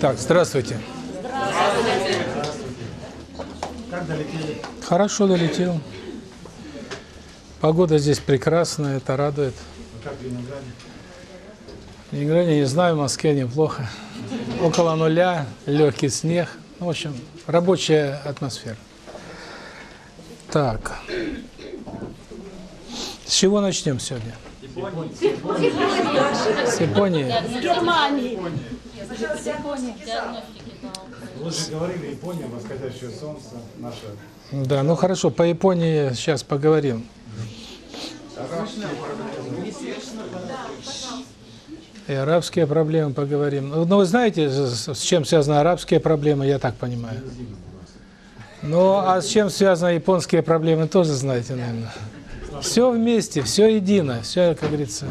Так, здравствуйте. Здравствуйте. Как долетели? Хорошо долетел. Погода здесь прекрасная, это радует. А как в Ленинграде? В Ленинграде, не знаю, в Москве неплохо. Около нуля, легкий снег. Ну, В общем, рабочая атмосфера. Так. С чего начнем сегодня? С Японии. С Германии. Вы же говорили, Япония, восходящее солнце, наше. Да, ну хорошо, по Японии сейчас поговорим. И арабские проблемы поговорим. Ну, ну, вы знаете, с с чем связаны арабские проблемы, я так понимаю. Ну, а с чем связаны японские проблемы, тоже знаете, наверное. Все вместе, все едино, все, как говорится.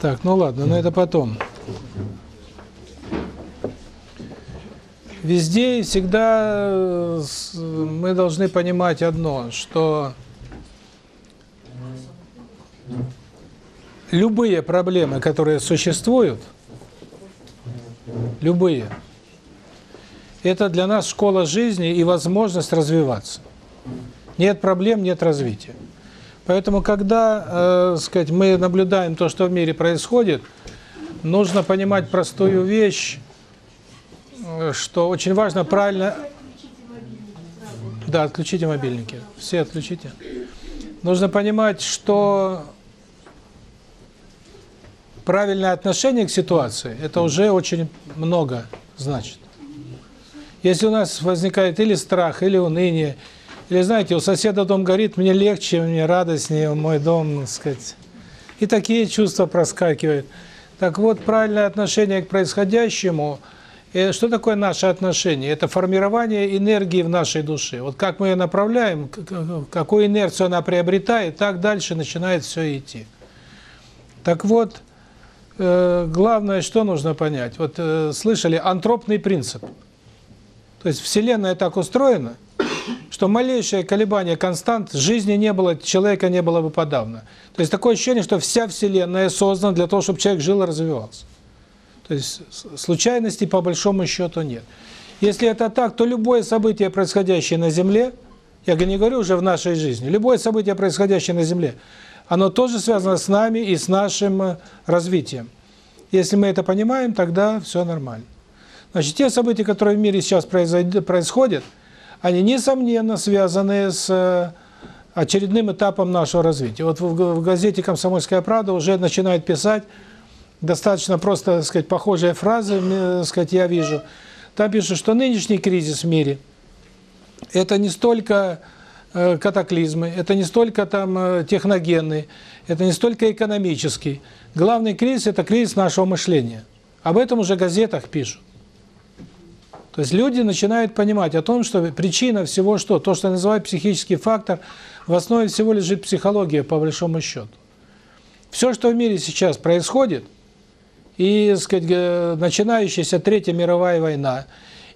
Так, ну ладно, но это потом. Везде и всегда э, мы должны понимать одно, что любые проблемы, которые существуют, любые, это для нас школа жизни и возможность развиваться. Нет проблем, нет развития. Поэтому, когда, э, сказать, мы наблюдаем то, что в мире происходит, нужно понимать простую вещь, что очень важно правильно... Да, отключите мобильники. Все отключите. Нужно понимать, что правильное отношение к ситуации, это уже очень много значит. Если у нас возникает или страх, или уныние, или, знаете, у соседа дом горит, мне легче, мне радостнее, мой дом, так сказать. И такие чувства проскакивают. Так вот, правильное отношение к происходящему, что такое наше отношение? Это формирование энергии в нашей душе. Вот как мы ее направляем, какую инерцию она приобретает, так дальше начинает все идти. Так вот, э, главное, что нужно понять. Вот э, слышали, антропный принцип. То есть Вселенная так устроена, что малейшее колебание констант жизни не было, человека не было бы подавно. То есть такое ощущение, что вся Вселенная создана для того, чтобы человек жил и развивался. То есть случайностей по большому счету нет. Если это так, то любое событие, происходящее на Земле, я не говорю уже в нашей жизни, любое событие, происходящее на Земле, оно тоже связано с нами и с нашим э, развитием. Если мы это понимаем, тогда все нормально. Значит, те события, которые в мире сейчас происходят, они, несомненно, связаны с э, очередным этапом нашего развития. Вот в газете «Комсомольская правда» уже начинают писать достаточно просто, так сказать, похожие фразы, м, так сказать, я вижу. Там пишут, что нынешний кризис в мире – это не столько э, катаклизмы, это не столько там э, техногенный, это не столько экономический. Главный кризис – это кризис нашего мышления. Об этом уже в газетах пишут. То есть люди начинают понимать о том, что причина всего что? То, что называют психический фактор, в основе всего лежит психология, по большому счету. Все, что в мире сейчас происходит, и, так сказать, начинающаяся Третья мировая война,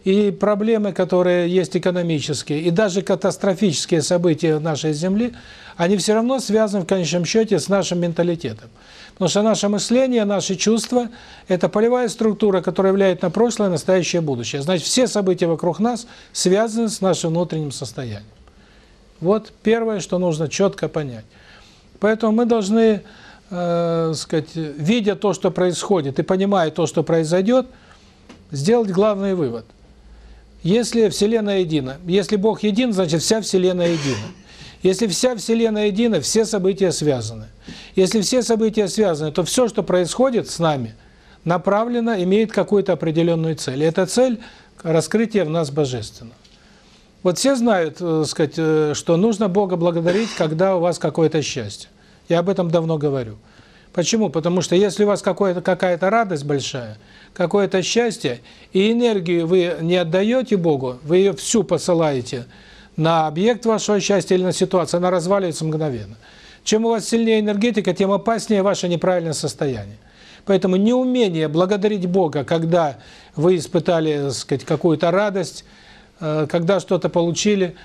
и проблемы, которые есть экономические, и даже катастрофические события нашей Земле, они все равно связаны в конечном счете с нашим менталитетом. Потому что наше мышление, наши чувства – это полевая структура, которая влияет на прошлое, настоящее, будущее. Значит, все события вокруг нас связаны с нашим внутренним состоянием. Вот первое, что нужно четко понять. Поэтому мы должны, э, сказать, видя то, что происходит, и понимая то, что произойдет, сделать главный вывод. Если Вселенная едина, если Бог един, значит вся Вселенная едина. Если вся Вселенная едина, все события связаны. Если все события связаны, то все, что происходит с нами, направлено, имеет какую-то определенную цель. И эта цель – раскрытие в нас Божественного. Вот все знают, э, сказать, э, что нужно Бога благодарить, когда у вас какое-то счастье. Я об этом давно говорю. Почему? Потому что если у вас какая-то радость большая, какое-то счастье, и энергию вы не отдаете Богу, вы ее всю посылаете на объект вашего счастья или на ситуацию, она разваливается мгновенно. Чем у вас сильнее энергетика, тем опаснее ваше неправильное состояние. Поэтому неумение благодарить Бога, когда вы испытали, какую-то радость, э, когда что-то получили,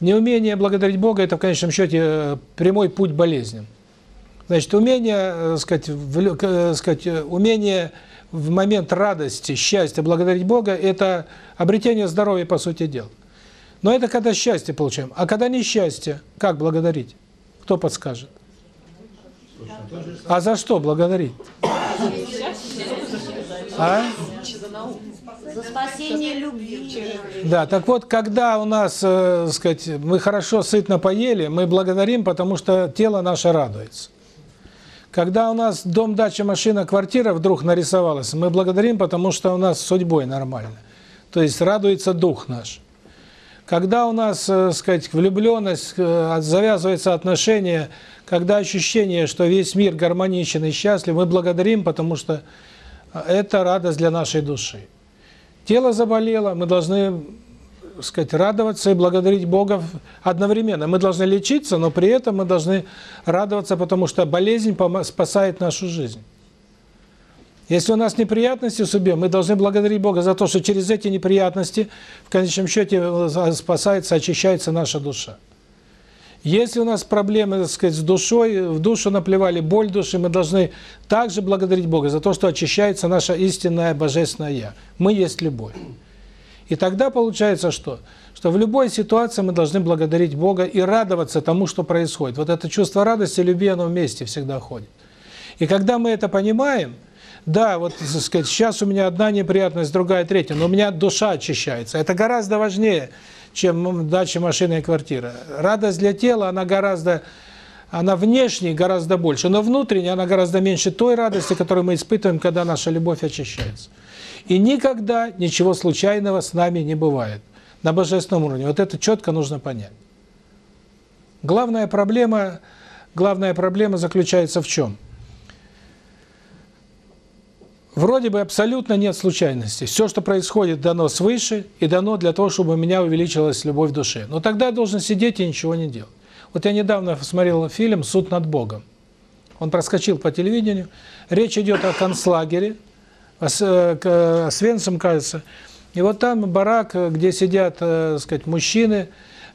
неумение благодарить Бога – это в конечном счете э, прямой путь болезням. Значит, умение, э, сказать, к- э, сказать, э, умение в момент радости, счастья благодарить Бога, это обретение здоровья, по сути дела. Но это когда счастье получаем. А когда несчастье, как благодарить? Кто подскажет? А за что благодарить? А? За спасение любви. Да, так вот, когда у нас, э, сказать, мы хорошо, сытно поели, мы благодарим, потому что тело наше радуется. Когда у нас дом, дача, машина, квартира вдруг нарисовалась, мы благодарим, потому что у нас судьбой нормально. То есть радуется дух наш. Когда у нас, э, сказать, влюбленность, э, завязывается отношения, когда ощущение, что весь мир гармоничен и счастлив, мы благодарим, потому что это радость для нашей души. Тело заболело, мы должны, сказать, радоваться и благодарить Бога одновременно. Мы должны лечиться, но при этом мы должны радоваться, потому что болезнь спасает нашу жизнь. Если у нас неприятности в судьбе, мы должны благодарить Бога за то, что через эти неприятности в конечном счете э, спасается, очищается наша душа. Если у нас проблемы, так сказать, с душой, в душу наплевали боль души, мы должны также благодарить Бога за то, что очищается наша истинная божественная Я. Мы есть любовь. И тогда получается что? Что в любой ситуации мы должны благодарить Бога и радоваться тому, что происходит. Вот это чувство радости, любви, оно вместе всегда ходит. И когда мы это понимаем, да, вот, сказать, сейчас у меня одна неприятность, другая, третья, но у меня душа очищается. Это гораздо важнее, чем дача, машина и квартира. Радость для тела, она гораздо, она внешней гораздо больше, но внутренне она гораздо меньше той радости, которую мы испытываем, когда наша любовь очищается. И никогда ничего случайного с нами не бывает на божественном уровне. Вот это четко нужно понять. Главная проблема, главная проблема заключается в чем? Вроде бы абсолютно нет случайностей. Все, что происходит, дано свыше и дано для того, чтобы у меня увеличилась любовь в душе. Но тогда я должен сидеть и ничего не делать. Вот я недавно смотрел фильм «Суд над Богом». Он проскочил по телевидению. Речь идет о концлагере, о, о Свенцем, кажется. И вот там барак, где сидят, так сказать, мужчины,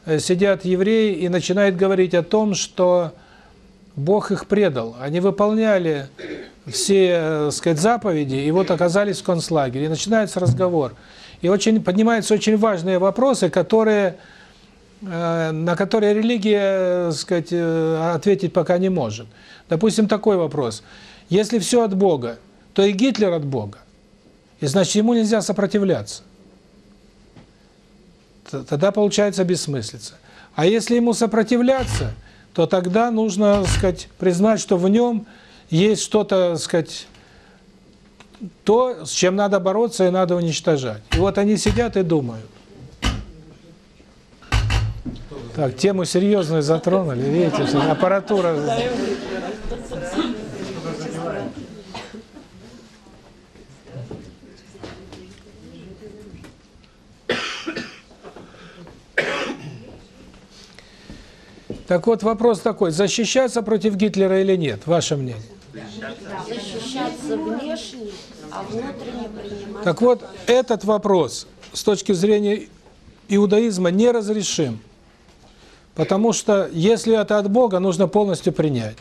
э, сидят евреи и начинают говорить о том, что Бог их предал. Они выполняли все, так э, сказать, заповеди, и вот оказались в концлагере. И начинается разговор. И очень поднимаются очень важные вопросы, которые э, на которые религия, так сказать, э, ответить пока не может. Допустим, такой вопрос. Если все от Бога, то и Гитлер от Бога. И значит, ему нельзя сопротивляться. Тогда получается бессмыслица. А если ему сопротивляться, то тогда нужно, так сказать, признать, что в нем есть что-то, сказать, то, с чем надо бороться и надо уничтожать. И вот они сидят и думают. Так, тему серьезную затронули, видите, аппаратура... Так вот, вопрос такой, защищаться против Гитлера или нет, ваше мнение? Защищаться внешне, а внутренне принимать. Так вот, этот вопрос с точки зрения иудаизма неразрешим. Потому что если это от Бога, нужно полностью принять.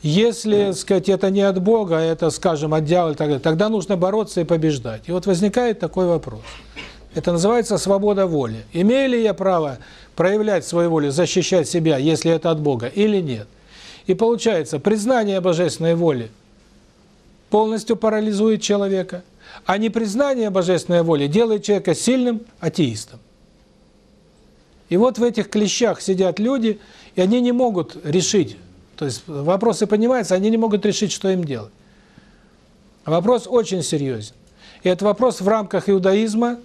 Если, сказать, это не от Бога, а это, скажем, от дьявола, тогда нужно бороться и побеждать. И вот возникает такой вопрос. Это называется свобода воли. Имею ли я право проявлять свою волю, защищать себя, если это от Бога, или нет? И получается, признание божественной воли полностью парализует человека, а непризнание божественной воли делает человека сильным атеистом. И вот в этих клещах сидят люди, и они не могут решить, то есть вопросы поднимаются, они не могут решить, что им делать. Вопрос очень серьезен. И этот вопрос в рамках иудаизма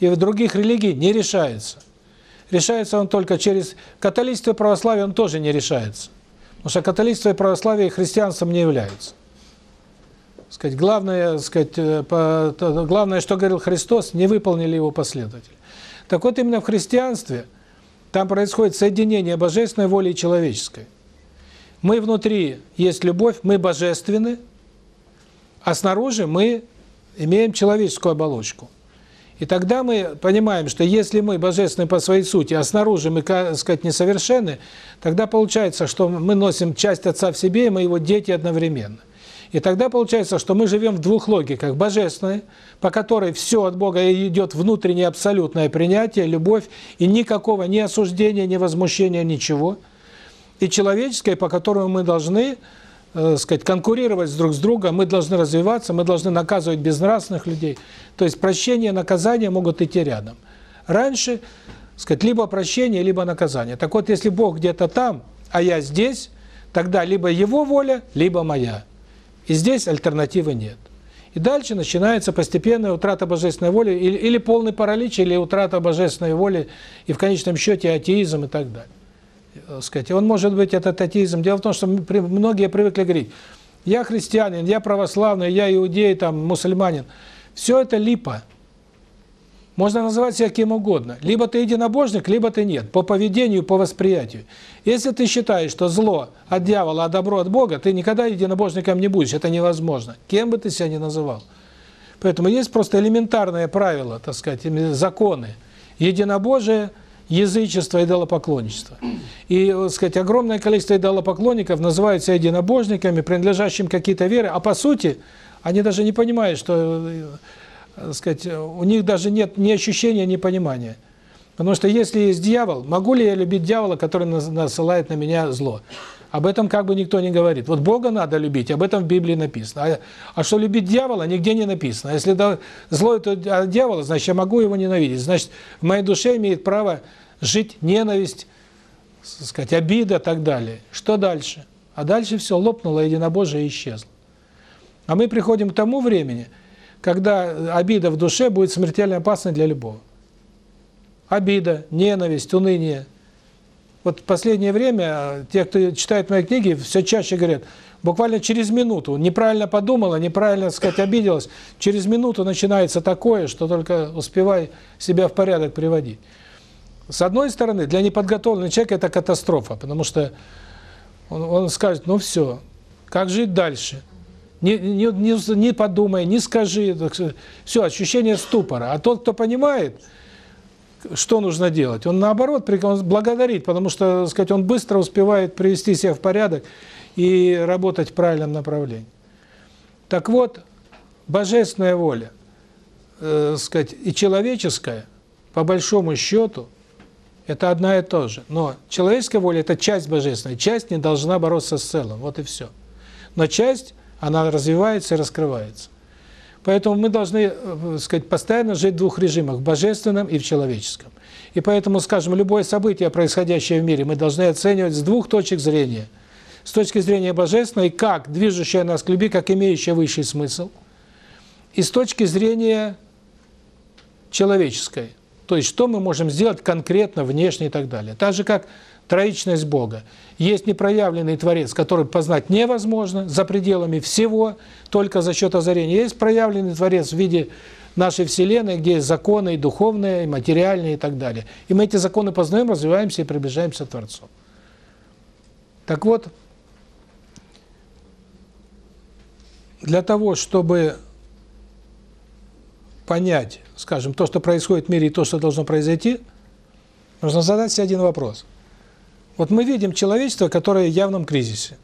и в других религий не решается. Решается он только через католичество и православие, он тоже не решается. Потому что католичество и православие христианством не являются. Сказать, главное, сказать, э, главное, что говорил Христос, не выполнили его последователи. Так вот, именно в христианстве там происходит соединение божественной воли и человеческой. Мы внутри есть любовь, мы божественны, а снаружи мы имеем человеческую оболочку. И тогда мы понимаем, что если мы божественны по своей сути, а снаружи мы, так сказать, несовершенны, тогда получается, что мы носим часть Отца в себе, и мы его дети одновременно. И тогда получается, что мы живем в двух логиках. Божественной, по которой все от Бога идет внутреннее абсолютное принятие, любовь, и никакого ни осуждения, ни возмущения, ничего. И человеческой, по которой мы должны, э, сказать, конкурировать друг с другом, мы должны развиваться, мы должны наказывать безнравственных людей. То есть прощение и наказание могут идти рядом. Раньше, сказать, либо прощение, либо наказание. Так вот, если Бог где-то там, а я здесь, тогда либо его воля, либо моя. И здесь альтернативы нет. И дальше начинается постепенная утрата божественной воли, или, или полный паралич, или утрата божественной воли, и в конечном счете атеизм и так далее. Э, сказать. Он может быть этот атеизм. Дело в том, что многие привыкли говорить, я христианин, я православный, я иудей, там, мусульманин. Все это липа. Можно называть себя кем угодно. Либо ты единобожник, либо ты нет. По поведению, по восприятию. Если ты считаешь, что зло от дьявола, а добро от Бога, ты никогда единобожником не будешь. Это невозможно. Кем бы ты себя ни называл. Поэтому есть просто элементарные правила, так сказать, законы. Единобожие, язычество, идолопоклонничество. И, так сказать, огромное количество идолопоклонников называются единобожниками, принадлежащими какие-то веры, а по сути, они даже не понимают, что Э, сказать, у них даже нет ни ощущения, ни понимания. Потому что если есть дьявол, могу ли я любить дьявола, который насылает на меня зло? Об этом как бы никто не говорит. Вот Бога надо любить, об этом в Библии написано. А, а что любить дьявола, нигде не написано. А если да, зло это дьявола, значит, я могу его ненавидеть. Значит, в моей душе имеет право жить ненависть, сказать, обида и так далее. Что дальше? А дальше все лопнуло, единобожие исчезло. А мы приходим к тому времени, когда обида в душе будет смертельно опасной для любого. Обида, ненависть, уныние. Вот в последнее время те, кто читает мои книги, все чаще говорят, буквально через минуту, неправильно подумала, неправильно, сказать, обиделась, через минуту начинается такое, что только успевай себя в порядок приводить. С одной стороны, для неподготовленного человека это катастрофа, потому что он, он скажет, ну все, как жить дальше? Не, не, не, не подумай, не скажи. Все, ощущение ступора. А тот, кто понимает, что нужно делать, он наоборот он благодарит, потому что, сказать, он быстро успевает привести себя в порядок и работать в правильном направлении. Так вот, божественная воля, э, сказать, и человеческая, по большому счету, это одна и то же. Но человеческая воля – это часть божественной. Часть не должна бороться с целым. Вот и все. Но часть она развивается и раскрывается. Поэтому мы должны, э, сказать, постоянно жить в двух режимах, в божественном и в человеческом. И поэтому, скажем, любое событие, происходящее в мире, мы должны оценивать с двух точек зрения. С точки зрения божественной, как движущая нас к любви, как имеющая высший смысл. И с точки зрения человеческой. То есть, что мы можем сделать конкретно, внешне и так далее. Так же, как троичность Бога. Есть непроявленный Творец, который познать невозможно за пределами всего, только за счет озарения. Есть проявленный Творец в виде нашей Вселенной, где есть законы и духовные, и материальные и так далее. И мы эти законы познаем, развиваемся и приближаемся к Творцу. Так вот, для того, чтобы понять, скажем, то, что происходит в мире и то, что должно произойти, нужно задать себе один вопрос – вот мы видим человечество, которое в явном кризисе.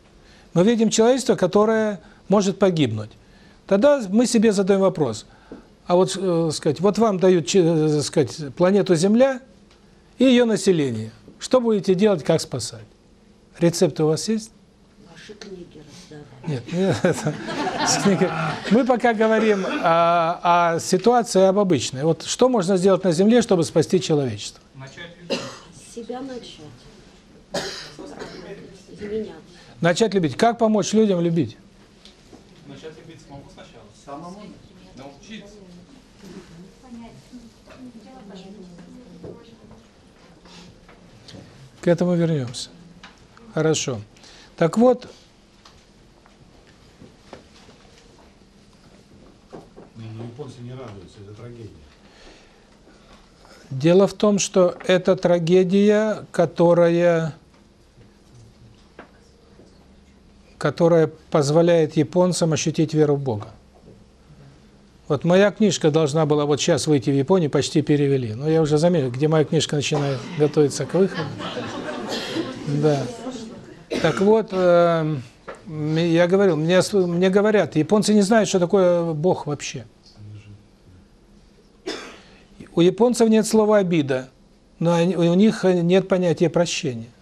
Мы видим человечество, которое может погибнуть. Тогда мы себе задаем вопрос. А вот, э, сказать, вот вам дают, э, сказать, планету Земля и ее население. Что будете делать, как спасать? Рецепты у вас есть? Ваши книги раздавать. Нет, это, мы пока говорим о, о ситуации, об обычной. Вот что можно сделать на Земле, чтобы спасти человечество? Начать себя начать. Начать любить. Как помочь людям любить? Начать любить самому сначала. Самому? Научиться. К этому вернемся. Хорошо. Так вот, но японцы не радуются, это трагедия. Дело в том, что это трагедия, которая которая позволяет японцам ощутить веру в Бога. Вот моя книжка должна была вот сейчас выйти в Японии, почти перевели. Но я уже заметил, где моя книжка начинает готовиться к выходу. Да. Так вот, э, Я говорил, мне, мне говорят, японцы не знают, что такое Бог вообще. У японцев нет слова «обида», но у них нет понятия прощения.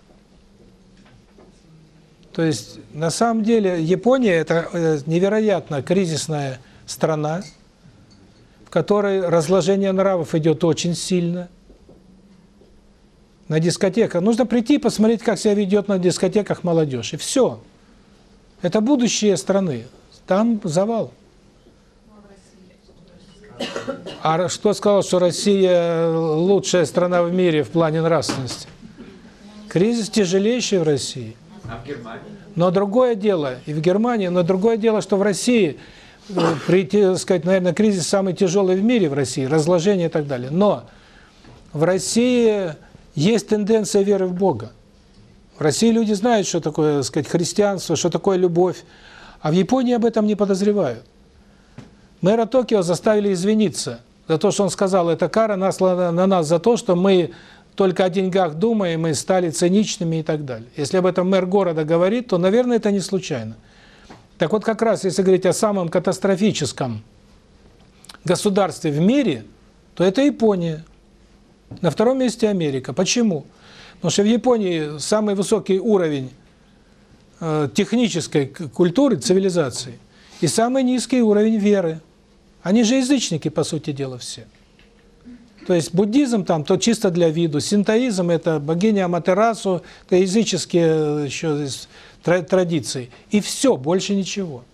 То есть, на самом деле, Япония – это э, невероятно кризисная страна, в которой разложение нравов идет очень сильно. На дискотеках. Нужно прийти и посмотреть, как себя ведет на дискотеках молодежь. И все. Это будущее страны. Там завал. А что сказал, что Россия лучшая страна в мире в плане нравственности? Кризис тяжелейший в России. А в Германии? Но другое дело, и в Германии, но другое дело, что в России, э, прийти, сказать, наверное, кризис самый тяжелый в мире в России, разложение и так далее. Но в России есть тенденция веры в Бога. В России люди знают, что такое, так сказать, христианство, что такое любовь, а в Японии об этом не подозревают. Мэра Токио заставили извиниться за то, что он сказал, это кара наслана на нас за то, что мы только о деньгах думаем и стали циничными и так далее. Если об этом мэр города говорит, то, наверное, это не случайно. Так вот, как раз, если говорить о самом катастрофическом государстве в мире, то это Япония. На втором месте Америка. Почему? Потому что в Японии самый высокий уровень э, технической культуры, цивилизации, и самый низкий уровень веры. Они же язычники, по сути дела, все. То есть буддизм там то чисто для виду, синтоизм это богиня Аматерасу, это языческие еще традиции. И все, больше ничего.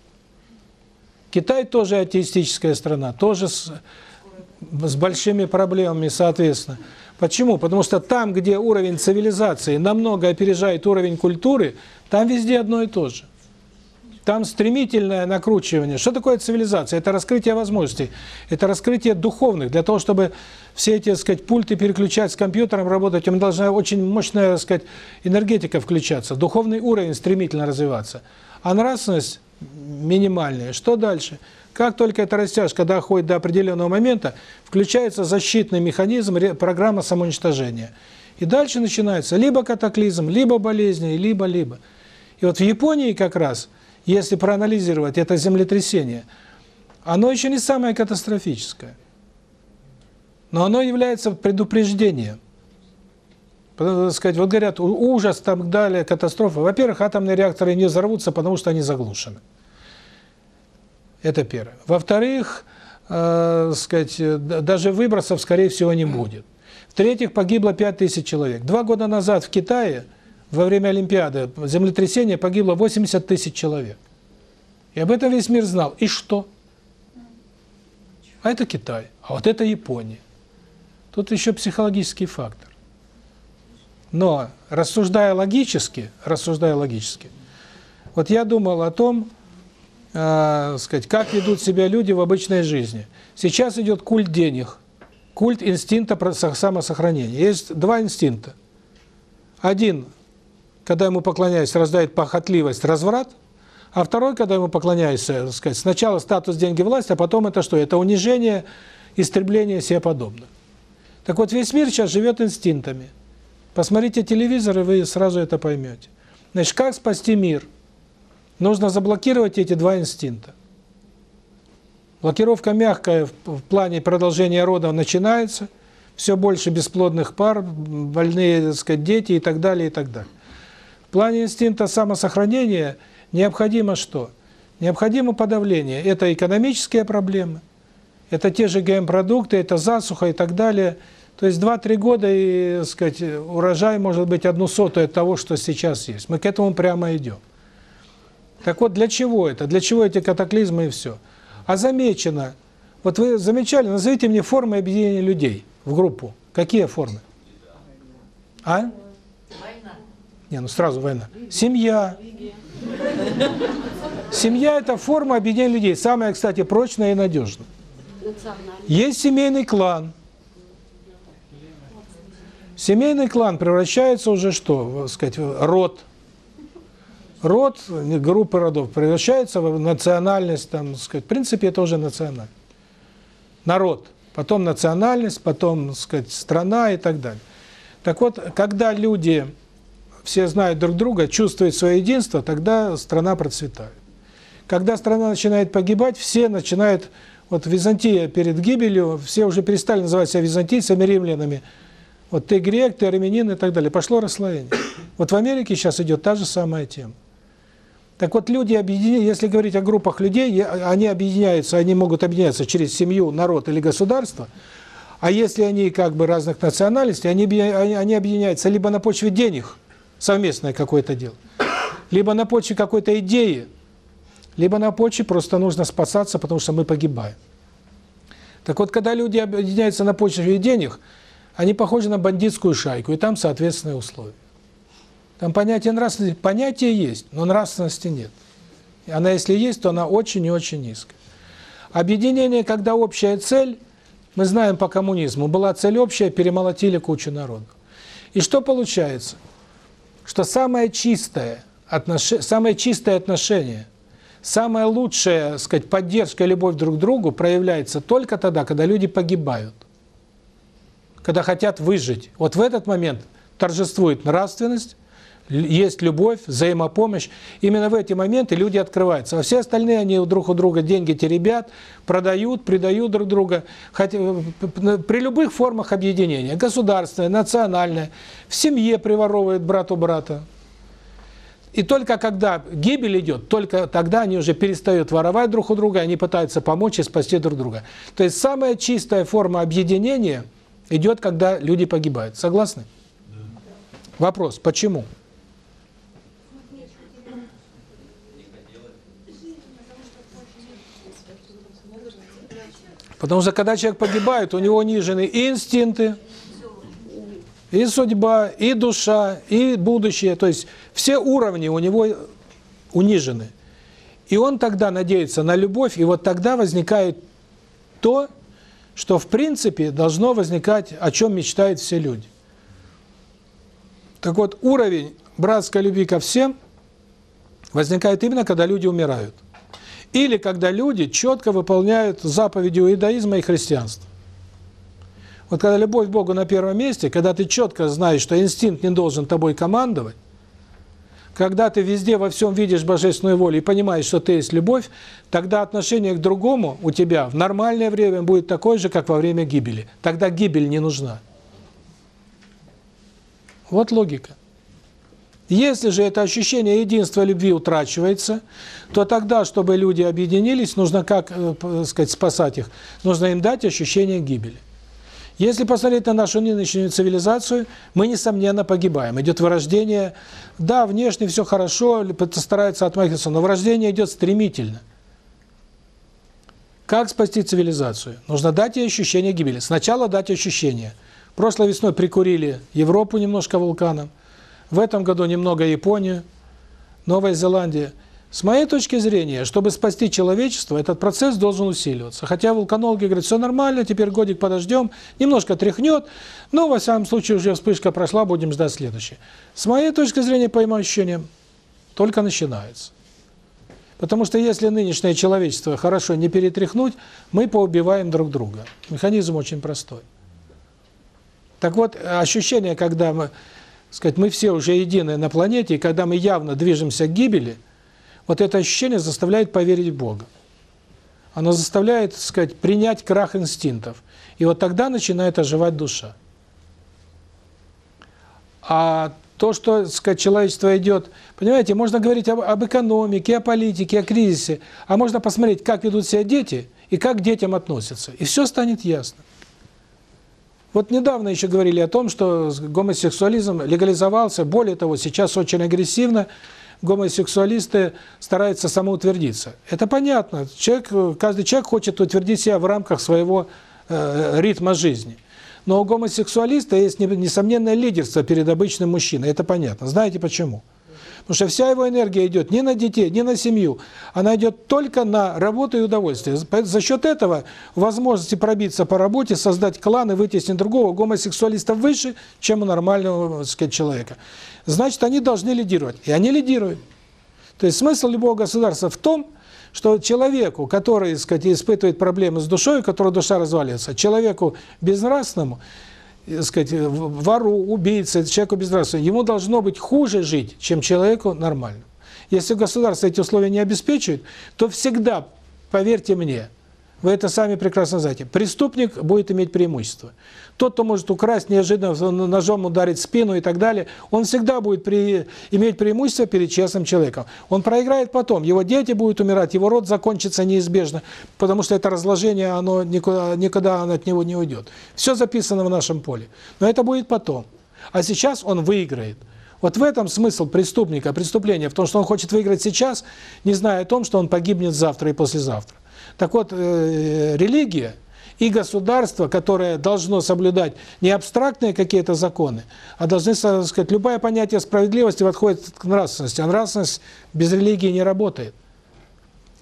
Китай тоже атеистическая страна, тоже с, с большими проблемами, соответственно. Почему? Потому что там, где уровень цивилизации намного опережает уровень культуры, там везде одно и то же. Там стремительное накручивание. Что такое цивилизация? Это раскрытие возможностей. Это раскрытие духовных. Для того, чтобы все эти, так сказать, пульты переключать с компьютером, работать, им должна очень мощная, так сказать, энергетика включаться. Духовный уровень стремительно развиваться. А нравственность минимальная. Что дальше? Как только эта растяжка доходит до определенного момента, включается защитный механизм, программа самоуничтожения. И дальше начинается либо катаклизм, либо болезни, либо-либо. И вот в Японии как раз – если проанализировать это землетрясение, оно еще не самое катастрофическое. Но оно является предупреждением. Потому, сказать, вот говорят, ужас, там далее, катастрофа. Во-первых, атомные реакторы не взорвутся, потому что они заглушены. Это первое. Во-вторых, э, сказать, даже выбросов, скорее всего, не будет. В-третьих, погибло 5000 человек. Два года назад в Китае во время Олимпиады землетрясения погибло 80 тысяч человек. И об этом весь мир знал. И что? А это Китай, а вот это Япония. Тут еще психологический фактор. Но рассуждая логически, рассуждая логически, вот я думал о том, э, сказать, как ведут себя люди в обычной жизни. Сейчас идет культ денег, культ инстинкта самосохранения. Есть два инстинкта. Один когда ему поклоняюсь, раздает похотливость, разврат, а второй, когда ему поклоняюсь, сказать, сначала статус, деньги, власть, а потом это что? Это унижение, истребление себе подобных. Так вот, весь мир сейчас живет инстинктами. Посмотрите телевизор, и вы сразу это поймете. Значит, как спасти мир? Нужно заблокировать эти два инстинкта. Блокировка мягкая в плане продолжения рода начинается, все больше бесплодных пар, больные, так сказать, дети и так далее, и так далее. В плане инстинкта самосохранения необходимо что? Необходимо подавление. Это экономические проблемы, это те же ГМ-продукты, это засуха и так далее. То есть 2-3 года, и, сказать, урожай может быть одну сотую от того, что сейчас есть. Мы к этому прямо идем. Так вот, для чего это? Для чего эти катаклизмы и все? А замечено, вот вы замечали, назовите мне формы объединения людей в группу. Какие формы? А? Не, ну сразу война. Семья. Семья – это форма объединения людей. Самая, кстати, прочная и надежная. Есть семейный клан. Семейный клан превращается уже что? сказать, род. Род, группа родов превращается в национальность, там, сказать, в принципе, это уже национальность. Народ, потом национальность, потом, сказать, страна и так далее. Так вот, когда люди все знают друг друга, чувствуют свое единство, тогда страна процветает. Когда страна начинает погибать, все начинают... Вот Византия перед гибелью, все уже перестали называть себя византийцами, римлянами. Вот ты грек, ты армянин и так далее. Пошло расслоение. Вот в Америке сейчас идет та же самая тема. Так вот, люди объединяются, если говорить о группах людей, они объединяются, они могут объединяться через семью, народ или государство, а если они как бы разных национальностей, они, они объединяются либо на почве денег, совместное какое-то дело, либо на почве какой-то идеи, либо на почве просто нужно спасаться, потому что мы погибаем. Так вот, когда люди объединяются на почве денег, они похожи на бандитскую шайку, и там соответственные условия. Там понятие нравственности, понятие есть, но нравственности нет. Она, если есть, то она очень и очень низкая. Объединение, когда общая цель, мы знаем по коммунизму, была цель общая, перемолотили кучу народу. И что получается? Что самое чистое, отнош... самое чистое отношение – Самая лучшая, сказать, поддержка и любовь друг к другу проявляется только тогда, когда люди погибают. Когда хотят выжить. Вот в этот момент торжествует нравственность, есть любовь, взаимопомощь. Именно в эти моменты люди открываются. А все остальные, они друг у друга деньги теребят, продают, предают друг друга. Хотя, при любых формах объединения, государственное, национальное, в семье приворовывают брат у брата. И только когда гибель идет, только тогда они уже перестают воровать друг у друга, они пытаются помочь и спасти друг друга. То есть самая чистая форма объединения идет, когда люди погибают. Согласны? Да. Вопрос, почему? Потому что когда человек погибает, у него унижены и инстинкты, и судьба, и душа, и будущее. То есть все уровни у него унижены. И он тогда надеется на любовь, и вот тогда возникает то, что в принципе должно возникать, о чем мечтают все люди. Так вот, уровень братской любви ко всем возникает именно, когда люди умирают. Или когда люди четко выполняют заповеди иудаизма и христианства. Вот когда любовь к Богу на первом месте, когда ты четко знаешь, что инстинкт не должен тобой командовать, когда ты везде во всем видишь божественную волю и понимаешь, что ты есть любовь, тогда отношение к другому у тебя в нормальное время будет такое же, как во время гибели. Тогда гибель не нужна. Вот логика. Если же это ощущение единства любви утрачивается, то тогда, чтобы люди объединились, нужно как, э, сказать, спасать их, нужно им дать ощущение гибели. Если посмотреть на нашу нынешнюю цивилизацию, мы, несомненно, погибаем. Идет вырождение. Да, внешне все хорошо, стараются отмахиваться, но вырождение идет стремительно. Как спасти цивилизацию? Нужно дать ей ощущение гибели. Сначала дать ощущение. Прошлой весной прикурили Европу немножко вулканом. В этом году немного Японию, Новая Зеландия – с моей точки зрения, чтобы спасти человечество, этот процесс должен усиливаться. Хотя вулканологи говорят, все нормально, теперь годик подождем, немножко тряхнет, но, во всяком случае, уже вспышка прошла, будем ждать следующее. С моей точки зрения, по моим ощущениям, только начинается. Потому что если нынешнее человечество хорошо не перетряхнуть, мы поубиваем друг друга. Механизм очень простой. Так вот, ощущение, когда мы, сказать, мы все уже едины на планете, и когда мы явно движемся к гибели – вот это ощущение заставляет поверить в Бога. Оно заставляет, сказать, принять крах инстинктов. И вот тогда начинает оживать душа. А то, что, так сказать, человечество идет, понимаете, можно говорить об, об экономике, о политике, о кризисе, а можно посмотреть, как ведут себя дети и как к детям относятся. И все станет ясно. Вот недавно еще говорили о том, что гомосексуализм легализовался, более того, сейчас очень агрессивно гомосексуалисты стараются самоутвердиться. Это понятно. Человек, каждый человек хочет утвердить себя в рамках своего э, ритма жизни. Но у гомосексуалиста есть несомненное лидерство перед обычным мужчиной. Это понятно. Знаете почему? Потому что вся его энергия идет не на детей, не на семью. Она идет только на работу и удовольствие. За счет этого возможности пробиться по работе, создать клан и вытеснить другого гомосексуалиста выше, чем у нормального сказать, человека. Значит, они должны лидировать. И они лидируют. То есть смысл любого государства в том, что человеку, который, сказать, испытывает проблемы с душой, у которого душа разваливается, человеку безнравственному, э, сказать, э, вору, убийце, человеку безнравственному, ему должно быть хуже жить, чем человеку нормально. Если государство эти условия не обеспечивает, то всегда, поверьте мне, вы это сами прекрасно знаете, преступник будет иметь преимущество. Тот, кто может украсть, неожиданно ножом ударить спину и так далее, он всегда будет при, иметь преимущество перед честным человеком. Он проиграет потом, его дети будут умирать, его род закончится неизбежно, потому что это разложение, оно никуда, никуда от него не уйдет. Все записано в нашем поле. Но это будет потом. А сейчас он выиграет. Вот в этом смысл преступника, преступления, в том, что он хочет выиграть сейчас, не зная о том, что он погибнет завтра и послезавтра. Так вот, э, религия и государство, которое должно соблюдать не абстрактные какие-то законы, а должны, сказать, любое понятие справедливости подходит к нравственности, а нравственность без религии не работает.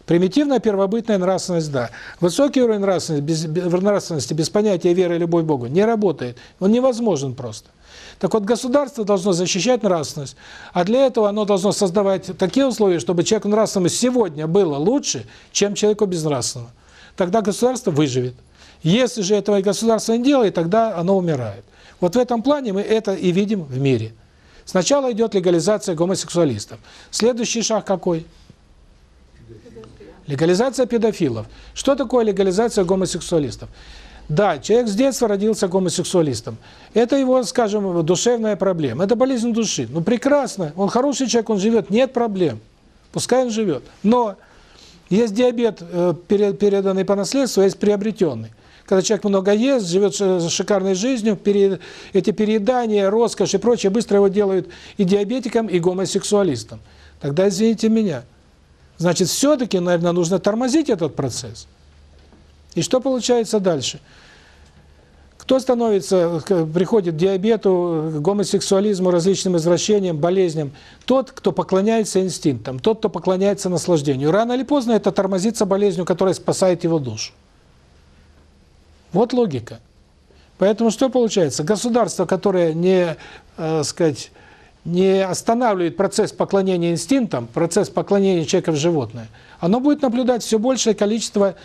Примитивная первобытная нравственность – да. Высокий уровень нравственности без, без, нравственности без понятия веры и любовь к Богу не работает. Он невозможен просто. Так вот, государство должно защищать нравственность, а для этого оно должно создавать такие условия, чтобы человеку нравственному сегодня было лучше, чем человеку безнравственному. Тогда государство выживет. Если же этого государство не делает, тогда оно умирает. Вот в этом плане мы это и видим в мире. Сначала идет легализация гомосексуалистов. Следующий шаг какой? Легализация педофилов. Что такое легализация гомосексуалистов? Да, человек с детства родился гомосексуалистом. Это его, скажем, душевная проблема. Это болезнь души. Ну, прекрасно. Он хороший человек, он живет. Нет проблем. Пускай он живет. Но есть диабет, э, переданный по наследству, есть приобретенный. Когда человек много ест, живет шикарной жизнью, эти переедания, роскошь и прочее быстро его делают и диабетиком, и гомосексуалистом. Тогда извините меня. Значит, все-таки, наверное, нужно тормозить этот процесс. И что получается дальше? Кто становится, приходит к диабету, к гомосексуализму, различным извращениям, болезням? Тот, кто поклоняется инстинктам, тот, кто поклоняется наслаждению. Рано или поздно это тормозится болезнью, которая спасает его душу. Вот логика. Поэтому что получается? Государство, которое не, э, сказать, не останавливает процесс поклонения инстинктам, процесс поклонения человека в животное, оно будет наблюдать все большее количество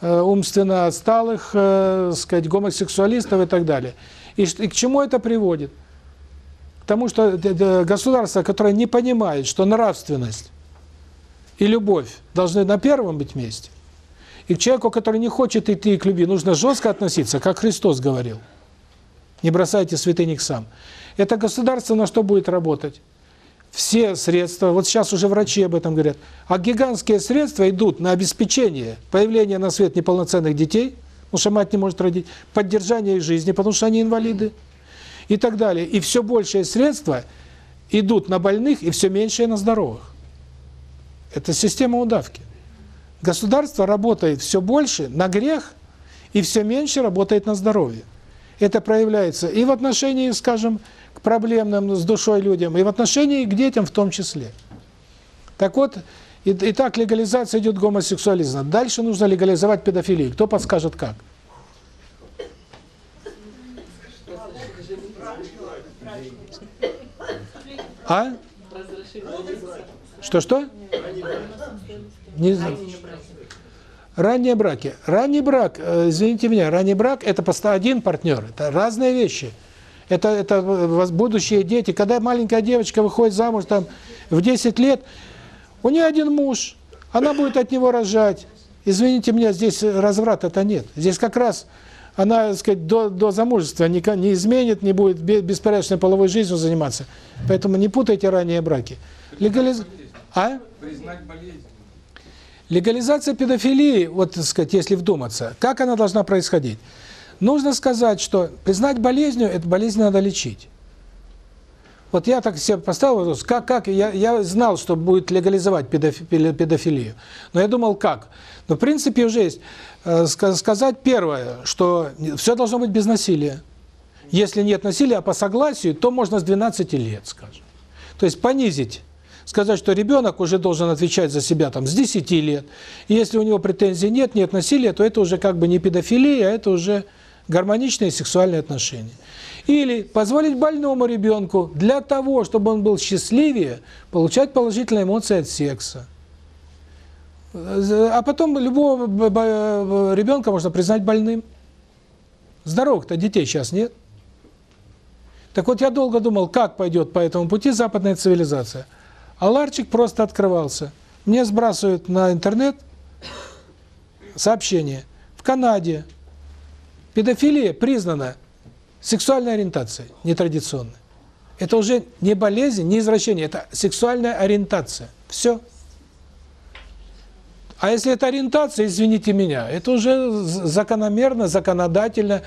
э, умственно отсталых, э, сказать, гомосексуалистов и так далее. И, и к чему это приводит? К тому, что государство, которое не понимает, что нравственность и любовь должны на первом быть месте, и к человеку, который не хочет идти к любви, нужно жестко относиться, как Христос говорил. Не бросайте святыник сам. Это государство на что будет работать? Все средства, вот сейчас уже врачи об этом говорят, а гигантские средства идут на обеспечение появления на свет неполноценных детей, потому что мать не может родить, поддержание их жизни, потому что они инвалиды, и так далее. И все большие средства идут на больных и все меньшее на здоровых. Это система удавки. Государство работает все больше на грех и все меньше работает на здоровье. Это проявляется и в отношении, скажем, к проблемным с душой людям, и в отношении к детям в том числе. Так вот, и, и так легализация идет гомосексуализма. Дальше нужно легализовать педофилию. Кто подскажет как? А? Что-что? Не знаю. Ранние браки. Ранний брак, э, извините меня, ранний брак – это просто один партнер. Это разные вещи. Это, это будущие дети. Когда маленькая девочка выходит замуж там в 10 лет, у нее один муж, она будет от него рожать. Извините меня, здесь разврата-то нет. Здесь как раз она, так сказать, до, до замужества не, не изменит, не будет беспорядочной половой жизнью заниматься. Поэтому не путайте ранние браки. Легализ... А? Признать болезнь. Легализация педофилии, вот, так сказать, если вдуматься, как она должна происходить? Нужно сказать, что признать болезнью, эту болезнь надо лечить. Вот я так себе поставил вопрос, как, как, я, я знал, что будет легализовать педофилию, но я думал, как. Но в принципе уже есть, э, сказать первое, что все должно быть без насилия. Если нет насилия, а по согласию, то можно с 12 лет, скажем. То есть понизить сказать, что ребенок уже должен отвечать за себя там с 10 лет. И если у него претензий нет, нет насилия, то это уже как бы не педофилия, а это уже гармоничные сексуальные отношения. Или позволить больному ребенку для того, чтобы он был счастливее, получать положительные эмоции от секса. А потом любого ребенка можно признать больным. Здоровых-то детей сейчас нет. Так вот, я долго думал, как пойдет по этому пути западная цивилизация. А ларчик просто открывался. Мне сбрасывают на интернет сообщение. В Канаде педофилия признана сексуальной ориентацией, нетрадиционной. Это уже не болезнь, не извращение, это сексуальная ориентация. Все. А если это ориентация, извините меня, это уже закономерно, законодательно.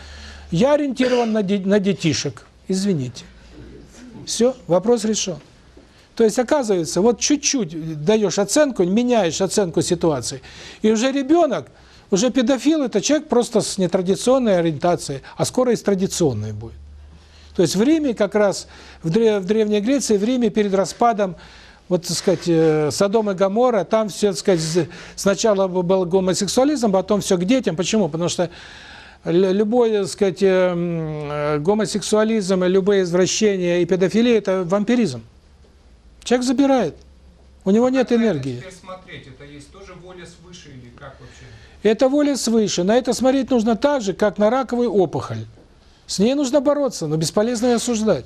Я ориентирован на, на детишек, извините. Все, вопрос решен. То есть, оказывается, вот чуть-чуть даешь оценку, меняешь оценку ситуации, и уже ребенок, уже педофил, это человек просто с нетрадиционной ориентацией, а скоро и с традиционной будет. То есть в Риме как раз, в Древней Греции, в Риме перед распадом вот, так сказать, э, Содом и Гоморра, там все, так сказать, сначала был гомосексуализм, потом все к детям. Почему? Потому что любой, так сказать, э, э, гомосексуализм, любые извращения и педофилия – это вампиризм. Человек забирает. У него нет энергии. Это смотреть, это есть тоже воля свыше или как вообще? Это воля свыше. На это смотреть нужно так же, как на раковую опухоль. С ней нужно бороться, но бесполезно ее осуждать.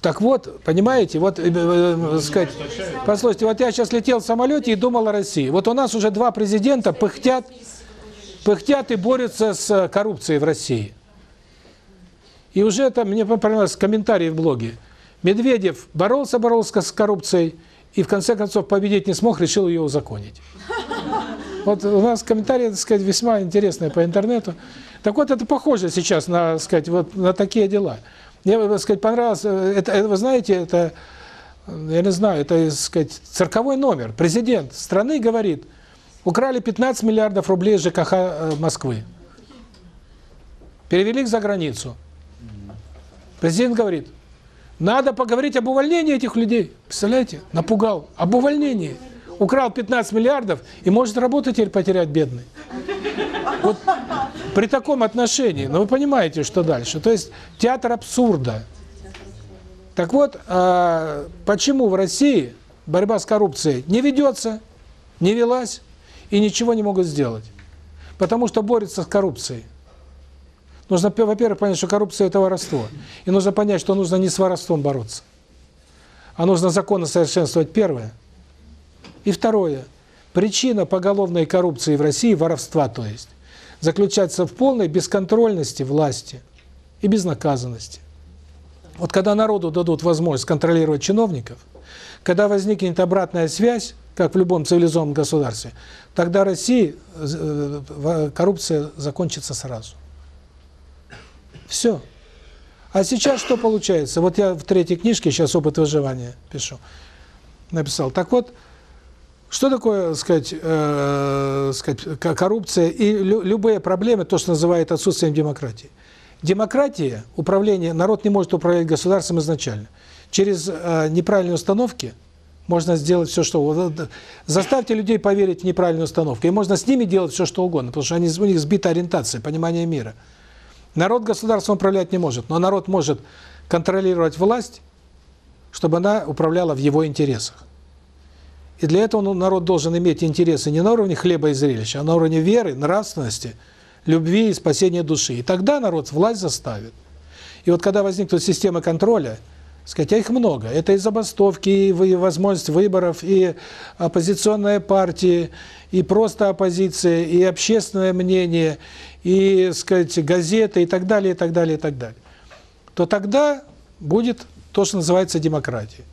Так вот, понимаете, вот, э, э, сказать, послушайте, вот я сейчас летел в самолете и думал о России. Вот у нас уже два президента пыхтят, пыхтят и борются с коррупцией в России. И уже там, мне понравилось комментарий в блоге. Медведев боролся, боролся с коррупцией, и в конце концов победить не смог, решил ее узаконить. Вот у нас комментарии, так сказать, весьма интересные по интернету. Так вот, это похоже сейчас на, так сказать, вот на такие дела. Мне, так сказать, понравилось, э, это, вы знаете, это, я не знаю, это, так сказать, цирковой номер. Президент страны говорит, украли 15 миллиардов рублей ЖКХ э, Москвы. Перевели их за границу. Президент говорит, надо поговорить об увольнении этих людей. Представляете? Напугал. Об увольнении. Украл 15 миллиардов и может работу теперь потерять бедный. Вот при таком отношении, ну вы понимаете, что дальше. То есть театр абсурда. Так вот, а, почему в России борьба с коррупцией не ведется, не велась и ничего не могут сделать? Потому что борются с коррупцией. Нужно, во-первых, понять, что коррупция – это воровство. И нужно понять, что нужно не с воровством бороться, а нужно законно совершенствовать первое. И второе. Причина поголовной коррупции в России, воровства то есть, заключается в полной бесконтрольности власти и безнаказанности. Вот когда народу дадут возможность контролировать чиновников, когда возникнет обратная связь, как в любом цивилизованном государстве, тогда России э, коррупция закончится сразу. Все. А сейчас что получается? Вот я в третьей книжке, сейчас «Опыт выживания» пишу, написал. Так вот, что такое, сказать, э, сказать, коррупция и лю любые проблемы, то, что называют отсутствием демократии? Демократия, управление, народ не может управлять государством изначально. Через э, неправильные установки можно сделать все, что угодно. Заставьте людей поверить в неправильную установку, и можно с ними делать все, что угодно, потому что они, у них сбита ориентация, понимание мира. Народ государством управлять не может, но народ может контролировать власть, чтобы она управляла в его интересах. И для этого ну, народ должен иметь интересы не на уровне хлеба и зрелища, а на уровне веры, нравственности, любви и спасения души. И тогда народ власть заставит. И вот когда возникнут системы контроля, сказать, а их много. Это и забастовки, и возможность выборов, и оппозиционные партии, и просто оппозиция, и общественное мнение, и, сказать, газеты, и так далее, и так далее, и так далее. То тогда будет то, что называется демократия.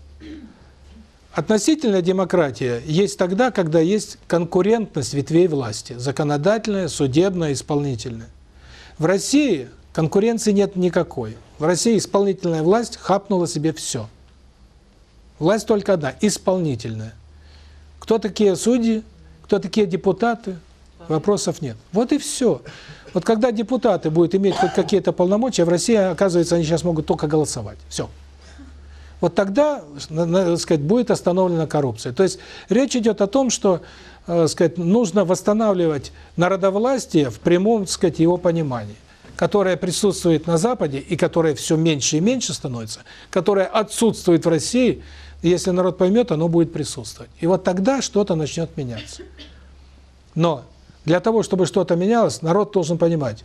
Относительная демократия есть тогда, когда есть конкурентность ветвей власти, законодательная, судебная, исполнительная. В России конкуренции нет никакой. В России исполнительная власть хапнула себе все. Власть только одна – исполнительная. Кто такие судьи, кто такие депутаты, вопросов нет. Вот и все. Вот когда депутаты будут иметь хоть какие-то полномочия, в России, оказывается, они сейчас могут только голосовать. Все вот тогда, так сказать, будет остановлена коррупция. То есть речь идет о том, что, э, сказать, нужно восстанавливать народовластие в прямом, сказать, его понимании, которое присутствует на Западе и которое все меньше и меньше становится, которое отсутствует в России, если народ поймет, оно будет присутствовать. И вот тогда что-то начнет меняться. Но для того, чтобы что-то менялось, народ должен понимать,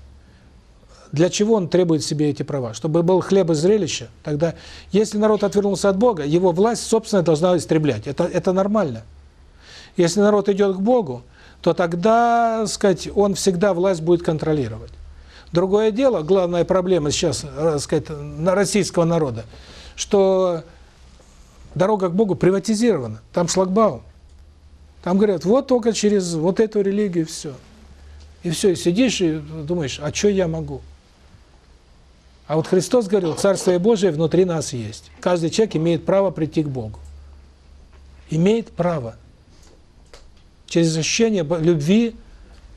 для чего он требует себе эти права? Чтобы был хлеб и зрелище? Тогда, если народ отвернулся от Бога, его власть, собственно, должна истреблять. Это, это нормально. Если народ идет к Богу, то тогда, сказать, он всегда власть будет контролировать. Другое дело, главная проблема сейчас, так сказать, российского народа, что дорога к Богу приватизирована, там шлагбаум. Там говорят, вот только через вот эту религию все. И все, и сидишь и думаешь, а что я могу? А вот Христос говорил, Царствие Божие внутри нас есть. Каждый человек имеет право прийти к Богу. Имеет право. Через ощущение любви,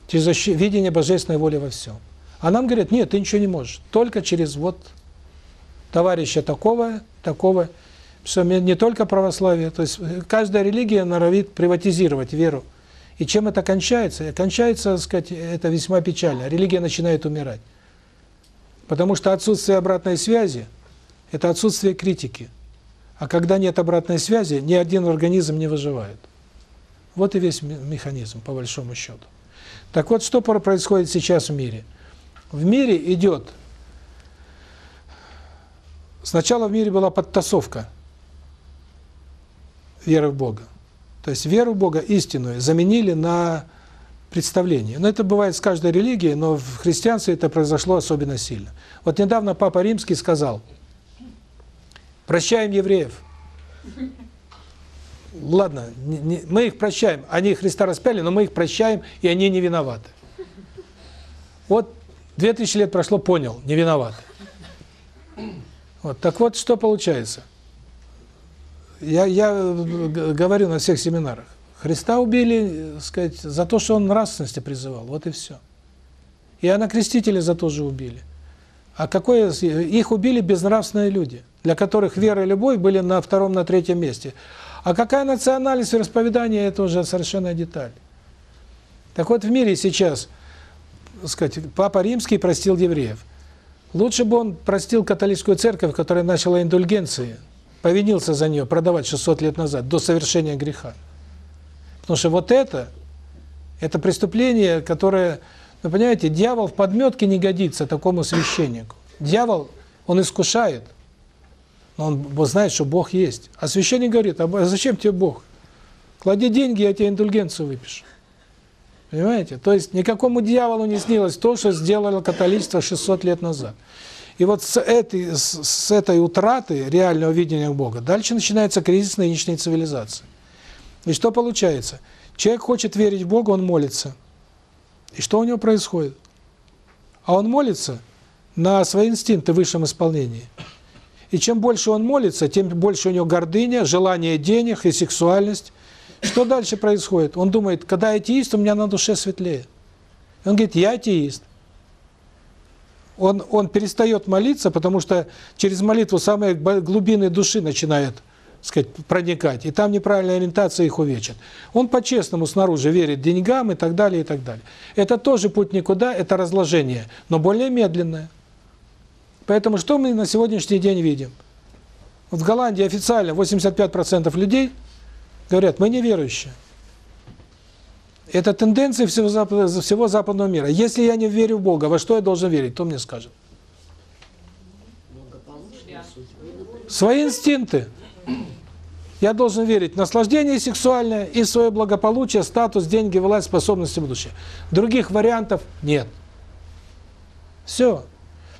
через видение божественной воли во всем. А нам говорят, нет, ты ничего не можешь. Только через вот товарища такого, такого. Что не только православие, то есть каждая религия норовит приватизировать веру. И чем это кончается? Кончается, так сказать, это весьма печально. Религия начинает умирать. Потому что отсутствие обратной связи – это отсутствие критики. А когда нет обратной связи, ни один организм не выживает. Вот и весь механизм, по большому счету. Так вот, что происходит сейчас в мире? В мире идет... Сначала в мире была подтасовка веры в Бога. То есть веру в Бога истинную заменили на представление. Но это бывает с каждой религией, но в христианстве это произошло особенно сильно. Вот недавно Папа Римский сказал, прощаем евреев. Ладно, не, не, мы их прощаем, они Христа распяли, но мы их прощаем, и они не виноваты. Вот две тысячи лет прошло, понял, не виноваты. Вот, так вот, что получается? Я, я говорю на всех семинарах. Христа убили, э, сказать, за то, что он нравственности призывал. Вот и все. И Крестителя за то же убили. А какое их убили безнравственные люди, для которых вера и любовь были на втором, на третьем месте. А какая национальность и расповедание это уже совершенно деталь. Так вот в мире сейчас, сказать, папа Римский простил евреев. Лучше бы он простил католическую церковь, которая начала индульгенции, повинился за нее продавать 600 лет назад до совершения греха. Потому что вот это, это преступление, которое, вы понимаете, дьявол в подметке не годится такому священнику. Дьявол, он искушает, но он знает, что Бог есть. А священник говорит, а зачем тебе Бог? Клади деньги, я тебе индульгенцию выпишу. Понимаете? То есть никакому дьяволу не снилось то, что сделало католичество 600 лет назад. И вот с этой, с, этой утраты реального видения Бога дальше начинается кризис нынешней цивилизации. И что получается? Человек хочет верить в Бога, он молится. И что у него происходит? А он молится на свои инстинкты в высшем исполнении. И чем больше он молится, тем больше у него гордыня, желание денег и сексуальность. Что дальше происходит? Он думает, когда я атеист, у меня на душе светлее. Он говорит, я атеист. Он, он перестает молиться, потому что через молитву самые глубины души начинает сказать, проникать, и там неправильная ориентация их увечит. Он по-честному снаружи верит деньгам и так далее, и так далее. Это тоже путь никуда, это разложение, но более медленное. Поэтому что мы на сегодняшний день видим? В Голландии официально 85% людей говорят, мы неверующие. Это тенденция всего, запад, всего западного мира. Если я не верю в Бога, во что я должен верить? Кто мне скажет? Свои инстинкты. Я должен верить в наслаждение сексуальное и свое благополучие, статус, деньги, власть, способности душе. Других вариантов нет. Все.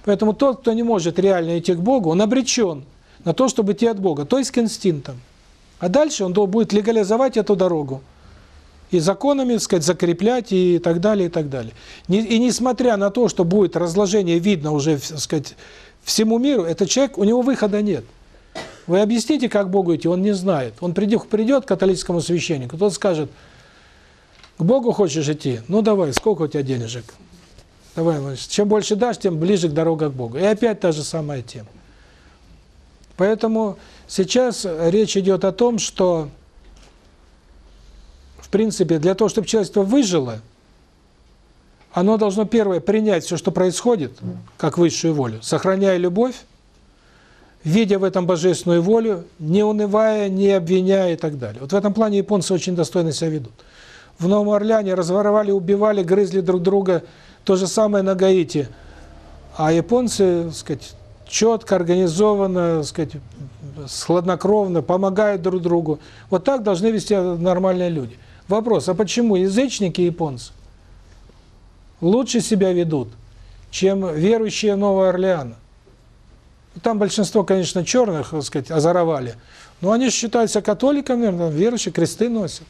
Поэтому тот, кто не может реально идти к Богу, он обречен на то, чтобы идти от Бога, то есть к инстинктам. А дальше он будет легализовать эту дорогу. И законами, так сказать, закреплять и так далее, и так далее. И несмотря на то, что будет разложение видно уже, так сказать, всему миру, этот человек, у него выхода нет. Вы объясните, как Богу идти, он не знает. Он придет, к католическому священнику, тот скажет, к Богу хочешь идти? Ну давай, сколько у тебя денежек? Давай, чем больше дашь, тем ближе к дорога к Богу. И опять та же самая тема. Поэтому сейчас речь идет о том, что, в принципе, для того, чтобы человечество выжило, оно должно, первое, принять все, что происходит, как высшую волю, сохраняя любовь, видя в этом божественную волю, не унывая, не обвиняя и так далее. Вот в этом плане японцы очень достойно себя ведут. В Новом Орлеане разворовали, убивали, грызли друг друга. То же самое на Гаити. А японцы, так сказать, четко, организованно, так сказать, хладнокровно, помогают друг другу. Вот так должны вести нормальные люди. Вопрос, а почему язычники японцы лучше себя ведут, чем верующие Нового Орлеана? Там большинство, конечно, черных, так сказать, озоровали, но они считаются католиками, наверное, верующие, кресты носят.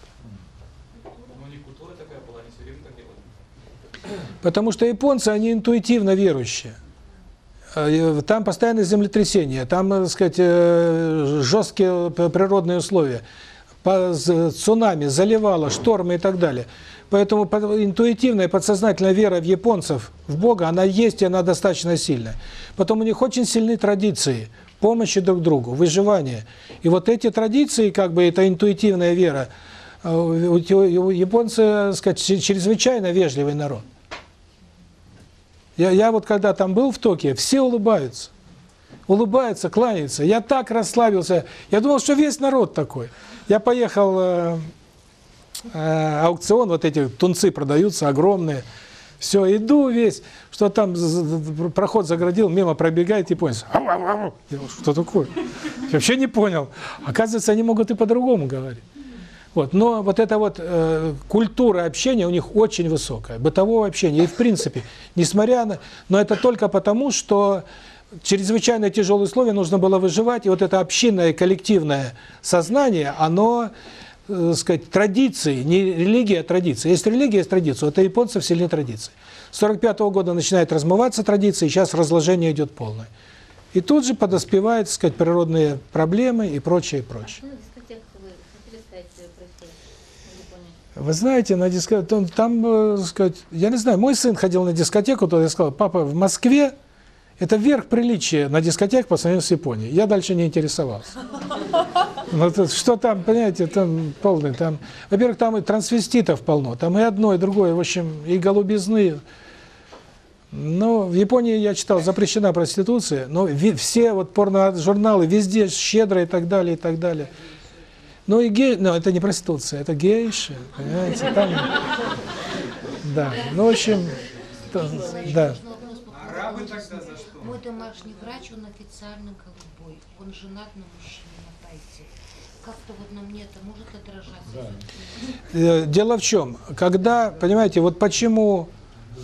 Потому что японцы, они интуитивно верующие. Э, Там постоянное землетрясение, там, так сказать, э, жесткие природные условия. По цунами, заливало, штормы и так далее. Поэтому по- интуитивная, подсознательная вера в японцев, в Бога, она есть, и она достаточно сильная. Потом у них очень сильны традиции помощи друг другу, выживания. И вот эти традиции, как бы, это интуитивная вера, э, японцы, сказать, чрезвычайно вежливый народ. Я, я вот когда там был в Токио, все улыбаются. Улыбаются, кланяются. Я так расслабился. Я думал, что весь народ такой. Я поехал, э, э, аукцион, вот эти тунцы продаются огромные. Все, иду весь, что там проход заградил, мимо пробегает японец. Я говорю, что такое? Я вообще не понял. Оказывается, они могут и по-другому говорить. Вот, но вот эта вот э, культура общения у них очень высокая, бытового общения. И в принципе, несмотря на... Но это только потому, что чрезвычайно тяжелые условия нужно было выживать, и вот это общинное коллективное сознание, оно, э, сказать, традиции, не религия, а традиции. Есть религия, есть традиция. Вот у японцев сильнее традиции. С 45 года начинает размываться традиции, сейчас разложение идет полное. И тут же подоспевают, так сказать, природные проблемы и прочее, и прочее. Вы сказать э? Вы знаете, на дискотеке, там, там, э, сказать, я не знаю, мой сын ходил на дискотеку, то я сказал, папа, в Москве это верх приличия на дискотеках по сравнению с Японией. Я дальше не интересовался. Ну, тут что там, понимаете, там полный, там, во-первых, там и трансвеститов полно, там и одно, и другое, в общем, и голубизны. Ну, в Японии, я читал, запрещена проституция, но все вот порно-журналы везде щедро и так далее, и так далее. Ну и гей, ну это не проституция, это гейши, понимаете, там, да, ну в общем, да. Арабы тогда? Мой домашний врач, он официально голубой. Он женат на мужчине на тайце. Как-то вот на мне это может отражаться? Э, Дело в чем, когда, понимаете, вот почему,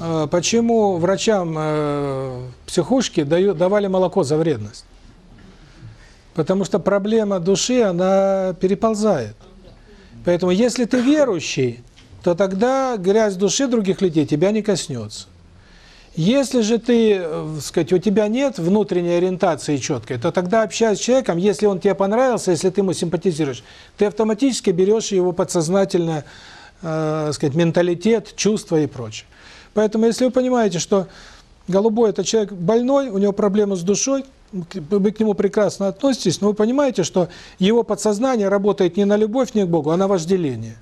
э, почему врачам э, психушки дают, давали молоко за вредность? Потому что проблема души, она переползает. Поэтому если ты верующий, то тогда грязь души других людей тебя не коснется. Если же ты, э, сказать, у тебя нет внутренней ориентации четкой, то тогда общаясь с человеком, если он тебе понравился, если ты ему симпатизируешь, ты автоматически берешь его подсознательно, э, сказать, менталитет, чувства и прочее. Поэтому если вы понимаете, что голубой это человек больной, у него проблемы с душой, вы к нему прекрасно относитесь, но вы понимаете, что его подсознание работает не на любовь, не к Богу, а на вожделение,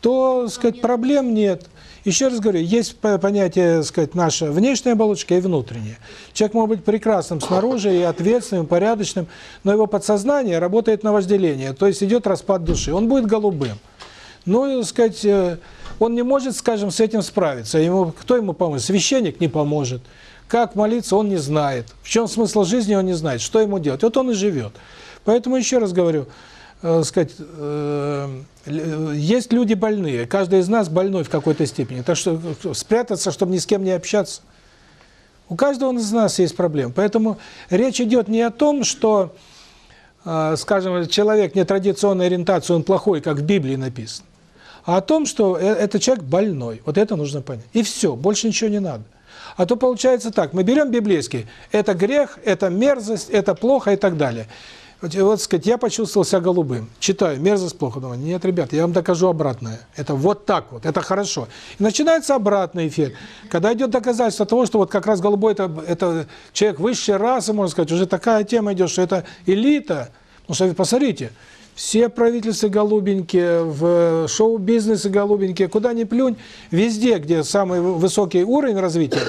то, сказать, проблем нет. Еще раз говорю, есть по- понятие, сказать, наша внешняя оболочка и внутренняя. Человек может быть прекрасным снаружи и ответственным, порядочным, но его подсознание работает на вожделение, то есть идет распад души. Он будет голубым. Ну, и, сказать, э, он не может, скажем, с этим справиться. Ему кто ему поможет? Священник не поможет. Как молиться, он не знает. В чем смысл жизни, он не знает. Что ему делать? Вот он и живет. Поэтому еще раз говорю, э, сказать, э, л- есть люди больные. Каждый из нас больной в какой-то степени. Так что э, спрятаться, чтобы ни с кем не общаться. У каждого из нас есть проблемы. Поэтому речь идет не о том, что, э, скажем, человек нетрадиционной ориентации, он плохой, как в Библии написано, а о том, что э- этот человек больной. Вот это нужно понять. И все, больше ничего не надо. А то получается так, мы берем библейский, это грех, это мерзость, это плохо и так далее. Вот, и вот сказать, я почувствовал себя голубым, читаю, мерзость плохо, думаю, нет, ребят, я вам докажу обратное. Это вот так вот, это хорошо. И начинается обратный эффект, когда идет доказательство того, что вот как раз голубой это, это человек высшей расы, можно сказать, уже такая тема идет, что это элита. Потому что, посмотрите, все правительства голубенькие, в шоу-бизнесе голубенькие, куда ни плюнь, везде, где самый высокий уровень развития,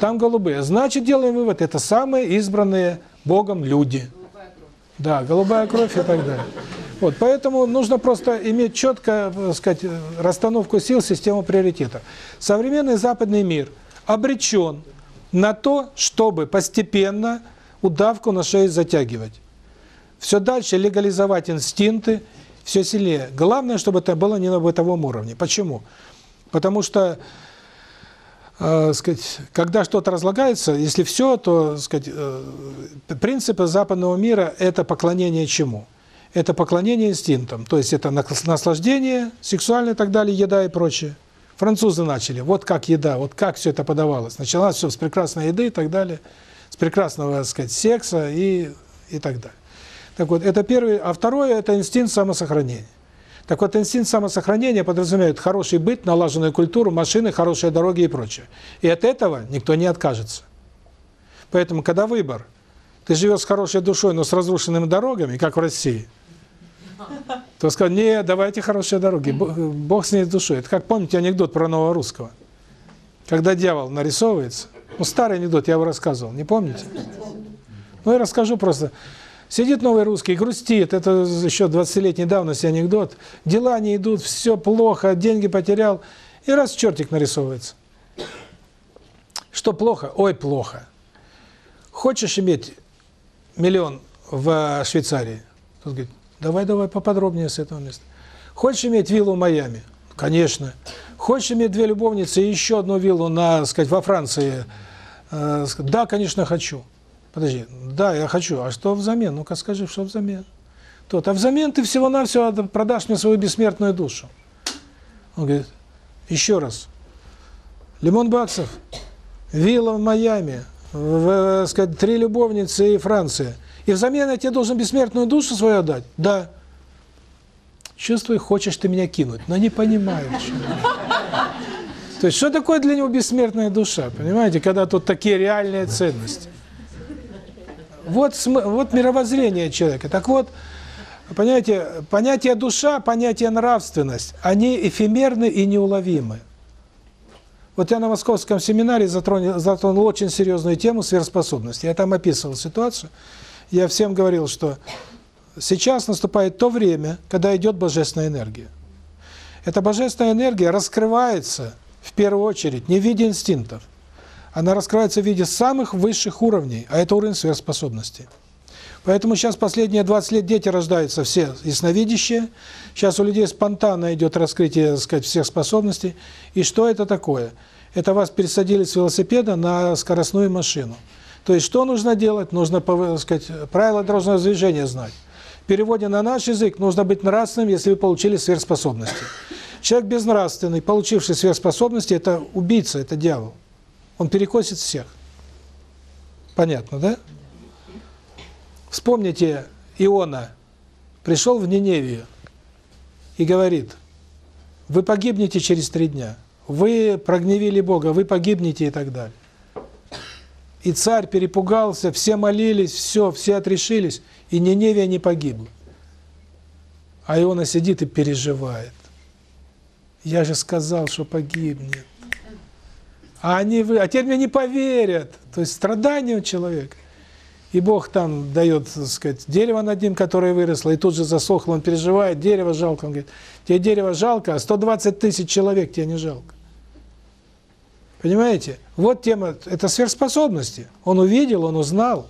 там голубые. Значит, делаем вывод, это самые избранные Богом люди. Да, голубая кровь и так далее. Вот, поэтому нужно просто иметь четко, так сказать, расстановку сил, систему приоритетов. Современный западный мир обречен на то, чтобы постепенно удавку на шее затягивать. Все дальше легализовать инстинкты, все сильнее. Главное, чтобы это было не на бытовом уровне. Почему? Потому что, э, сказать, когда что-то разлагается, если все, то, сказать, э, принципы западного мира – это поклонение чему? Это поклонение инстинктам. То есть это наслаждение, сексуальное и так далее, еда и прочее. Французы начали. Вот как еда, вот как все это подавалось. Началось все с прекрасной еды и так далее, с прекрасного, так сказать, секса и, и так далее. Так вот, это первый. А второе – это инстинкт самосохранения. Так вот, инстинкт самосохранения подразумевает хороший быт, налаженную культуру, машины, хорошие дороги и прочее. И от этого никто не откажется. Поэтому, когда выбор, ты живешь с хорошей душой, но с разрушенными дорогами, как в России, то сказать, не, давайте хорошие дороги, Бог с ней с душой. Это как, помните анекдот про нового русского? Когда дьявол нарисовывается, ну, старый анекдот, я его рассказывал, не помните? Ну, я расскажу просто. Сидит новый русский, грустит, это еще 20-летней давности анекдот, дела не идут, все плохо, деньги потерял, и раз чертик нарисовывается. Что плохо? Ой, плохо. Хочешь иметь миллион в Швейцарии? Тут говорит, давай, давай поподробнее с этого места. Хочешь иметь виллу в Майами? Конечно. Хочешь иметь две любовницы и еще одну виллу на, сказать, во Франции? Э, да, конечно, хочу. Подожди, да, я хочу. А что взамен? Ну-ка скажи, что взамен? Тот, а взамен ты всего-навсего продашь мне свою бессмертную душу. Он говорит, еще раз. Лимон Баксов, вилла в Майами, в, сказать, три любовницы и Франция. И взамен я тебе должен бессмертную душу свою отдать? Да. Чувствую, хочешь ты меня кинуть, но не понимаю, почему. То есть, что такое для него бессмертная душа? Понимаете, когда тут такие реальные ценности. Вот, вот мировоззрение человека. Так вот, понимаете, понятие душа, понятие нравственность, они эфемерны и неуловимы. Вот я на московском семинаре затронул, затронул очень серьезную тему сверхспособности. Я там описывал ситуацию. Я всем говорил, что сейчас наступает то время, когда идет божественная энергия. Эта божественная энергия раскрывается в первую очередь не в виде инстинктов, она раскрывается в виде самых высших уровней, а это уровень сверхспособностей. Поэтому сейчас последние 20 лет дети рождаются все ясновидящие. Сейчас у людей спонтанно идет раскрытие, так сказать, всех способностей. И что это такое? Это вас пересадили с велосипеда на скоростную машину. То есть что нужно делать? Нужно, так сказать, правила дорожного движения знать. В переводе на наш язык нужно быть нравственным, если вы получили сверхспособности. Человек безнравственный, получивший сверхспособности, это убийца, это дьявол. Он перекосит всех. Понятно, да? Вспомните, Иона пришел в Ниневию и говорит, вы погибнете через три дня, вы прогневили Бога, вы погибнете и так далее. И царь перепугался, все молились, все, все отрешились, и Ниневия не погибла. А Иона сидит и переживает. Я же сказал, что погибнет. А они вы, а теперь мне не поверят. То есть страдания у человека. И Бог там дает, так сказать, дерево над ним, которое выросло, и тут же засохло, он переживает, дерево жалко. Он говорит, тебе дерево жалко, а 120 тысяч человек тебе не жалко. Понимаете? Вот тема, это сверхспособности. Он увидел, он узнал.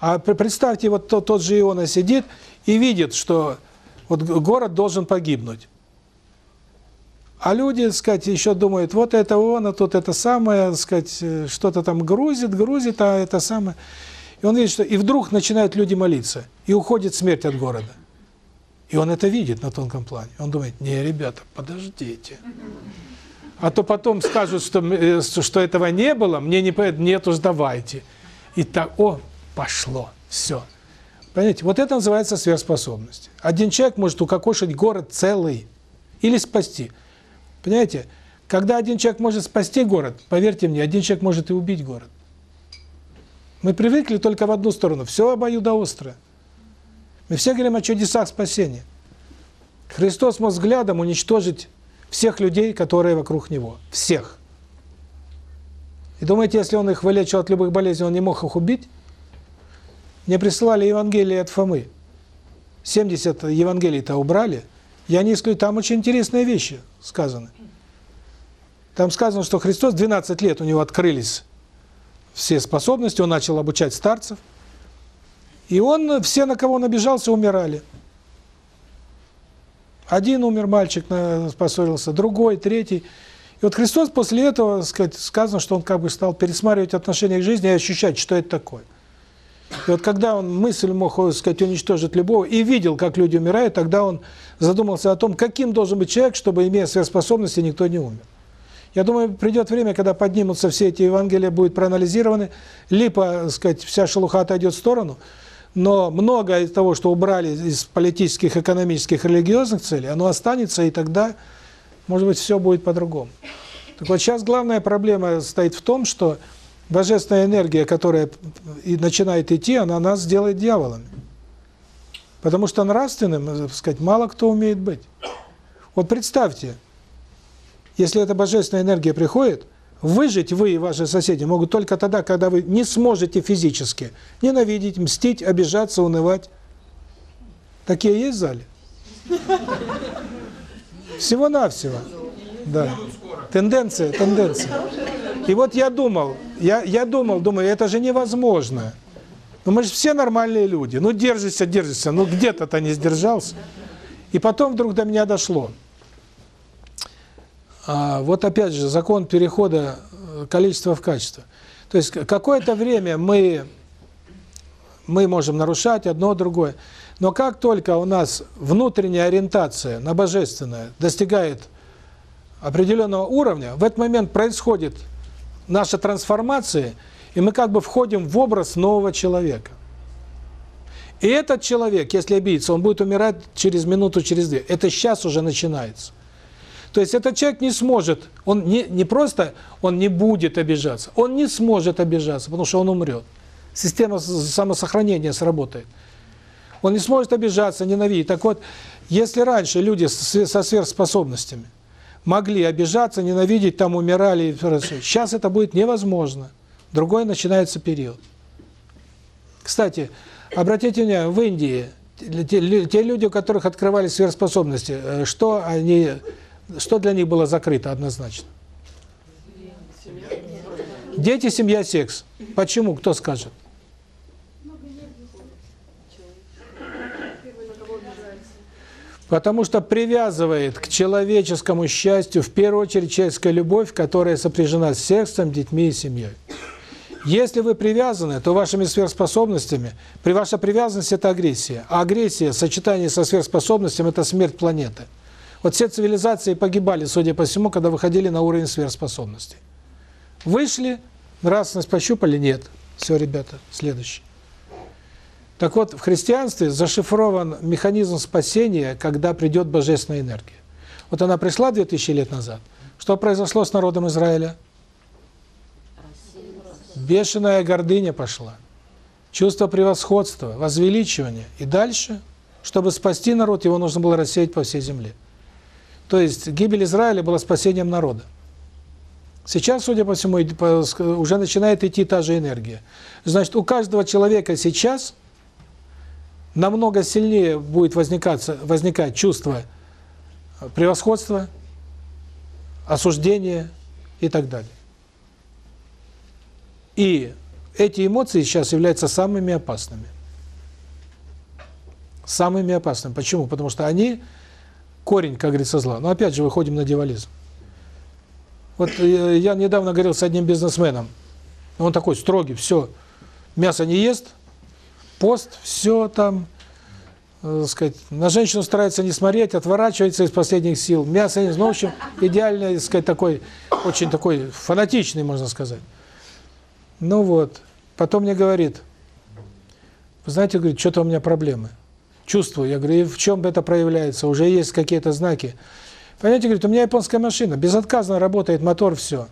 А представьте, вот тот, тот же Иона сидит и видит, что вот город должен погибнуть. А люди, так сказать, еще думают, вот это он, а тут это самое, так сказать, э, что-то там грузит, грузит, а это самое. И он видит, что... И вдруг начинают люди молиться, и уходит смерть от города. И он это видит на тонком плане. Он думает, не, ребята, подождите. А то потом скажут, что, э, что этого не было, мне не поэтому, нет уж, давайте. И так, о, пошло, все. Понимаете, вот это называется сверхспособность. Один человек может укокошить город целый или спасти. Понимаете? Когда один человек может спасти город, поверьте мне, один человек может и убить город. Мы привыкли только в одну сторону. Все обоюдоострое. Мы все говорим о чудесах спасения. Христос мог взглядом уничтожить всех людей, которые вокруг Него. Всех. И думаете, если Он их вылечил от любых болезней, Он не мог их убить? Мне присылали Евангелие от Фомы. 70 Евангелий-то убрали – я не исключаю, там очень интересные вещи сказаны. Там сказано, что Христос 12 лет у него открылись все способности, он начал обучать старцев. И он, все, на кого он обижался, умирали. Один умер мальчик, поссорился, другой, третий. И вот Христос после этого, сказать, сказано, что он как бы стал пересматривать отношение к жизни и ощущать, что это такое. И вот когда он мысль мог, сказать, уничтожить любого, и видел, как люди умирают, тогда он задумался о том, каким должен быть человек, чтобы, имея сверхспособности, никто не умер. Я думаю, придет время, когда поднимутся все эти Евангелия, будут проанализированы, либо, сказать, вся шелуха отойдет в сторону, но многое из того, что убрали из политических, экономических, религиозных целей, оно останется, и тогда, может быть, все будет по-другому. Так вот, сейчас главная проблема стоит в том, что божественная энергия, которая и начинает идти, она нас делает дьяволами. Потому что нравственным, так сказать, мало кто умеет быть. Вот представьте, если эта божественная энергия приходит, выжить вы и ваши соседи могут только тогда, когда вы не сможете физически ненавидеть, мстить, обижаться, унывать. Такие есть в зале? Всего-навсего. Да. Тенденция, тенденция. И вот я думал, я, я думал, думаю, это же невозможно. Ну мы же все нормальные люди. Ну держишься, держишься, ну где-то-то не сдержался. И потом вдруг до меня дошло. А, вот опять же закон перехода э, количества в качество. То есть какое-то время мы мы можем нарушать одно другое, но как только у нас внутренняя ориентация на божественное достигает определенного уровня, в этот момент происходит наша трансформация, и мы как бы входим в образ нового человека. И этот человек, если обидится, он будет умирать через минуту, через две. Это сейчас уже начинается. То есть этот человек не сможет, он не, не просто, он не будет обижаться, он не сможет обижаться, потому что он умрет. Система самосохранения сработает. Он не сможет обижаться, ненавидеть. Так вот, если раньше люди со сверхспособностями могли обижаться, ненавидеть, там умирали, сейчас это будет невозможно. Другой начинается период. Кстати, обратите внимание, в Индии те, те люди, у которых открывались сверхспособности, э, что они что для них было закрыто однозначно? Дети, семья, секс. Почему? Кто скажет? Потому что привязывает к человеческому счастью, в первую очередь, человеческая любовь, которая сопряжена с сексом, детьми и семьей. Если вы привязаны, то вашими сверхспособностями, при вашей привязанности – это агрессия. А агрессия, сочетание со сверхспособностями – это смерть планеты. Вот все цивилизации погибали, судя по всему, когда выходили на уровень сверхспособностей. Вышли, нравственность пощупали, нет. Все, ребята, следующий. Так вот, в христианстве зашифрован механизм спасения, когда придет божественная энергия. Вот она пришла 2000 лет назад. Что произошло с народом Израиля? Бешеная гордыня пошла. Чувство превосходства, возвеличивания. И дальше, чтобы спасти народ, его нужно было рассеять по всей земле. То есть гибель Израиля была спасением народа. Сейчас, судя по всему, уже начинает идти та же энергия. Значит, у каждого человека сейчас намного сильнее будет возникать, возникать чувство превосходства, осуждения и так далее. И эти эмоции сейчас являются самыми опасными. Самыми опасными. Почему? Потому что они корень, как говорится, зла. Но опять же выходим на дьяволизм. Вот э, я недавно говорил с одним бизнесменом. Он такой строгий, все, мясо не ест, пост, все там, э, сказать, на женщину старается не смотреть, отворачивается из последних сил, мясо ну, в общем, идеальный, сказать, такой, очень такой фанатичный, можно сказать. Ну вот, потом мне говорит, вы знаете, говорит, что-то у меня проблемы чувствую. Я говорю, и в чем это проявляется? Уже есть какие-то знаки. Понимаете, говорит, у меня японская машина, безотказно работает мотор, все.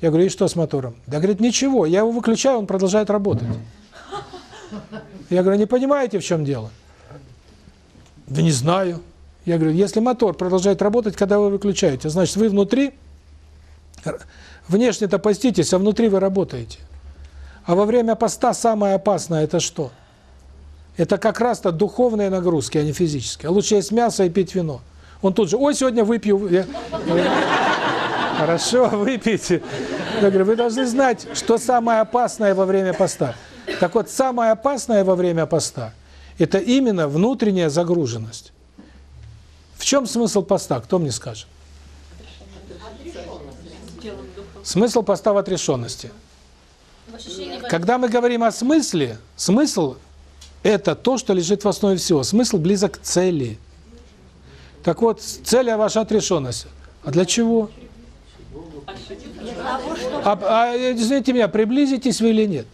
Я говорю, и что с мотором? Да, говорит, ничего, я его выключаю, он продолжает работать. Я говорю, не понимаете, в чем дело? Да не знаю. Я говорю, если мотор продолжает работать, когда вы выключаете, значит, вы внутри, внешне-то поститесь, а внутри вы работаете. А во время поста самое опасное – это что? – это как раз-то духовные нагрузки, а не физические. А лучше есть мясо и пить вино. Он тут же, ой, сегодня выпью. Хорошо, выпейте. Я говорю, вы должны знать, что самое опасное во время поста. Так вот, самое опасное во время поста – это именно внутренняя загруженность. В чем смысл поста? Кто мне скажет? Смысл поста в отрешенности. Когда мы говорим о смысле, смысл – это то, что лежит в основе всего. Смысл близок к цели. Так вот, цель – ваша отрешенность. А для чего? А, а, извините меня, приблизитесь вы или нет?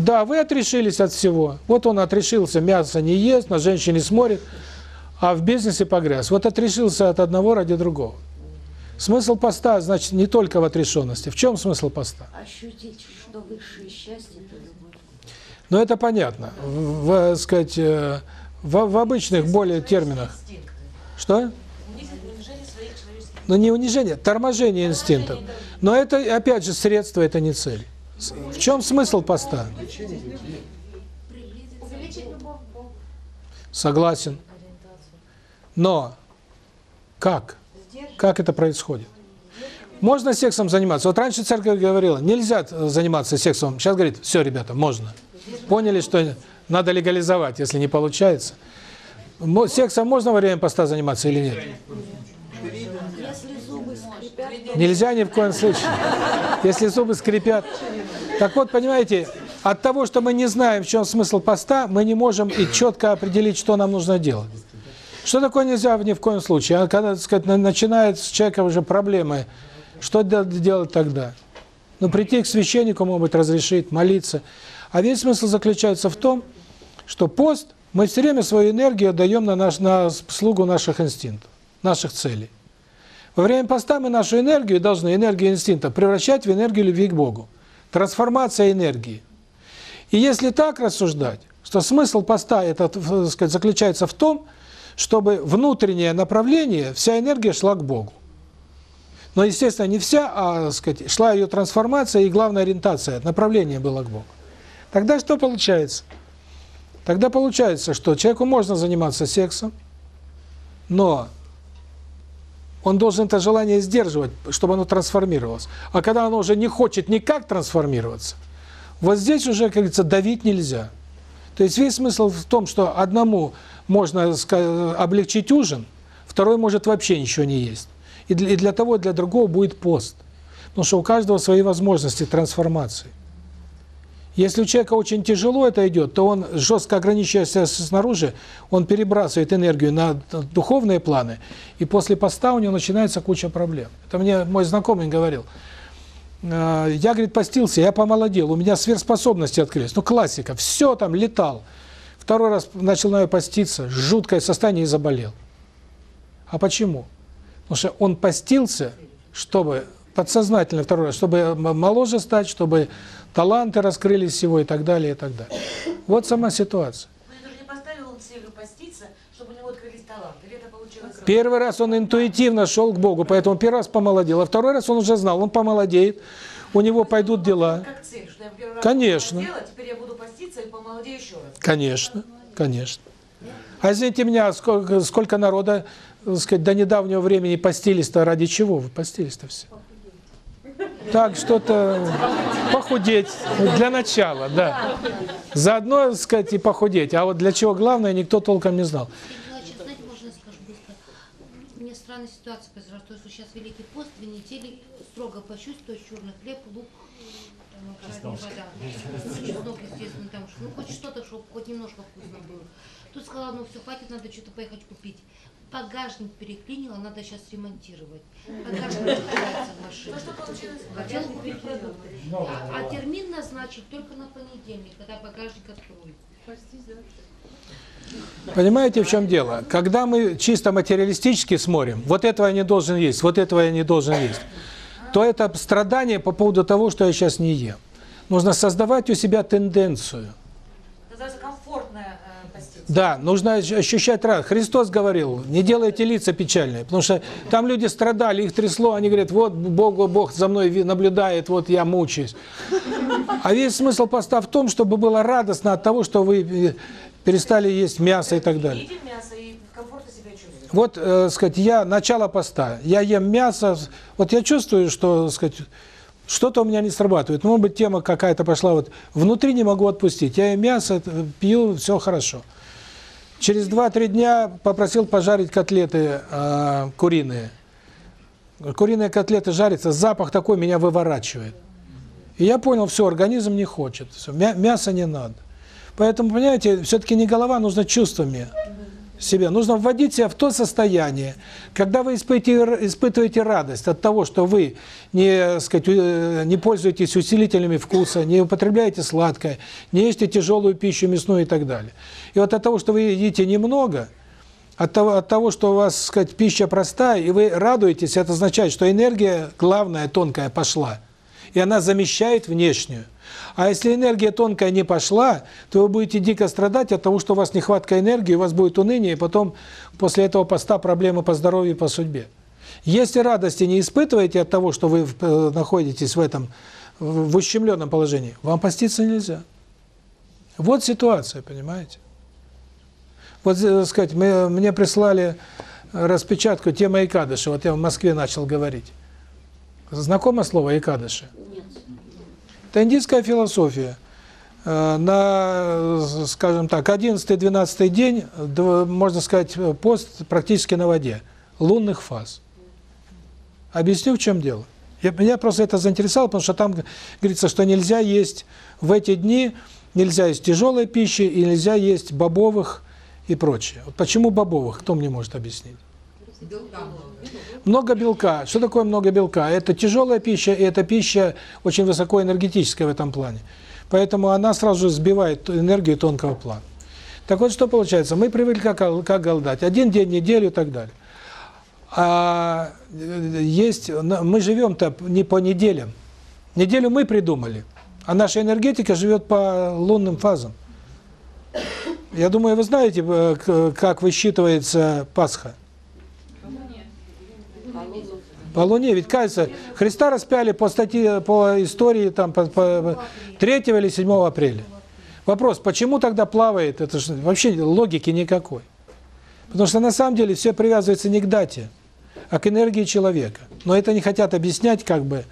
Да, вы отрешились от всего. Вот он отрешился, мясо не ест, на женщине смотрит, а в бизнесе погряз. Вот отрешился от одного ради другого. Смысл поста, значит, не только в отрешенности. В чем смысл поста? Ощутить, что высшее счастье – это любовь. Ну, это понятно. В, в, сказать, э, в, в обычных более терминах. Что? Ну, не унижение, торможение инстинктов. Но это, опять же, средство, это не цель. В чем смысл поста? Согласен. Но как? Как это происходит? Можно сексом заниматься? Вот раньше церковь говорила, нельзя э, заниматься сексом. Сейчас говорит, все, ребята, можно. Поняли, что надо легализовать, если не получается. Сексом можно во время поста заниматься или нет? Нельзя ни в коем случае. Если зубы скрипят. Так вот, понимаете, от того, что мы не знаем, в чем смысл поста, мы не можем и четко определить, что нам нужно делать. Что такое нельзя ни в коем случае? А когда, так сказать, на- начинает с человека уже проблемы, что де- делать тогда? Ну, прийти к священнику, может быть, разрешить, молиться. А весь смысл заключается в том, что пост, мы все время свою энергию даем на, наш, на слугу наших инстинктов, наших целей. Во время поста мы нашу энергию должны, энергию инстинкта, превращать в энергию любви к Богу. Трансформация энергии. И если так рассуждать, что смысл поста это, так сказать, заключается в том, чтобы внутреннее направление, вся энергия шла к Богу. Но, естественно, не вся, а, сказать, шла ее трансформация и главная ориентация, направление было к Богу. Тогда что получается? Тогда получается, что человеку можно заниматься сексом, но он должен это желание сдерживать, чтобы оно трансформировалось. А когда оно уже не хочет никак трансформироваться, вот здесь уже, как говорится, давить нельзя. То есть весь смысл в том, что одному можно облегчить ужин, второй может вообще ничего не есть. И для того, и для другого будет пост. Потому что у каждого свои возможности трансформации. Если у человека очень тяжело это идет, то он, жестко ограничивая себя снаружи, он перебрасывает энергию на духовные планы, и после поста у него начинается куча проблем. Это мне мой знакомый говорил. Э, Я, говорит, постился, я помолодел, у меня сверхспособности открылись. Ну, классика, все там, летал. Второй раз начал на поститься, жуткое состояние и заболел. А почему? Потому что он постился, чтобы подсознательно второй раз, чтобы моложе стать, чтобы таланты раскрылись всего и так далее, и так далее. Вот сама ситуация. Но это же не поставил он целью поститься, чтобы у него открылись таланты. Или это получилось? Первый раз он интуитивно шел к Богу, поэтому первый раз помолодел, а второй раз он уже знал, он помолодеет, у него пойдут дела. Цель, Конечно. сделала, теперь я буду поститься и помолодею еще раз. Конечно, конечно. А извините меня, сколько, сколько народа, так сказать, до недавнего времени постились-то ради чего вы постились-то все? Так, что-то похудеть, для начала, да. Заодно, так сказать, и похудеть. А вот для чего главное, никто толком не знал. Значит, знаете, можно я скажу быстро? Мне странная ситуация произошла, то есть сейчас Великий пост, две недели строго есть черный хлеб, лук, там, вода, чеснок, естественно, там, ну, хоть что-то, чтобы хоть немножко вкусно было. Тут сказала, ну, все, хватит, надо что-то поехать купить. Багажник переклинила, надо сейчас ремонтировать. Багажник в машине. Хотела купить продукты. А, а термин назначить только на понедельник, когда багажник откроют. Понимаете, в чем дело? Когда мы чисто материалистически смотрим, вот этого я не должен есть, вот этого я не должен есть, то это страдание по поводу того, что я сейчас не ем. Нужно создавать у себя тенденцию. Называется комфортная э, поститься. Да, нужно ощ- ощущать радость. Христос говорил, не делайте лица печальные, потому что там люди страдали, их трясло, они говорят, вот Бог, Бог за мной наблюдает, вот я мучаюсь. А весь смысл поста в том, чтобы было радостно от того, что вы э, перестали есть мясо и так далее. Вот, э, сказать, я начало поста, я ем мясо, вот я чувствую, что, сказать, что-то у меня не срабатывает. Может быть, тема какая-то пошла, вот внутри не могу отпустить. Я ем мясо, пью, все хорошо. Через 2-3 дня попросил пожарить котлеты э, куриные. Куриные котлеты жарятся, запах такой меня выворачивает. И я понял, все, организм не хочет, все, мясо не надо. Поэтому, понимаете, все-таки не голова, нужно чувствами себя. Нужно вводить себя в то состояние, когда вы испытываете, испытываете радость от того, что вы не, сказать, э, не пользуетесь усилителями вкуса, не употребляете сладкое, не едите тяжелую пищу мясную и так далее. И вот от того, что вы едите немного, от того, от того, что у вас, сказать, пища простая, и вы радуетесь, это означает, что энергия главная, тонкая, пошла. И она замещает внешнюю. А если энергия тонкая не пошла, то вы будете дико страдать от того, что у вас нехватка энергии, у вас будет уныние, и потом после этого поста проблемы по здоровью по судьбе. Если радости не испытываете от того, что вы э, находитесь в этом в ущемленном положении, вам поститься нельзя. Вот ситуация, понимаете? Вот, так э, сказать, мы, мне прислали распечатку темы Икадыши, вот я в Москве начал говорить. Знакомо слово Икадыши? Это индийская философия. Э, на, скажем так, 11-12 день, можно сказать, пост практически на воде, лунных фаз. Объясню, в чем дело. Я, меня просто это заинтересовало, потому что там говорится, что нельзя есть в эти дни, нельзя есть тяжелой пищи и нельзя есть бобовых и прочее. Вот почему бобовых? Кто мне может объяснить? Много белка. Что такое много белка? Это тяжелая пища, и эта пища очень высокоэнергетическая в этом плане. Поэтому она сразу же сбивает энергию тонкого плана. Так вот, что получается? Мы привыкли как, как голодать. Один день, неделю и так далее. А есть, мы живем-то не по неделям. Неделю мы придумали, а наша энергетика живет по лунным фазам. Я думаю, вы знаете, э, как высчитывается Пасха. По Луне. Ведь, кажется, Христа распяли по статье, по истории там по, по 3 или 7 апреля. Вопрос, почему тогда плавает? Это же вообще логики никакой. Потому что на самом деле все привязывается не к дате, а к энергии человека. Но это не хотят объяснять как бы.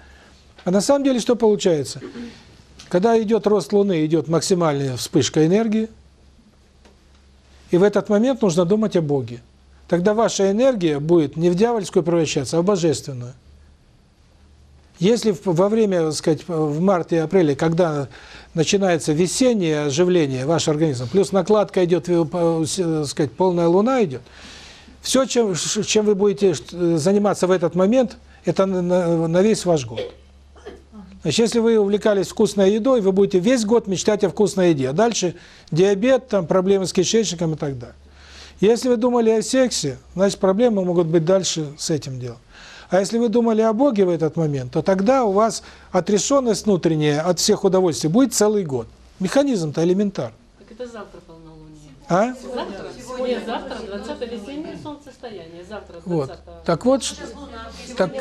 А на самом деле что получается? Когда идет рост Луны, идет максимальная вспышка энергии, и в этот момент нужно думать о Боге. Тогда ваша энергия будет не в дьявольскую превращаться, а в божественную. Если во время, так сказать, в марте и апреле, когда начинается весеннее оживление ваш организм, плюс накладка идет, э, так сказать, полная луна идет, все, чем, чем вы будете заниматься в этот момент, это на, на весь ваш год. Значит, если вы увлекались вкусной едой, вы будете весь год мечтать о вкусной еде. А дальше диабет, там проблемы с кишечником и так далее. Если вы думали о сексе, значит, проблемы могут быть дальше с этим делом. А если вы думали о Боге в этот момент, то тогда у вас отрешенность внутренняя от всех удовольствий будет целый год. Механизм-то элементарный. Так это завтра полнолуние. А? Завтра? Сегодня завтра, 20 весеннее солнцестояние. Завтра, 20 Вот. Так вот, так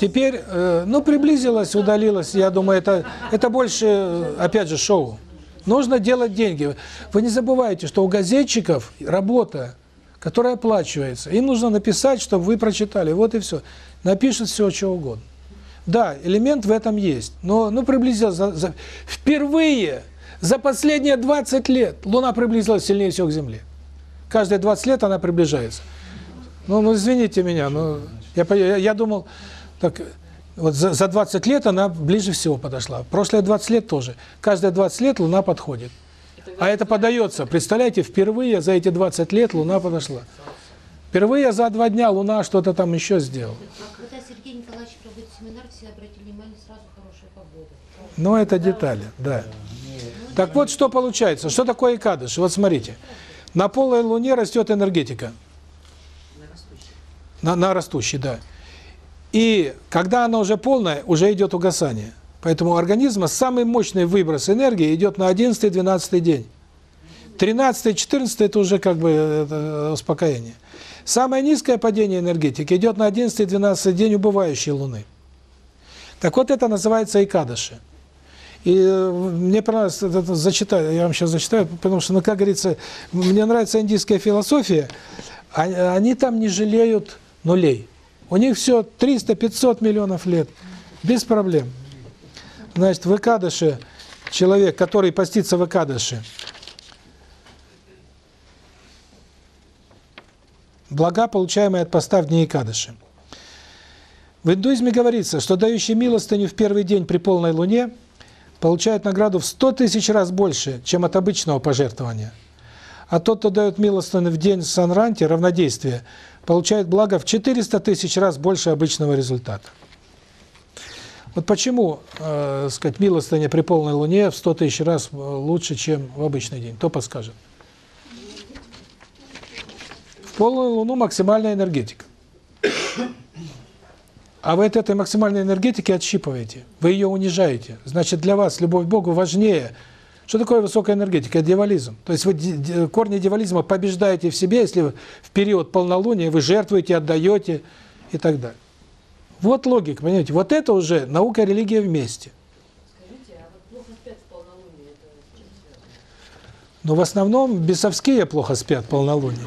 теперь, э, ну, приблизилась, удалилась, я думаю, это, это больше, э, опять же, шоу. Нужно делать деньги. Вы не забывайте, что у газетчиков работа, которая оплачивается. Им нужно написать, чтобы вы прочитали. Вот и все. Напишут все, что угодно. Да, элемент в этом есть. Но ну, приблизилось. За, за, впервые за последние 20 лет Луна приблизилась сильнее всего к Земле. Каждые 20 лет она приближается. Ну, ну извините меня, но я, я, я думал, так вот за, за 20 лет она ближе всего подошла. Прошлые 20 лет тоже. Каждые 20 лет Луна подходит. А это подается. Представляете, впервые за эти 20 лет Луна подошла. Впервые за два дня Луна что-то там еще сделала. Когда Сергей Николаевич проводит семинар, все обратили внимание, сразу хорошая погода. Ну, это детали, да. Так вот, что получается? Что такое Икадыш? Вот смотрите. На полой Луне растет энергетика. На, на растущей, да. И когда она уже полная, уже идет угасание. Поэтому у организма самый мощный выброс энергии идет на 11-12 день. 13-14 это уже как бы это успокоение. Самое низкое падение энергетики идет на 11-12 день убывающей Луны. Так вот это называется икадыши. И э, мне понравилось, это зачитаю, я вам сейчас зачитаю, потому что, ну, как говорится, мне нравится индийская философия, а- они там не жалеют нулей. У них все 300-500 миллионов лет. Без проблем. Значит, в Икадыше человек, который постится в Икадыше, блага, получаемые от поста в дни Икадыши. В индуизме говорится, что дающий милостыню в первый день при полной луне получает награду в 100 тысяч раз больше, чем от обычного пожертвования. А тот, кто дает милостыню в день санранти, равнодействия, получает благо в 400 тысяч раз больше обычного результата. Вот почему, э, сказать, милостыня при полной луне в 100 тысяч раз э, лучше, чем в обычный день? Кто подскажет? В полную луну максимальная энергетика. А вы от этой максимальной энергетики отщипываете. Вы ее унижаете. Значит, для вас любовь к Богу важнее. Что такое высокая энергетика? Это дьяволизм. То есть вы корни дьяволизма побеждаете в себе, если в период полнолуния вы жертвуете, отдаете и так далее. Вот логика, понимаете? Вот это уже наука и религия вместе. Но в основном бесовские плохо спят в полнолуние.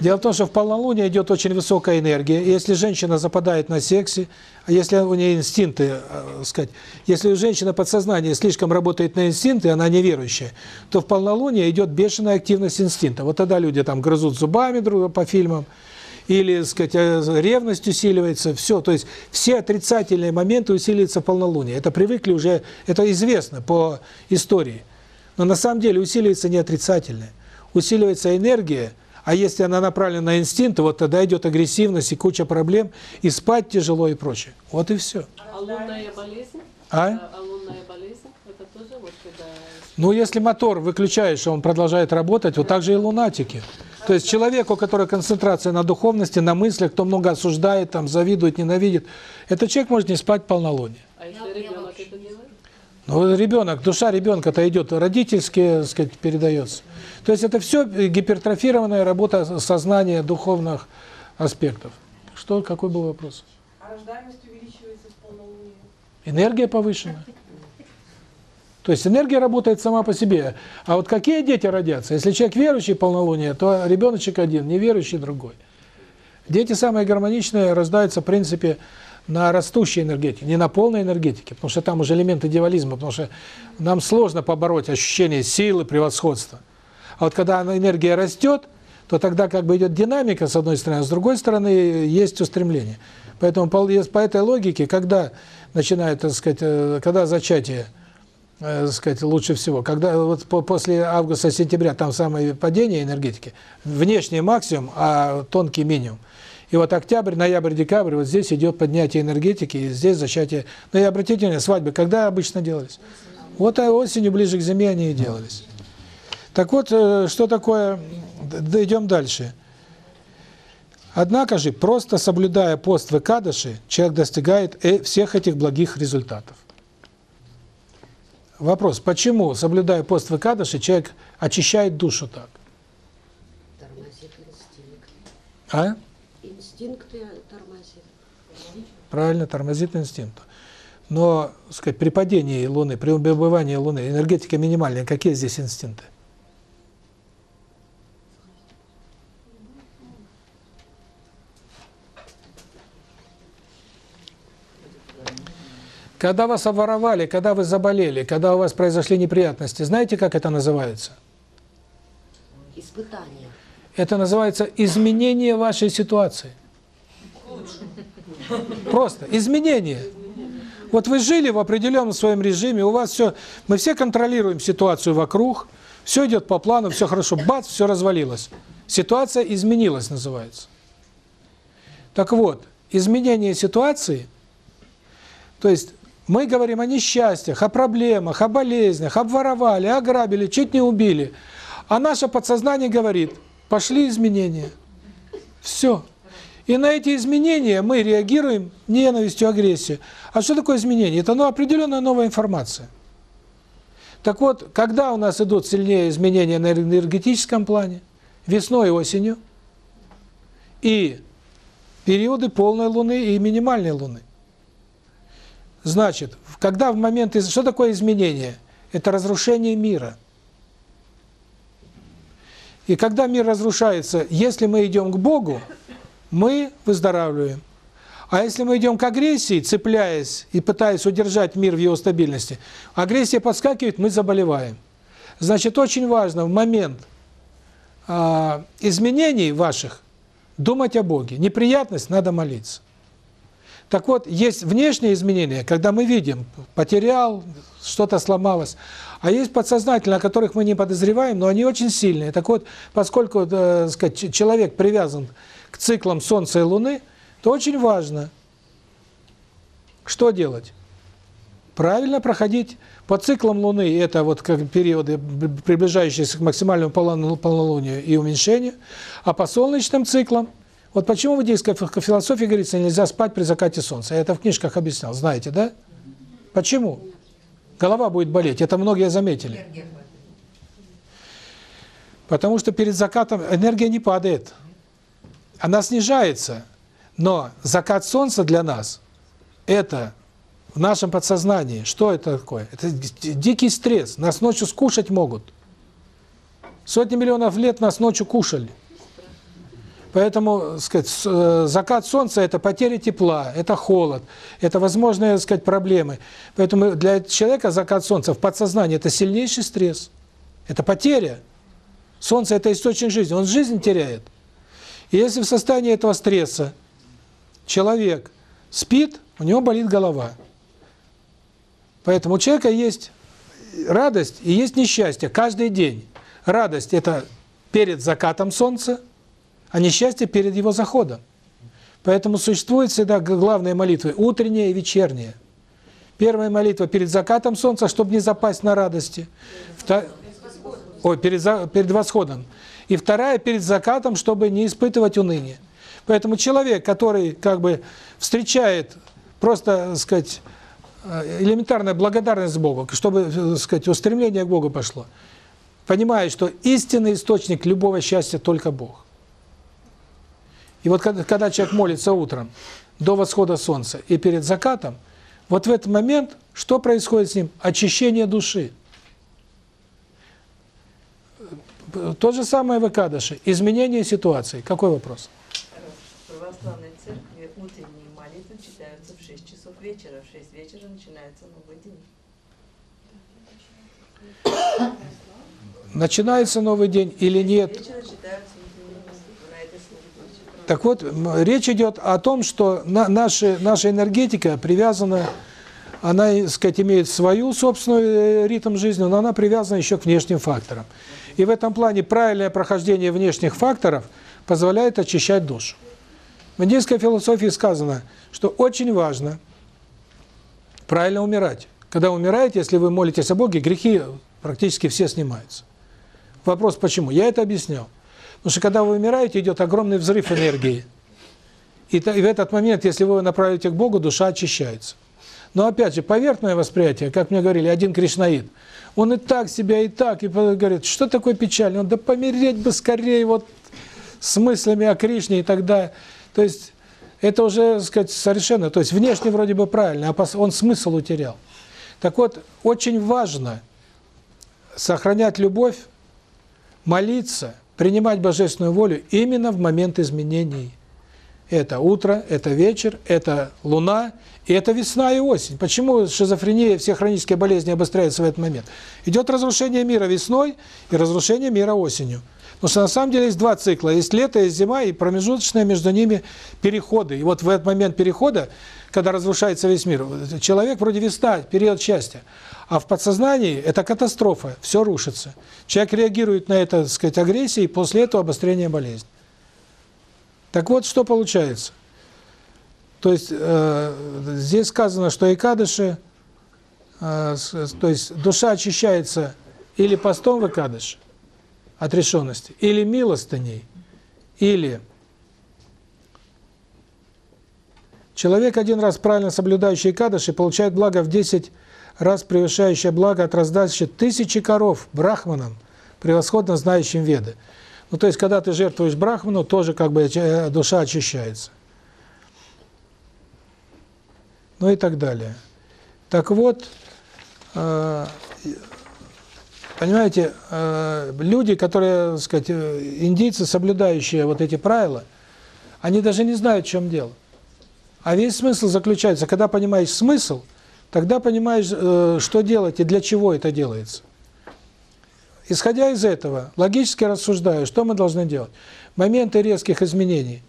Дело в том, что в полнолуние идет очень высокая энергия. И если женщина западает на сексе, а если у нее инстинкты, э, сказать, если у женщины подсознание слишком работает на инстинкты, она неверующая, то в полнолуние идет бешеная активность инстинкта. Вот тогда люди там грызут зубами друг по фильмам, или, так сказать, э, ревность усиливается, все. То есть все отрицательные моменты усиливаются в полнолуние. Это привыкли уже, это известно по истории. Но на самом деле усиливается не отрицательное. Усиливается энергия, а если она направлена на инстинкт, вот тогда идет агрессивность и куча проблем, и спать тяжело и прочее. Вот и все. А лунная болезнь? А? А лунная болезнь? Это тоже вот когда... Ну, если мотор выключаешь, он продолжает работать, вот так же и лунатики. То есть человеку, у которого концентрация на духовности, на мыслях, кто много осуждает, там, завидует, ненавидит, этот человек может не спать полнолуние. А если ребенок это делает? Ну, ребенок, душа ребенка-то идет родительски, так сказать, передается. То есть это все гипертрофированная работа сознания духовных аспектов. Что, какой был вопрос? А рождаемость увеличивается с полнолуния? Энергия повышена. То есть энергия работает сама по себе. А вот какие дети родятся? Если человек верующий полнолуние, то ребеночек один, неверующий другой. Дети самые гармоничные рождаются, в принципе, на растущей энергетике, не на полной энергетике, потому что там уже элементы дьяволизма, потому что нам сложно побороть ощущение силы, превосходства. А вот когда энергия растет, то тогда как бы идет динамика с одной стороны, а с другой стороны есть устремление. Поэтому по, по этой логике, когда начинает, так сказать, э, когда зачатие, э, сказать, лучше всего, когда вот по- после августа-сентября там самое падение энергетики, внешний максимум, а тонкий минимум. И вот октябрь, ноябрь, декабрь, вот здесь идет поднятие энергетики, и здесь зачатие. Но и обратите внимание, свадьбы когда обычно делались? Вот осенью, ближе к зиме они и делались. Так вот, э, что такое, д- д- идем дальше. Однако же, просто соблюдая пост в человек достигает э- всех этих благих результатов. Вопрос, почему, соблюдая пост в человек очищает душу так? Тормозит инстинкт. А? Инстинкты тормозит. Правильно, тормозит инстинкт. Но, сказать, при падении Луны, при убывании Луны, энергетика минимальная, какие здесь инстинкты? Когда вас обворовали, когда вы заболели, когда у вас произошли неприятности, знаете, как это называется? Испытания. Это называется изменение вашей ситуации. Просто изменение. Вот вы жили в определенном своем режиме, у вас все, мы все контролируем ситуацию вокруг, все идет по плану, все хорошо, бац, все развалилось. Ситуация изменилась, называется. Так вот, изменение ситуации, то есть мы говорим о несчастьях, о проблемах, о болезнях, обворовали, ограбили, чуть не убили. А наше подсознание говорит, пошли изменения. Все. И на эти изменения мы реагируем ненавистью, агрессией. А что такое изменение? Это ну, определенная новая информация. Так вот, когда у нас идут сильнее изменения на энергетическом плане, весной и осенью, и периоды полной Луны и минимальной Луны. Значит, когда в момент... Что такое изменение? Это разрушение мира. И когда мир разрушается, если мы идем к Богу, мы выздоравливаем. А если мы идем к агрессии, цепляясь и пытаясь удержать мир в его стабильности, агрессия подскакивает, мы заболеваем. Значит, очень важно в момент э, изменений ваших думать о Боге. Неприятность, надо молиться. Так вот, есть внешние изменения, когда мы видим, потерял, что-то сломалось, а есть подсознательные, о которых мы не подозреваем, но они очень сильные. Так вот, поскольку э, сказать, человек привязан к циклам Солнца и Луны, то очень важно, что делать? Правильно проходить по циклам Луны, это вот как периоды, приближающиеся к максимальному полнолунию и уменьшению, а по солнечным циклам – вот почему в индийской философии говорится, нельзя спать при закате солнца. Я это в книжках объяснял, знаете, да? Почему? Голова будет болеть, это многие заметили. Потому что перед закатом энергия не падает. Она снижается. Но закат солнца для нас – это в нашем подсознании. Что это такое? Это дикий стресс. Нас ночью скушать могут. Сотни миллионов лет нас ночью кушали. Поэтому, сказать, э, закат солнца – это потеря тепла, это холод, это возможные, сказать, проблемы. Поэтому для человека закат солнца в подсознании – это сильнейший стресс, это потеря. Солнце – это источник жизни, он жизнь теряет. И если в состоянии этого стресса человек спит, у него болит голова. Поэтому у человека есть радость и есть несчастье каждый день. Радость – это перед закатом солнца – а несчастье перед его заходом. Поэтому существует всегда главные молитвы, утренняя и вечерняя. Первая молитва перед закатом солнца, чтобы не запасть на радости. Втор... Ой, перед, за... перед восходом. И вторая перед закатом, чтобы не испытывать уныние. Поэтому человек, который как бы встречает просто, так сказать, э, элементарная благодарность Богу, чтобы, так сказать, устремление к Богу пошло, понимает, что истинный источник любого счастья только Бог. И вот когда, когда человек молится утром, до восхода солнца и перед закатом, вот в этот момент что происходит с ним? Очищение души. То же самое в Экадыше. Изменение ситуации. Какой вопрос? В православной церкви утренние молитвы читаются в 6 часов вечера. В 6 вечера начинается новый день. Начинается новый день или нет? Вечера так вот, речь идет о том, что на, наши, наша энергетика привязана, она, так сказать, имеет свою собственную э, ритм жизни, но она привязана еще к внешним факторам. И в этом плане правильное прохождение внешних факторов позволяет очищать душу. В индийской философии сказано, что очень важно правильно умирать. Когда умираете, если вы молитесь о Боге, грехи практически все снимаются. Вопрос почему? Я это объяснял. Потому что когда вы умираете, идет огромный взрыв энергии. И, в этот момент, если вы направите к Богу, душа очищается. Но опять же, поверхное восприятие, как мне говорили, один кришнаид, он и так себя, и так, и говорит, что такое печально? Он, да помереть бы скорее вот с мыслями о Кришне и тогда. То есть, это уже, так сказать, совершенно, то есть, внешне вроде бы правильно, а он смысл утерял. Так вот, очень важно сохранять любовь, молиться, принимать божественную волю именно в момент изменений. Это утро, это вечер, это луна, и это весна и осень. Почему шизофрения и все хронические болезни обостряются в этот момент? Идет разрушение мира весной и разрушение мира осенью. Потому что на самом деле есть два цикла. Есть лето, есть зима, и промежуточные между ними переходы. И вот в этот момент перехода, когда разрушается весь мир, человек вроде весна, период счастья. А в подсознании это катастрофа, все рушится. Человек реагирует на это, так сказать, агрессией, и после этого обострение болезни. Так вот, что получается? То есть, э, здесь сказано, что Икадыши, э, то есть, душа очищается или постом в Икадыше, отрешенности, или милостыней, или человек один раз правильно соблюдающий Икадыши получает благо в 10 раз превышающее благо от раздачи тысячи коров брахманам, превосходно знающим веды. Ну, то есть, когда ты жертвуешь брахману, тоже как бы э, душа очищается. Ну и так далее. Так вот, э, понимаете, э, люди, которые, так сказать, индийцы, соблюдающие вот эти правила, они даже не знают, в чем дело. А весь смысл заключается, когда понимаешь смысл, тогда понимаешь, э, что делать и для чего это делается. Исходя из этого, логически рассуждаю, что мы должны делать? Моменты резких изменений.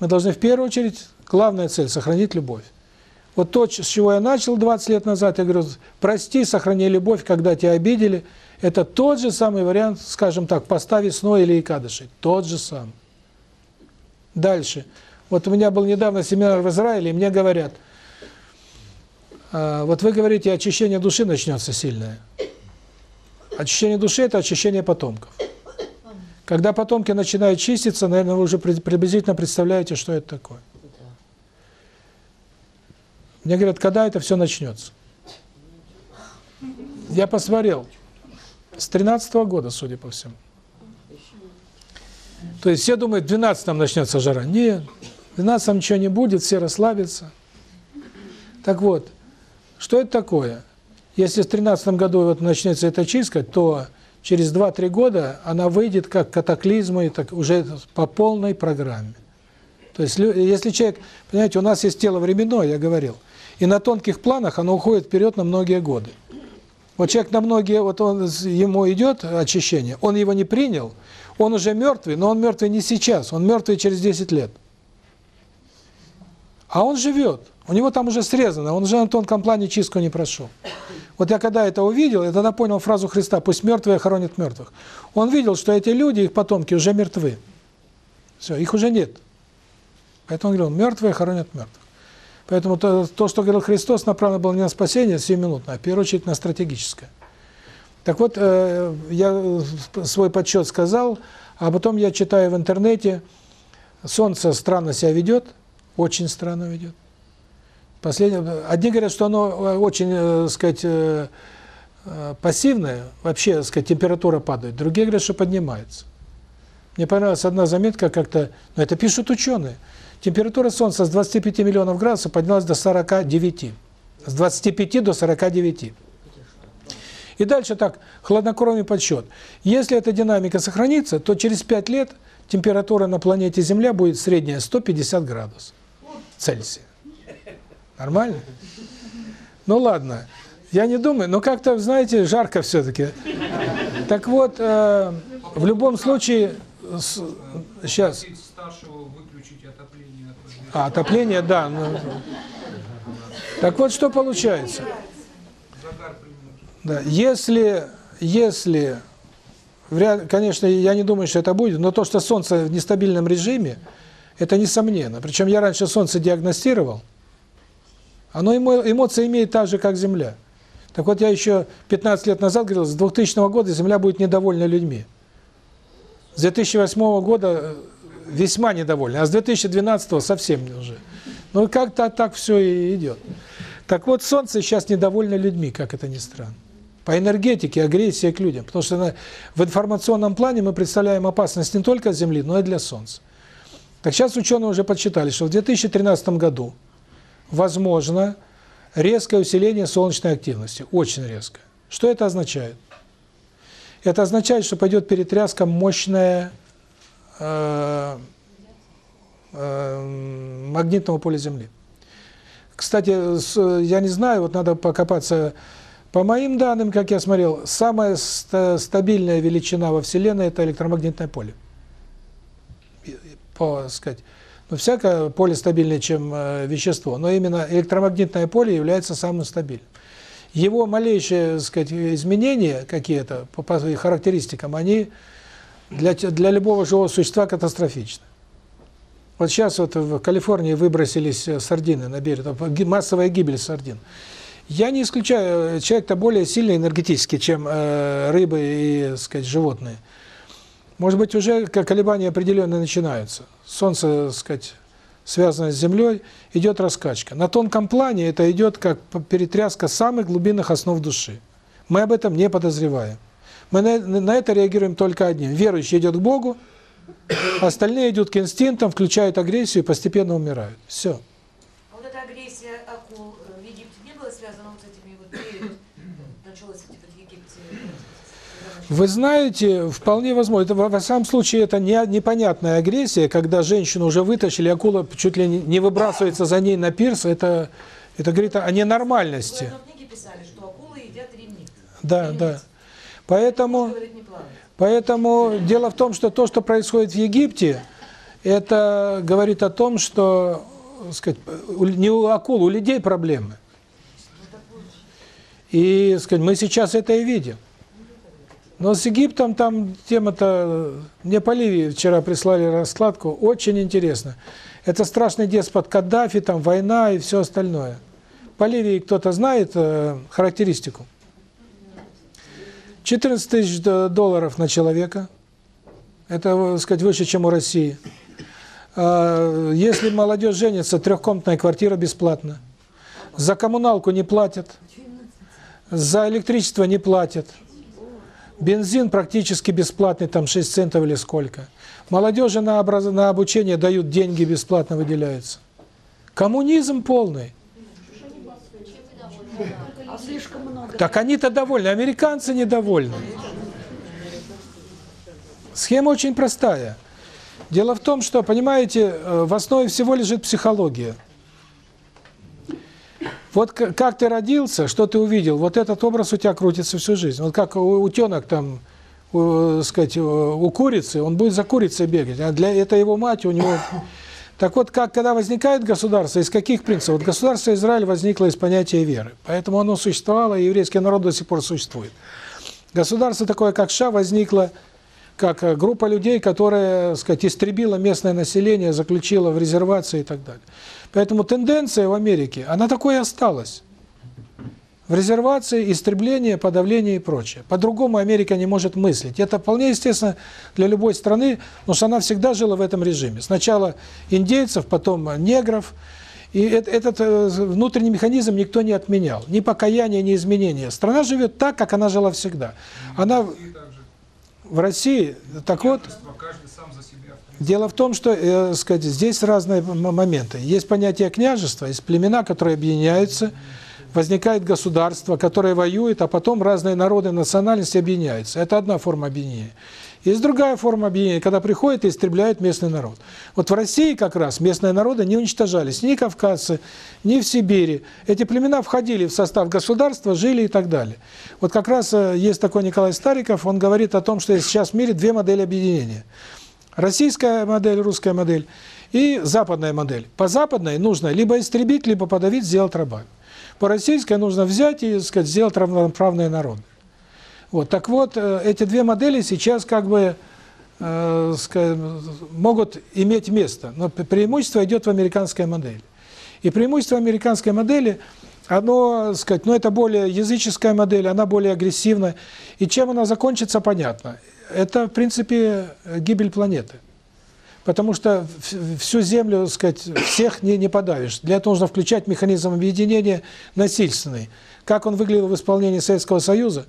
Мы должны в первую очередь, главная цель – сохранить любовь. Вот то, с чего я начал 20 лет назад, я говорю, прости, сохрани любовь, когда тебя обидели. Это тот же самый вариант, скажем так, поста весной или икадыши. Тот же самый. Дальше. Вот у меня был недавно семинар в Израиле, и мне говорят, «А, вот вы говорите, очищение души начнется сильное. Очищение души – это очищение потомков. Когда потомки начинают чиститься, наверное, вы уже приблизительно представляете, что это такое. Мне говорят, когда это все начнется? Я посмотрел. С 13 -го года, судя по всему. То есть все думают, в 12 начнется жара. Нет, в 12 ничего не будет, все расслабятся. Так вот, что это такое? Если в 13 году вот начнется эта чистка, то через 2-3 года она выйдет как катаклизм, и так уже по полной программе. То есть, если человек, понимаете, у нас есть тело временное, я говорил, и на тонких планах оно уходит вперед на многие годы. Вот человек на многие, вот он, ему идет очищение, он его не принял, он уже мертвый, но он мертвый не сейчас, он мертвый через 10 лет. А он живет, у него там уже срезано, он уже на тонком плане чистку не прошел. Вот я когда это увидел, я тогда понял фразу Христа «пусть мертвые хоронят мертвых». Он видел, что эти люди, их потомки, уже мертвы. Все, их уже нет. Поэтому он говорил «мертвые хоронят мертвых». Поэтому то, то, что говорил Христос, направлено было не на спасение сиюминутное, а в первую очередь на стратегическое. Так вот, э, я свой подсчет сказал, а потом я читаю в интернете, Солнце странно себя ведет, очень странно ведет. Последнее, одни говорят, что оно э, очень, э, сказать, э, пассивное, вообще, так сказать, температура падает. Другие говорят, что поднимается. Мне понравилась одна заметка как-то, но это пишут ученые. Температура Солнца с 25 миллионов градусов поднялась до 49. С 25 до 49. И дальше так, хладнокровный подсчет. Если эта динамика сохранится, то через 5 лет температура на планете Земля будет средняя 150 градусов Цельсия. Нормально? Ну ладно. Я не думаю, но как-то, знаете, жарко все-таки. Так вот, э, в любом случае, с, сейчас. А, отопление, да. Ну, так вот, что получается? Да, если, если, конечно, я не думаю, что это будет, но то, что Солнце в нестабильном режиме, это несомненно. Причем я раньше Солнце диагностировал, оно эмоции имеет так же, как Земля. Так вот, я еще 15 лет назад говорил, с 2000 года Земля будет недовольна людьми. С 2008 года э, весьма недовольна, а с 2012 совсем уже. Ну, как-то так все и идет. Так вот, Солнце сейчас недовольно людьми, как это ни странно. По энергетике, агрессия к людям. Потому что в информационном плане мы представляем опасность не только Земли, но и для Солнца. Так сейчас ученые уже подсчитали, что в 2013 году возможно резкое усиление солнечной активности, очень резкое. Что это означает? Это означает, что пойдет перетряска мощная э, э, магнитного поля Земли. Кстати, я не знаю, вот надо покопаться. По моим данным, как я смотрел, самая стабильная величина во Вселенной – это электромагнитное поле. По, сказать, ну, всякое поле стабильнее, чем э, вещество, но именно электромагнитное поле является самым стабильным. Его малейшие, сказать, изменения какие-то по, по характеристикам, они для, для любого живого существа катастрофичны. Вот сейчас вот в Калифорнии выбросились э, сардины на берег, массовая гибель сардин. Я не исключаю, э, человек-то более сильный энергетически, чем э, рыбы и, сказать, животные. Может быть, уже колебания определенные начинаются. Солнце, так сказать, связано с Землей, идет раскачка. На тонком плане это идет как перетряска самых глубинных основ души. Мы об этом не подозреваем. Мы на, на это реагируем только одним. Верующий идет к Богу, остальные идут к инстинктам, включают агрессию и постепенно умирают. Все. А вот эта агрессия акул в Египте не была связана вот с этими вот началось в Египте? Вы знаете, вполне возможно. Это, во, всяком случае, это не, непонятная агрессия, когда женщину уже вытащили, акула чуть ли не, выбрасывается за ней на пирс. Это, это говорит о Вы ненормальности. в одной книге писали, что акулы едят ремнит. Да, да. Поэтому, поэтому дело в том, что то, что происходит в Египте, это говорит о том, что, сказать, не у акул, у людей проблемы. И, так сказать, мы сейчас это и видим. Но с Египтом там тема-то... Мне по Ливии вчера прислали раскладку, очень интересно. Это страшный деспот Каддафи, там война и все остальное. По Ливии кто-то знает э, характеристику? 14 тысяч долларов на человека. Это, так сказать, выше, чем у России. А, Если молодежь женится, трехкомнатная квартира бесплатно. За коммуналку не платят. За электричество не платят. Бензин практически бесплатный, там 6 центов или сколько. Молодежи на, образ... на обучение дают деньги, бесплатно выделяются. Коммунизм полный. Так они-то довольны, американцы недовольны. Схема очень простая. Дело в том, что, понимаете, э, в основе всего лежит психология. Вот как ты родился, что ты увидел, вот этот образ у тебя крутится всю жизнь. Вот как у- утенок там, у, сказать, у курицы, он будет за курицей бегать, а для это его мать, у него... Так вот, как когда возникает государство, из каких принципов? Вот государство Израиль возникло из понятия веры, поэтому оно существовало, и еврейский народ до сих пор существует. Государство такое, как США, возникло как э, группа людей, которая, так сказать, истребила местное население, заключила в резервации и так далее. Поэтому тенденция в Америке, она такой и осталась. В резервации, истребление, подавление и прочее. По-другому Америка не может мыслить. Это вполне естественно для любой страны, потому что она всегда жила в этом режиме. Сначала индейцев, потом негров. И э- этот э, внутренний механизм никто не отменял. Ни покаяния, ни изменения. Страна живет так, как она жила всегда. Она в России, так вот. Дело в том, что э, сказать, здесь разные моменты. Есть понятие княжества, есть племена, которые объединяются, возникает государство, которое воюет, а потом разные народы, национальности объединяются. Это одна форма объединения. Есть другая форма объединения, когда приходят и истребляют местный народ. Вот в России как раз местные народы не уничтожались, ни кавказцы, ни в Сибири. Эти племена входили в состав государства, жили и так далее. Вот как раз э, есть такой Николай Стариков, он говорит о том, что сейчас в мире две модели объединения. Российская модель, русская модель и западная модель. По западной нужно либо истребить, либо подавить, сделать рабами. По российской нужно взять и, сказать, сделать равноправные народы. Вот, так вот, э, эти две модели сейчас как бы э, могут иметь место, но преимущество идет в американской модели. И преимущество американской модели, оно, так сказать, ну это более языческая модель, она более агрессивная. И чем она закончится, понятно. Это, в принципе, э, гибель планеты. Потому что всю Землю, сказать, всех не, не подавишь. Для этого нужно включать механизм объединения насильственный. Как он выглядел в исполнении Советского Союза?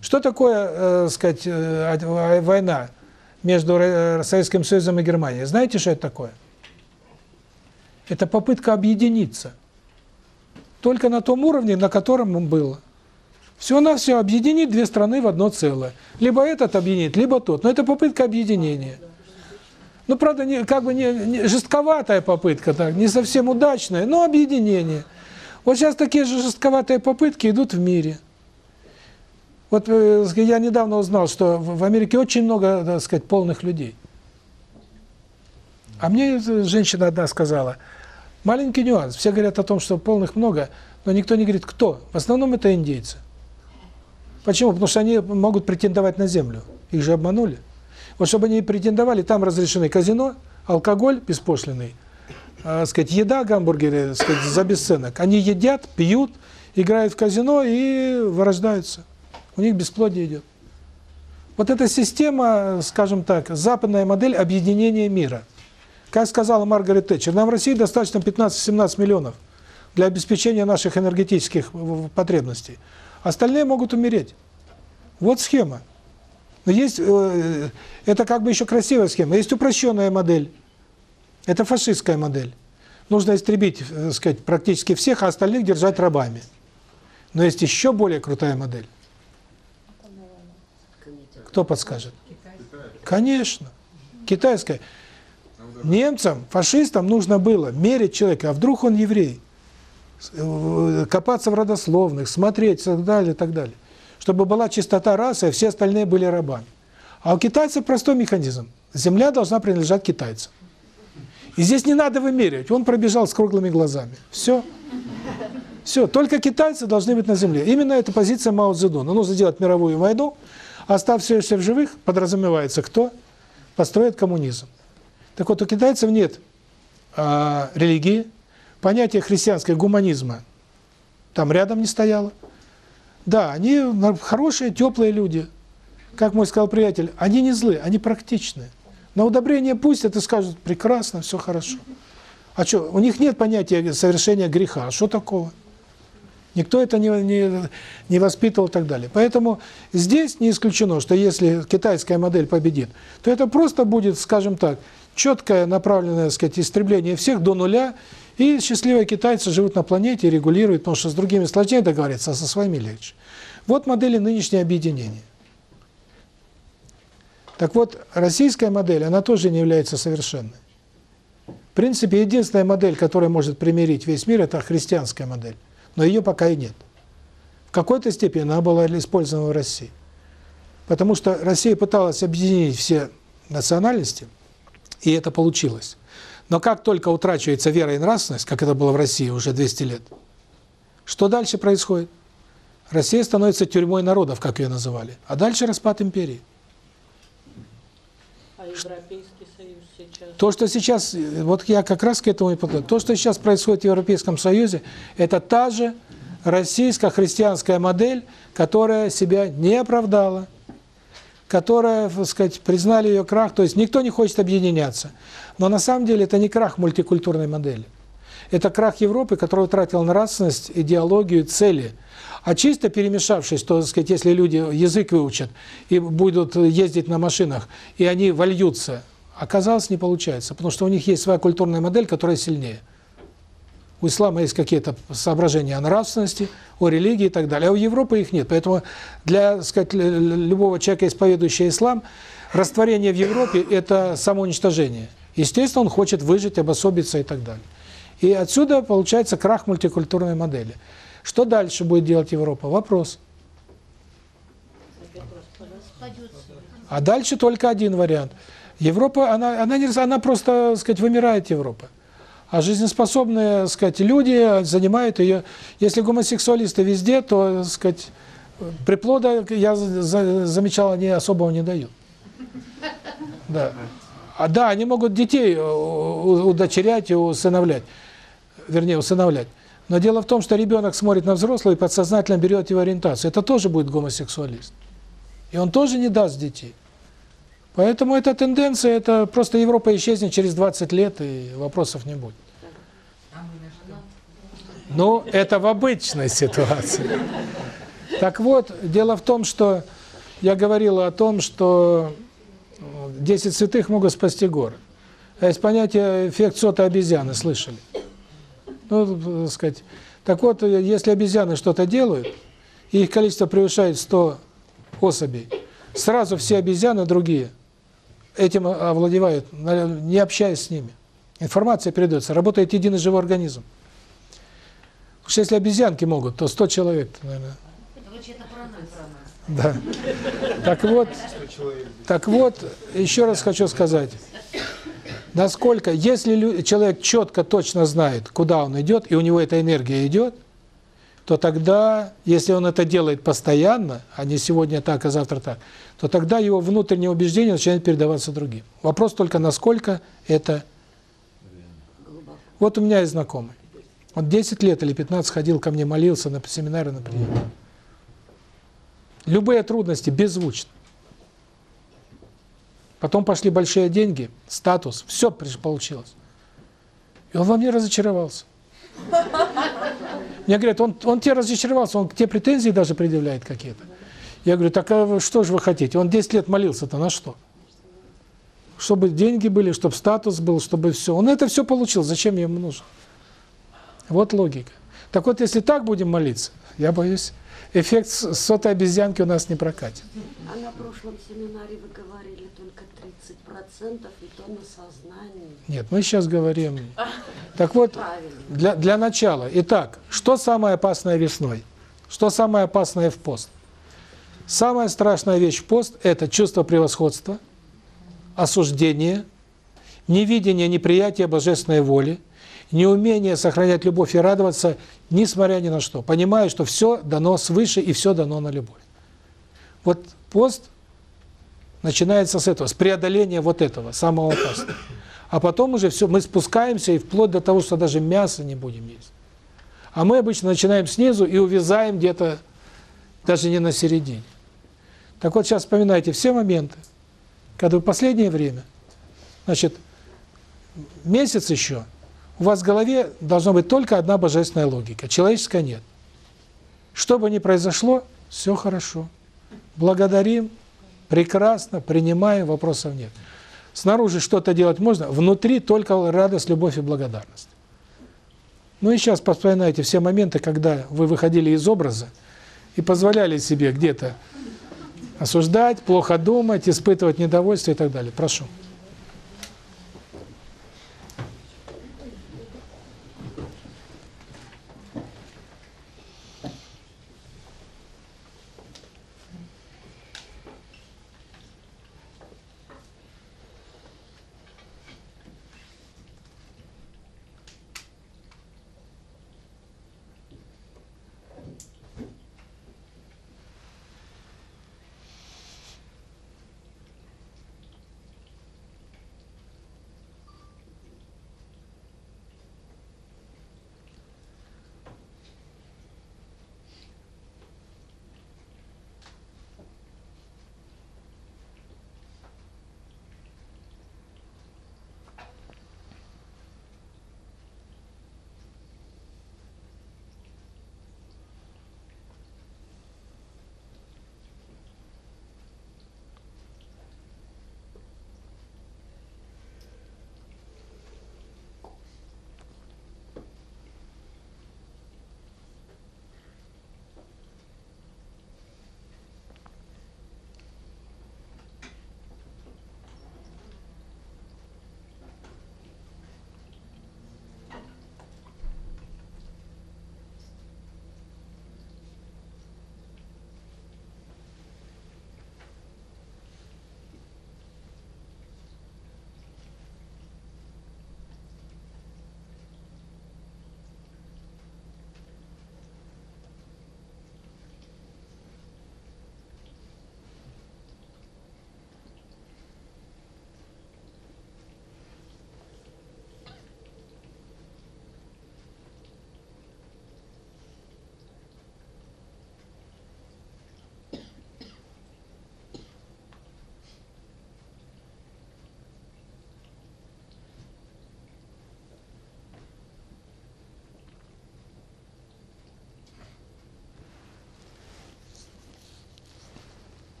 Что такое, э, сказать, э, а- война между Ро- Советским Союзом и Германией? Знаете, что это такое? Это попытка объединиться. Только на том уровне, на котором он было. Все на все объединить две страны в одно целое. Либо этот объединит, либо тот. Но это попытка объединения. Ну, правда, не, как бы не, не жестковатая попытка, так, не совсем удачная, но объединение. Вот сейчас такие же жестковатые попытки идут в мире. Вот э, я недавно узнал, что в Америке очень много, так сказать, полных людей. А мне э, женщина одна сказала, маленький нюанс, все говорят о том, что полных много, но никто не говорит, кто. В основном это индейцы. Почему? Потому что они могут претендовать на землю. Их же обманули. Вот чтобы они претендовали, там разрешены казино, алкоголь беспошлиный, э, сказать, еда, гамбургеры, сказать, за бесценок. Они едят, пьют, играют в казино и вырождаются. У них бесплодие идет. Вот эта система, скажем так, западная модель объединения мира. Как сказала Маргарет Тэтчер, нам в России достаточно 15-17 миллионов для обеспечения наших энергетических потребностей. Остальные могут умереть. Вот схема. Но есть, э, это как бы еще красивая схема. Есть упрощенная модель. Это фашистская модель. Нужно истребить, э, сказать, практически всех, а остальных держать рабами. Но есть еще более крутая модель. Кто подскажет? Конечно. Китайская. Немцам, фашистам нужно было мерить человека, а вдруг он еврей? Копаться в родословных, смотреть и так далее, и так далее. Чтобы была чистота расы, а все остальные были рабами. А у китайцев простой механизм. Земля должна принадлежать китайцам. И здесь не надо вымеривать. Он пробежал с круглыми глазами. Все. Все. Только китайцы должны быть на земле. Именно эта позиция Мао Цзэдуна. Нужно сделать мировую войну, оставшиеся в живых, подразумевается кто? Построит коммунизм. Так вот, у китайцев нет а, религии, понятие христианское гуманизма там рядом не стояло. Да, они хорошие, теплые люди. Как мой сказал приятель, они не злые, они практичные. На удобрение пустят и скажут, прекрасно, все хорошо. А что, у них нет понятия совершения греха, а что такого? Никто это не, не, не воспитывал и так далее. Поэтому здесь не исключено, что если китайская модель победит, то это просто будет, скажем так, четкое направленное, так сказать, истребление всех до нуля, и счастливые китайцы живут на планете и регулируют, потому что с другими сложнее договориться, а со своими легче. Вот модели нынешнего объединения. Так вот, российская модель, она тоже не является совершенной. В принципе, единственная модель, которая может примирить весь мир, это христианская модель. Но ее пока и нет. В какой-то степени она была использована в России. Потому что Россия пыталась объединить все национальности, и это получилось. Но как только утрачивается вера и нравственность, как это было в России уже 200 лет, что дальше происходит? Россия становится тюрьмой народов, как ее называли. А дальше распад империи. А сейчас? То, что сейчас, вот я как раз к этому и подходил. То, что сейчас происходит в Европейском Союзе, это та же российско-христианская модель, которая себя не оправдала, которая, так сказать, признали ее крах, то есть никто не хочет объединяться. Но на самом деле это не крах мультикультурной модели. Это крах Европы, которая утратила нравственность, идеологию, цели. А чисто перемешавшись, то, так сказать, если люди язык выучат и будут ездить на машинах, и они вольются, оказалось, не получается, потому что у них есть своя культурная модель, которая сильнее. У ислама есть какие-то соображения о нравственности, о религии и так далее, а у Европы их нет. Поэтому для, сказать, любого человека, исповедующего ислам, растворение в Европе – это самоуничтожение. Естественно, он хочет выжить, обособиться и так далее. И отсюда получается крах мультикультурной модели. Что дальше будет делать Европа? Вопрос. А дальше только один вариант. Европа, она, она, она просто, так сказать, вымирает Европа. А жизнеспособные, так сказать, люди занимают ее. Если гомосексуалисты везде, то, так сказать, приплода, я замечал, они особого не дают. Да. А да, они могут детей удочерять и усыновлять. Вернее, усыновлять. Но дело в том, что ребенок смотрит на взрослого и подсознательно берет его ориентацию. Это тоже будет гомосексуалист. И он тоже не даст детей. Поэтому эта тенденция, это просто Европа исчезнет через 20 лет, и вопросов не будет. Ну, это в обычной ситуации. Так вот, дело в том, что я говорил о том, что 10 святых могут спасти город. А есть понятие эффект сотой обезьяны, слышали? Ну, так сказать. Так вот, если обезьяны что-то делают, и их количество превышает 100 особей, сразу все обезьяны другие этим овладевают, не общаясь с ними. Информация передается, работает единый живой организм. Потому что если обезьянки могут, то 100 человек, наверное. Да. Так вот, так вот, еще раз хочу сказать, насколько, если человек четко, точно знает, куда он идет, и у него эта энергия идет, то тогда, если он это делает постоянно, а не сегодня так, а завтра так, то тогда его внутреннее убеждение начинает передаваться другим. Вопрос только, насколько это... Вот у меня есть знакомый. Он 10 лет или 15 ходил ко мне, молился на семинары, на прием. Любые трудности беззвучно. Потом пошли большие деньги, статус, все получилось. И он во мне разочаровался. Мне говорят, он, он тебе разочаровался, он к тебе претензии даже предъявляет какие-то. Я говорю, так а что же вы хотите? Он 10 лет молился-то на что? Чтобы деньги были, чтобы статус был, чтобы все. Он это все получил, зачем ему нужно? Вот логика. Так вот, если так будем молиться, я боюсь, эффект сотой обезьянки у нас не прокатит. А на прошлом семинаре вы говорили только 30%, и то на сознании. Нет, мы сейчас говорим... Так вот, Правильно. для, для начала. Итак, что самое опасное весной? Что самое опасное в пост? Самая страшная вещь в пост – это чувство превосходства, осуждение, невидение, неприятие божественной воли, неумение сохранять любовь и радоваться, несмотря ни на что, понимая, что все дано свыше и все дано на любовь. Вот пост начинается с этого, с преодоления вот этого, самого опасного. А потом уже все, мы спускаемся и вплоть до того, что даже мясо не будем есть. А мы обычно начинаем снизу и увязаем где-то даже не на середине. Так вот сейчас вспоминайте все моменты, когда в последнее время, значит, месяц еще, у вас в голове должна быть только одна божественная логика, человеческая нет. Что бы ни произошло, все хорошо. Благодарим, прекрасно, принимаем, вопросов нет. Снаружи что-то делать можно, внутри только радость, любовь и благодарность. Ну и сейчас вспоминайте все моменты, когда вы выходили из образа и позволяли себе где-то осуждать, плохо думать, испытывать недовольство и так далее. Прошу.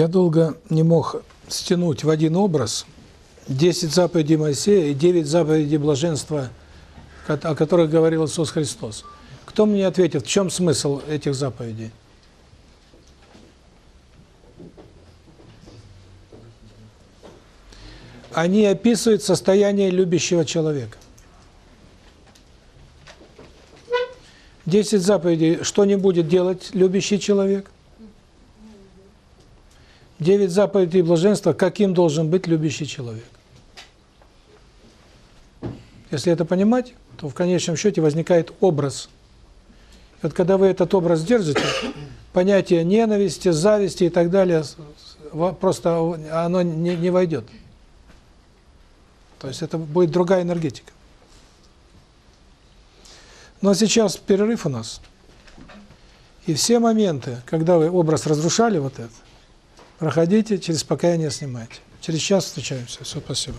Я долго не мог стянуть в один образ 10 заповедей Моисея и 9 заповедей блаженства, о которых говорил Иисус Христос. Кто мне ответит, в чем смысл этих заповедей? Они описывают состояние любящего человека. Десять заповедей, что не будет делать любящий человек? Девять заповедей блаженства, каким должен быть любящий человек. Если это понимать, то в конечном счете возникает образ. И вот когда вы этот образ держите, понятие ненависти, зависти и так далее, просто оно не, не войдет. То есть это будет другая энергетика. Но сейчас перерыв у нас. И все моменты, когда вы образ разрушали вот это, проходите, через покаяние снимайте. Через час встречаемся. Все, спасибо.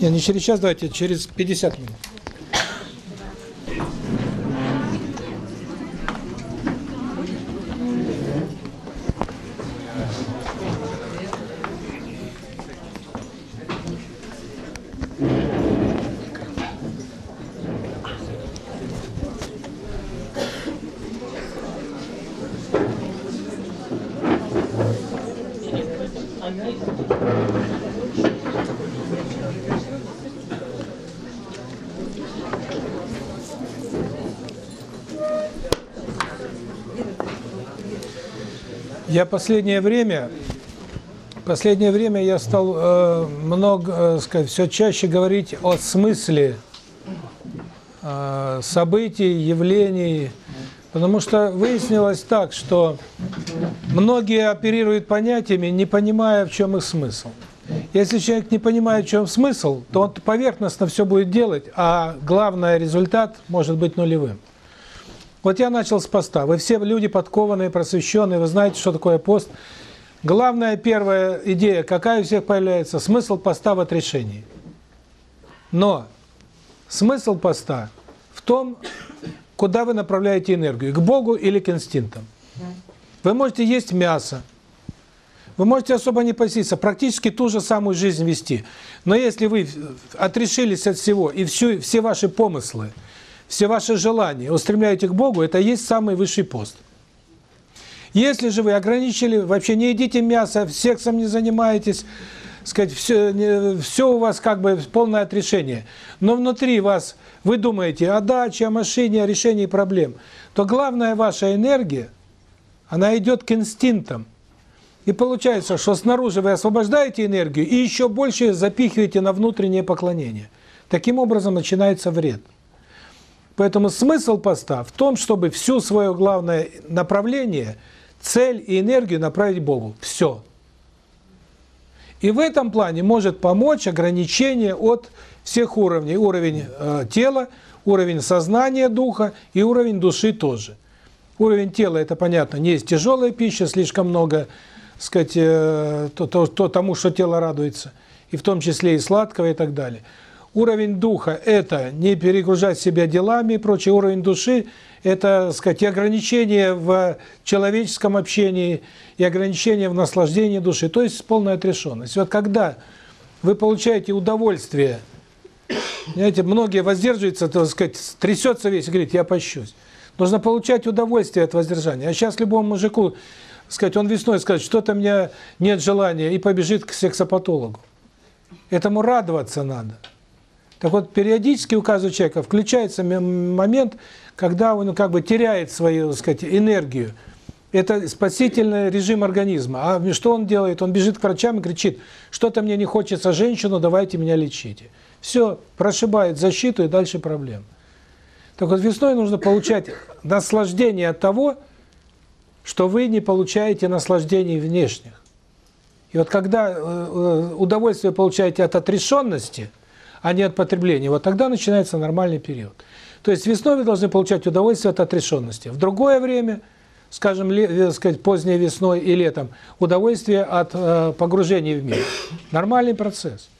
Не, не через час, давайте, через 50 минут. Я последнее время, последнее время я стал э, много, э, сказать, все чаще говорить о смысле э, событий, явлений, потому что выяснилось так, что многие оперируют понятиями, не понимая, в чем их смысл. Если человек не понимает, в чем смысл, то он поверхностно все будет делать, а главный результат может быть нулевым. Вот я начал с поста. Вы все люди подкованные, просвещенные, вы знаете, что такое пост. Главная первая идея, какая у всех появляется, смысл поста в отрешении. Но смысл поста в том, куда вы направляете энергию, к Богу или к инстинктам. Вы можете есть мясо, вы можете особо не поститься, практически ту же самую жизнь вести. Но если вы отрешились от всего, и все, все ваши помыслы – все ваши желания устремляете к Богу, это есть самый высший пост. Если же вы ограничили, вообще не едите мясо, сексом не занимаетесь, сказать, все, все у вас как бы полное отрешение, но внутри вас вы думаете о даче, о машине, о решении проблем, то главная ваша энергия, она идет к инстинктам. И получается, что снаружи вы освобождаете энергию и еще больше запихиваете на внутреннее поклонение. Таким образом начинается вред. Поэтому смысл поста в том, чтобы всю свое главное направление, цель и энергию направить Богу. Все. И в этом плане может помочь ограничение от всех уровней. Уровень э, тела, уровень сознания духа и уровень души тоже. Уровень тела, это понятно, не есть тяжелая пища, слишком много, сказать, э, то, то, то тому, что тело радуется, и в том числе и сладкого и так далее. Уровень духа – это не перегружать себя делами и прочее. Уровень души – это, сказать, и ограничение в человеческом общении, и ограничение в наслаждении души, то есть полная отрешенность. Вот когда вы получаете удовольствие, знаете, многие воздерживаются, так сказать, трясется весь и говорит, я пощусь. Нужно получать удовольствие от воздержания. А сейчас любому мужику, сказать, он весной скажет, что-то у меня нет желания, и побежит к сексопатологу. Этому радоваться надо. Так вот, периодически у каждого человека включается момент, когда он как бы теряет свою, так сказать, энергию. Это спасительный режим организма. А что он делает? Он бежит к врачам и кричит, что-то мне не хочется женщину, давайте меня лечите. Все, прошибает защиту и дальше проблем. Так вот, весной нужно получать наслаждение от того, что вы не получаете наслаждений внешних. И вот когда э, э, удовольствие получаете от отрешенности – а не от потребления, вот тогда начинается нормальный период. То есть весной вы должны получать удовольствие от отрешенности. В другое время, скажем, ле, сказать, поздней весной и летом, удовольствие от э, погружения в мир. Нормальный процесс.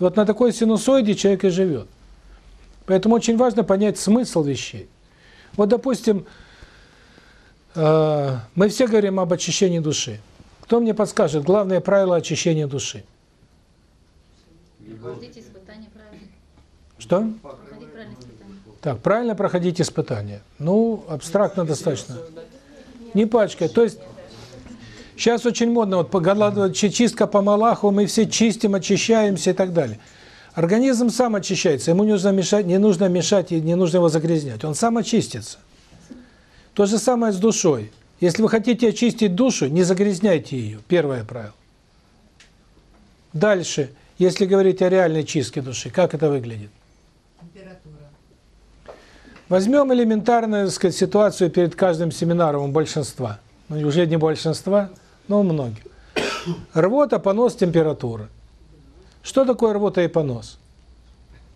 И вот на такой синусоиде человек и живет. Поэтому очень важно понять смысл вещей. Вот, допустим, э, мы все говорим об очищении души. Кто мне подскажет главное правило очищения души? Правильно. Что? Так, правильно проходить испытания. Ну, абстрактно достаточно. Не пачкать. То есть, сейчас очень модно, вот чистка по Малаху, мы все чистим, очищаемся и так далее. Организм сам очищается, ему не нужно мешать, не нужно мешать и не нужно его загрязнять. Он сам очистится. То же самое с душой. Если вы хотите очистить душу, не загрязняйте ее. Первое правило. Дальше, если говорить о реальной чистке души, как это выглядит? Возьмем элементарную так сказать, ситуацию перед каждым семинаром у большинства. Ну, уже не большинства, но у многих. Рвота, понос, температура. Что такое рвота и понос?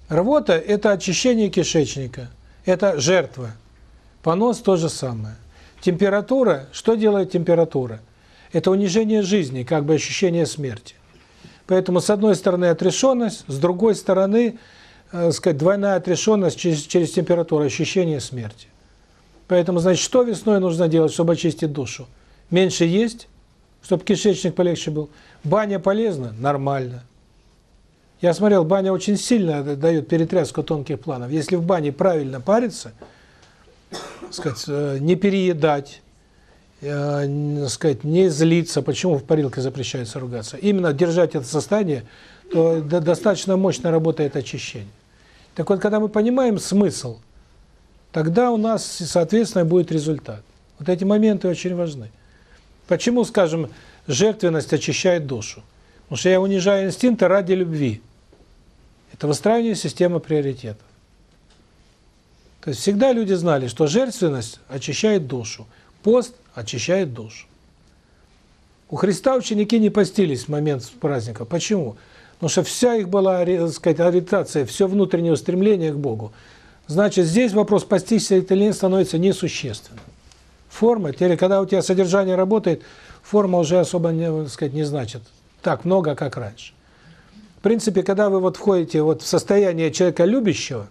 Рвота – это очищение кишечника, это жертва. Понос – то же самое. Температура, что делает температура? Это унижение жизни, как бы ощущение смерти. Поэтому, с одной стороны, отрешенность, с другой стороны, сказать, двойная отрешенность через, через температуру, ощущение смерти. Поэтому, значит, что весной нужно делать, чтобы очистить душу? Меньше есть, чтобы кишечник полегче был. Баня полезна? Нормально. Я смотрел, баня очень сильно дает перетряску тонких планов. Если в бане правильно париться, сказать, э, не переедать, э, сказать, не злиться, почему в парилке запрещается ругаться, именно держать это состояние, то достаточно мощно работает очищение. Так вот, когда мы понимаем смысл, тогда у нас, соответственно, будет результат. Вот эти моменты очень важны. Почему, скажем, жертвенность очищает душу? Потому что я унижаю инстинкты ради любви. Это выстраивание системы приоритетов. То есть всегда люди знали, что жертвенность очищает душу, пост очищает душу. У Христа ученики не постились в момент праздника. Почему? Потому что вся их была, так сказать, ориентация, все внутреннее устремление к Богу. Значит, здесь вопрос постичься или становится несущественным. Форма, теперь, когда у тебя содержание работает, форма уже особо, не, так сказать, не значит так много, как раньше. В принципе, когда вы вот входите вот в состояние человека любящего,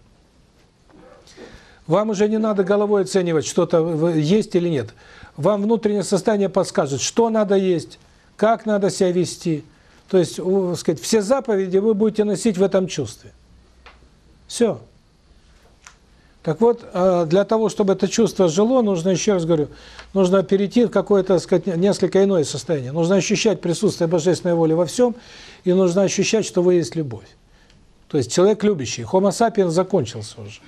вам уже не надо головой оценивать, что-то есть или нет. Вам внутреннее состояние подскажет, что надо есть, как надо себя вести. То есть, сказать, все заповеди вы будете носить в этом чувстве. Все. Так вот, а, для того, чтобы это чувство жило, нужно, еще раз говорю, нужно перейти в какое-то, сказать, несколько иное состояние. Нужно ощущать присутствие Божественной воли во всем, и нужно ощущать, что вы есть любовь. То есть человек любящий. Homo sapiens закончился уже.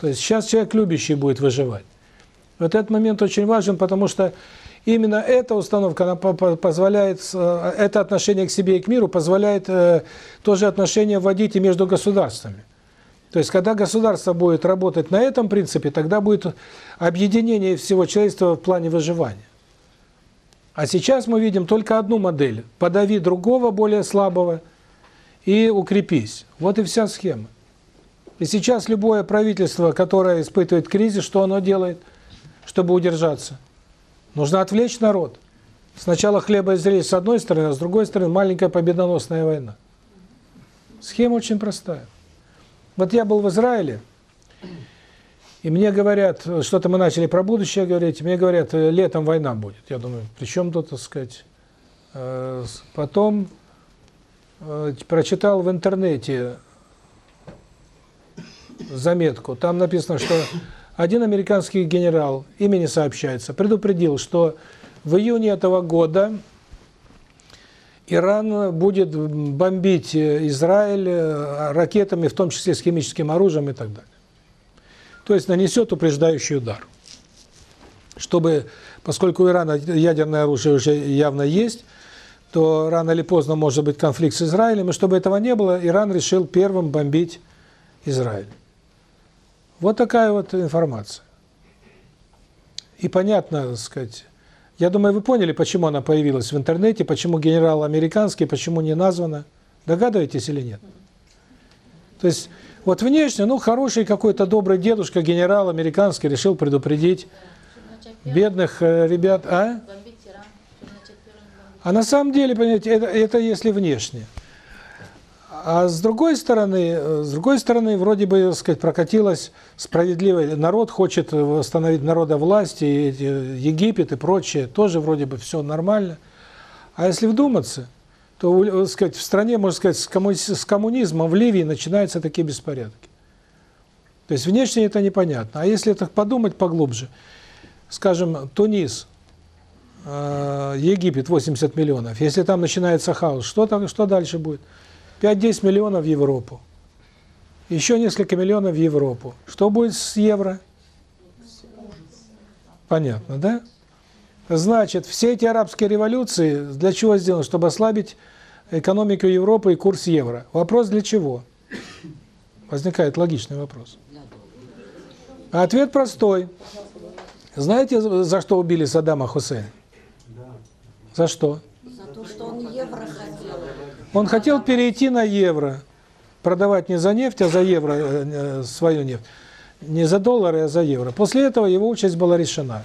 То есть сейчас человек любящий будет выживать. Вот этот момент очень важен, потому что именно эта установка, она позволяет, э, это отношение к себе и к миру позволяет э, тоже отношение вводить и между государствами. То есть, когда государство будет работать на этом принципе, тогда будет объединение всего человечества в плане выживания. А сейчас мы видим только одну модель. Подави другого, более слабого, и укрепись. Вот и вся схема. И сейчас любое правительство, которое испытывает кризис, что оно делает, чтобы удержаться? Нужно отвлечь народ. Сначала хлеба и зрелищ с одной стороны, а с другой стороны маленькая победоносная война. Схема очень простая. Вот я был в Израиле, и мне говорят, что-то мы начали про будущее говорить, мне говорят, летом война будет. Я думаю, при чем тут, так сказать? Э, потом э, прочитал в интернете заметку, там написано, что один американский генерал, имени сообщается, предупредил, что в июне этого года Иран будет бомбить Израиль э, ракетами, в том числе с химическим оружием и так далее. То есть нанесет упреждающий удар. Чтобы, поскольку у Ирана ядерное оружие уже явно есть, то рано или поздно может быть конфликт с Израилем, и чтобы этого не было, Иран решил первым бомбить Израиль. Вот такая вот информация. И понятно, так сказать, я думаю, вы поняли, почему она появилась в интернете, почему генерал американский, почему не названа. Догадываетесь или нет? То есть, вот внешне, ну, хороший какой-то добрый дедушка, генерал американский, решил предупредить бедных э, ребят. А? А на самом деле, понимаете, это, это если внешне. А с другой стороны, с другой стороны, вроде бы, так сказать, прокатилась справедливая. Народ хочет восстановить народа власти, Египет и прочее, тоже вроде бы все нормально. А если вдуматься, то, э, сказать, в стране, можно сказать, с комму- с коммунизмом в Ливии начинаются такие беспорядки. То есть внешне это непонятно. А если так подумать поглубже, скажем, Тунис, э, Египет 80 миллионов, если там начинается хаос, что, там, что дальше будет? 5-10 миллионов в Европу. Еще несколько миллионов в Европу. Что будет с евро? Понятно, да? Значит, все эти арабские революции для чего сделаны? Чтобы ослабить экономику Европы и курс евро. Вопрос для чего? Возникает логичный вопрос. А ответ простой. Знаете, за что убили Саддама Хусейна? За что? За то, что он евро хотел. Он хотел перейти на евро, продавать не за нефть, а за евро э, э, свою нефть. Не за доллары, а за евро. После этого его участь была решена.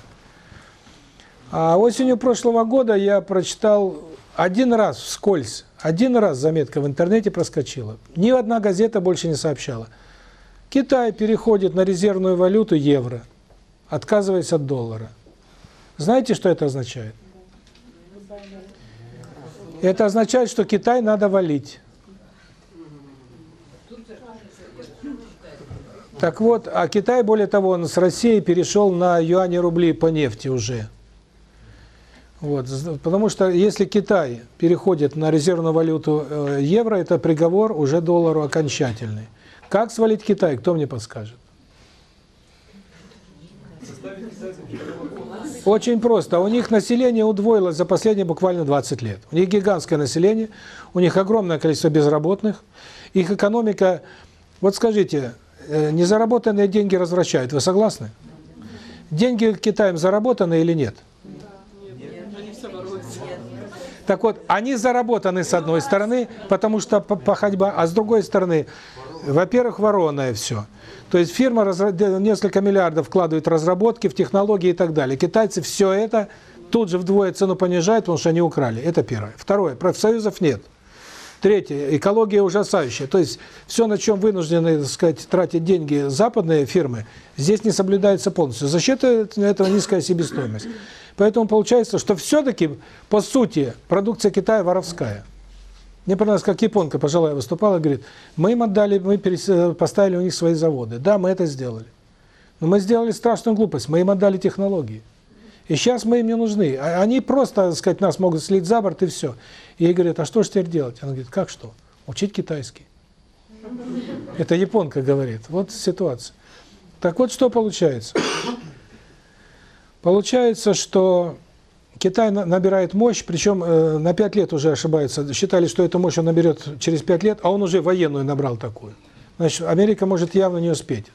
А осенью прошлого года я прочитал один раз вскользь, один раз заметка в интернете проскочила. Ни одна газета больше не сообщала. Китай переходит на резервную валюту евро, отказываясь от доллара. Знаете, что это означает? Это означает, что Китай надо валить. Так вот, а Китай, более того, он с Россией перешел на юани рубли по нефти уже. Вот, потому что если Китай переходит на резервную валюту э, евро, это приговор уже доллару окончательный. Как свалить Китай, кто мне подскажет? Очень просто. У них население удвоилось за последние буквально 20 лет. У них гигантское население, у них огромное количество безработных, их экономика... Вот скажите, э, незаработанные деньги развращают, вы согласны? Деньги Китаем заработаны или нет? Так вот, они заработаны с одной стороны, потому что по- походьба, а с другой стороны, во-первых, вороное все. То есть фирма несколько миллиардов вкладывает в разработки, в технологии и так далее. Китайцы все это тут же вдвое цену понижают, потому что они украли. Это первое. Второе, профсоюзов нет. Третье, экология ужасающая. То есть все, на чем вынуждены, так сказать, тратить деньги западные фирмы, здесь не соблюдается полностью. За счет этого низкая себестоимость. Поэтому получается, что все-таки, по сути, продукция Китая воровская. Мне понравилось, как японка пожилая выступала, говорит, мы им отдали, мы перес- поставили у них свои заводы. Да, мы это сделали. Но мы сделали страшную глупость, мы им отдали технологии. И сейчас мы им не нужны. А Они просто, так сказать, нас могут слить за борт и все. И ей говорят, а что же теперь делать? Она говорит, как что? Учить китайский. Это японка говорит. Вот ситуация. Так вот, что получается? Получается, что Китай на- набирает мощь, причем э, на 5 лет уже ошибаются. Считали, что эту мощь он наберет через 5 лет, а он уже военную набрал такую. Значит, Америка может явно не успеть.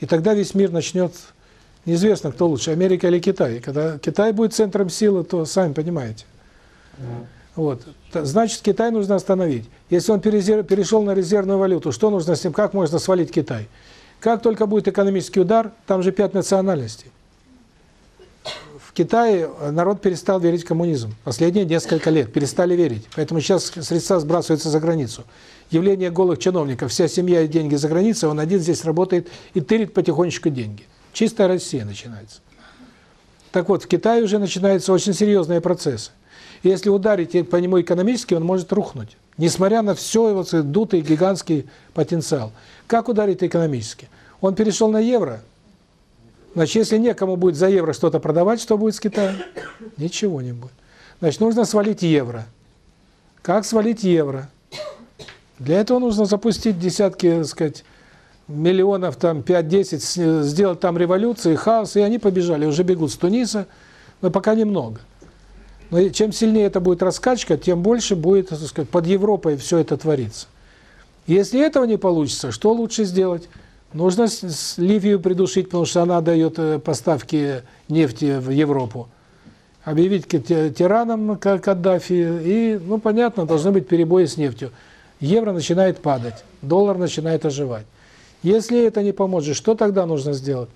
И тогда весь мир начнет... Неизвестно, кто лучше, Америка или Китай. И когда Китай будет центром силы, то сами понимаете. Вот. Значит, Китай нужно остановить. Если он перешел на резервную валюту, что нужно с ним, как можно свалить Китай? Как только будет экономический удар, там же пять национальностей. Китае народ перестал верить в коммунизм. Последние несколько лет перестали верить. Поэтому сейчас средства сбрасываются за границу. Явление голых чиновников, вся семья и деньги за границей, он один здесь работает и тырит потихонечку деньги. Чистая Россия начинается. Так вот, в Китае уже начинаются очень серьезные процессы. Если ударить по нему экономически, он может рухнуть. Несмотря на все его дутый гигантский потенциал. Как ударить экономически? Он перешел на евро. Значит, если некому будет за евро что-то продавать, что будет с Китаем? Ничего не будет. Значит, нужно свалить евро. Как свалить евро? Для этого нужно запустить десятки, так сказать, миллионов, там 5-10, с- сделать там революции, хаос, и они побежали, уже бегут с Туниса, но пока немного. Но чем сильнее это будет раскачка, тем больше будет, так сказать, под Европой все это твориться. Если этого не получится, что лучше сделать? Нужно с- Ливию придушить, потому что она дает э, поставки нефти в Европу. Объявить тираном Ка- Каддафи, и, ну, понятно, должны быть перебои с нефтью. Евро начинает падать, доллар начинает оживать. Если это не поможет, что тогда нужно сделать?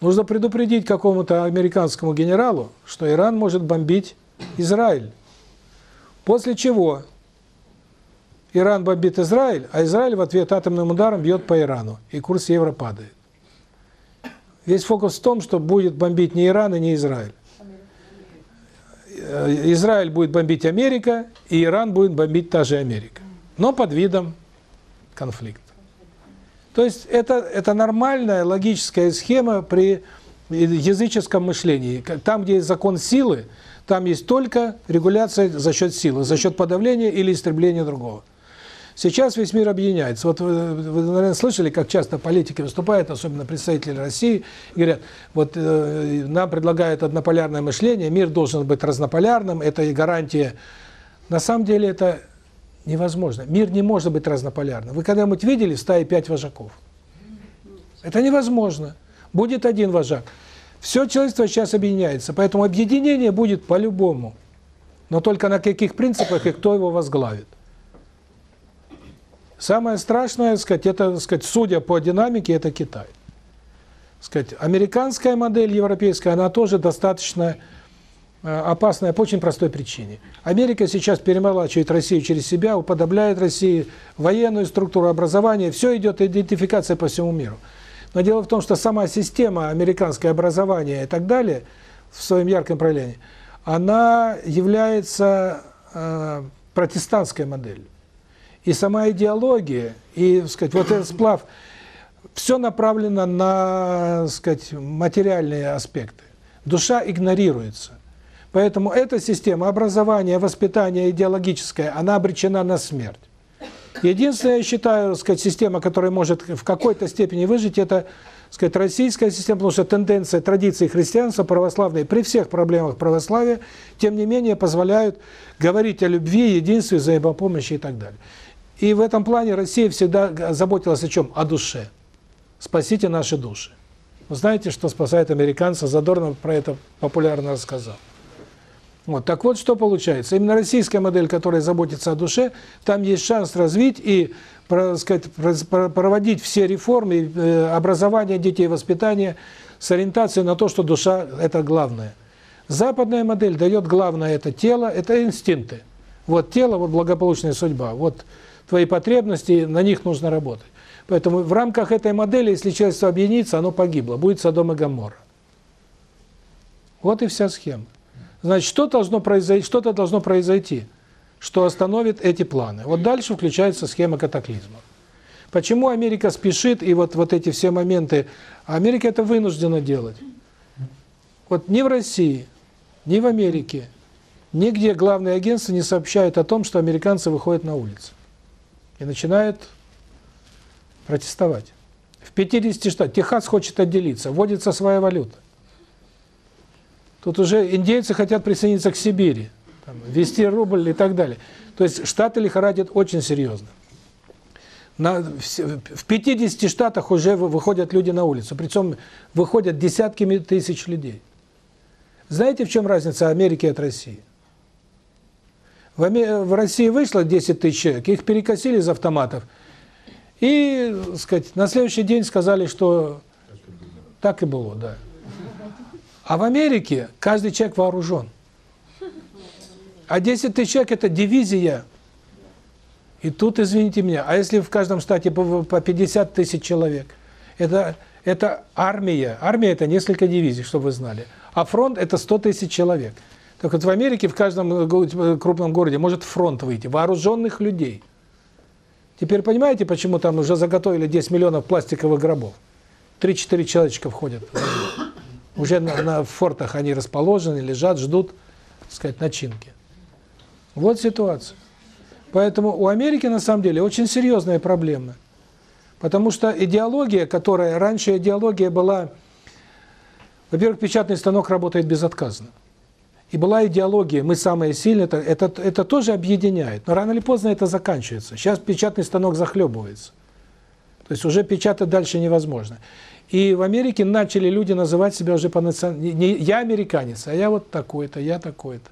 Нужно предупредить какому-то американскому генералу, что Иран может бомбить Израиль. После чего Иран бомбит Израиль, а Израиль в ответ атомным ударом бьет по Ирану, и курс евро падает. Весь фокус в том, что будет бомбить не Иран и не Израиль. э, Израиль будет бомбить Америка, и Иран будет бомбить та же Америка. Но под видом конфликта. То есть это, это нормальная логическая схема при языческом мышлении. Там, где есть закон силы, там есть только регуляция за счет силы, за счет подавления или истребления другого. Сейчас весь мир объединяется. Вот вы, вы наверное, слышали, как часто политики выступают, особенно представители России, говорят, вот э, нам предлагают однополярное мышление, мир должен быть разнополярным, это и гарантия. На самом деле это невозможно. Мир не может быть разнополярным. Вы когда-нибудь видели в стае пять вожаков? Это невозможно. Будет один вожак. Все человечество сейчас объединяется, поэтому объединение будет по-любому. Но только на каких принципах и кто его возглавит. Самое страшное, сказать, это, сказать, судя по динамике, это Китай. Сказать, американская модель, европейская, она тоже достаточно э, опасная по очень простой причине. Америка сейчас перемолачивает Россию через себя, уподобляет России военную структуру образования, все идет идентификация по всему миру. Но дело в том, что сама система американское образование и так далее в своем ярком проявлении, она является э, протестантской моделью. И сама идеология, и, сказать, вот этот сплав, все направлено на, сказать, материальные аспекты. Душа игнорируется. Поэтому эта система образования, воспитания идеологическая, она обречена на смерть. Единственная, я считаю, сказать, система, которая может в какой-то степени выжить, это сказать, российская система, потому что тенденция традиции христианства, православной, при всех проблемах православия, тем не менее, позволяют говорить о любви, единстве, взаимопомощи и так далее. И в этом плане Россия всегда заботилась о чем? О душе. Спасите наши души. Вы знаете, что спасает американца? Задорнов про это популярно рассказал. Вот, так вот, что получается. Именно российская модель, которая заботится о душе, там есть шанс развить и сказать, проводить все реформы, э, образование детей, воспитание с ориентацией на то, что душа – это главное. Западная модель дает главное – это тело, это инстинкты. Вот тело, вот благополучная судьба, вот твои потребности, на них нужно работать. Поэтому в рамках этой модели, если человечество объединится, оно погибло, будет Содом и Гоморра. Вот и вся схема. Значит, что должно произойти, что-то должно произойти, что остановит эти планы. Вот дальше включается схема катаклизма. Почему Америка спешит, и вот, вот эти все моменты, Америка это вынуждена делать. Вот ни в России, ни в Америке, нигде главные агентства не сообщают о том, что американцы выходят на улицы и начинают протестовать. В 50 штатах Техас хочет отделиться, вводится своя валюта. Тут уже индейцы хотят присоединиться к Сибири, там, ввести рубль и так далее. То есть штаты лихорадят очень серьезно. На, в 50 штатах уже выходят люди на улицу, причем выходят десятками тысяч людей. Знаете, в чем разница Америки от России? В, России вышло 10 тысяч человек, их перекосили из автоматов. И, сказать, на следующий день сказали, что так и было, да. А в Америке каждый человек вооружен. А 10 тысяч человек – это дивизия. И тут, извините меня, а если в каждом штате по 50 тысяч человек? Это, это армия. Армия – это несколько дивизий, чтобы вы знали. А фронт – это 100 тысяч человек. Так вот в Америке в каждом э, крупном городе может фронт выйти, вооруженных людей. Теперь понимаете, почему там уже заготовили 10 миллионов пластиковых гробов? 3-4 человечка входят. Уже на, на фортах они расположены, лежат, ждут, так сказать, начинки. Вот ситуация. Поэтому у Америки на самом деле очень серьезная проблема. Потому что идеология, которая раньше идеология была, во-первых, печатный станок работает безотказно. И была идеология, мы самые сильные, это, это, это тоже объединяет. Но рано или поздно это заканчивается. Сейчас печатный станок захлебывается. То есть уже печатать дальше невозможно. И в Америке начали люди называть себя уже по национальности. Не я американец, а я вот такой-то, я такой-то.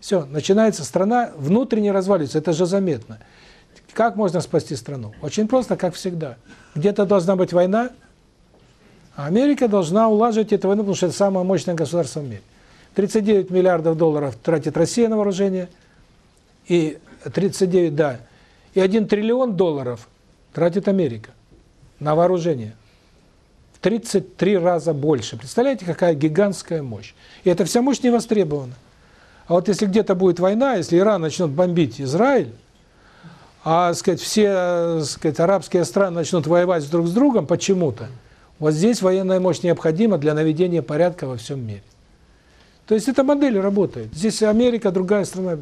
Все, начинается страна внутренне разваливается, это же заметно. Как можно спасти страну? Очень просто, как всегда. Где-то должна быть война, а Америка должна улаживать эту войну, потому что это самое мощное государство в мире. 39 миллиардов долларов тратит Россия на вооружение, и 39, да, и 1 триллион долларов тратит Америка на вооружение. В 33 раза больше. Представляете, какая гигантская мощь. И эта вся мощь не востребована. А вот если где-то будет война, если Иран начнет бомбить Израиль, а сказать, все сказать, арабские страны начнут воевать друг с другом почему-то, вот здесь военная мощь необходима для наведения порядка во всем мире. То есть эта модель работает. Здесь Америка, другая страна.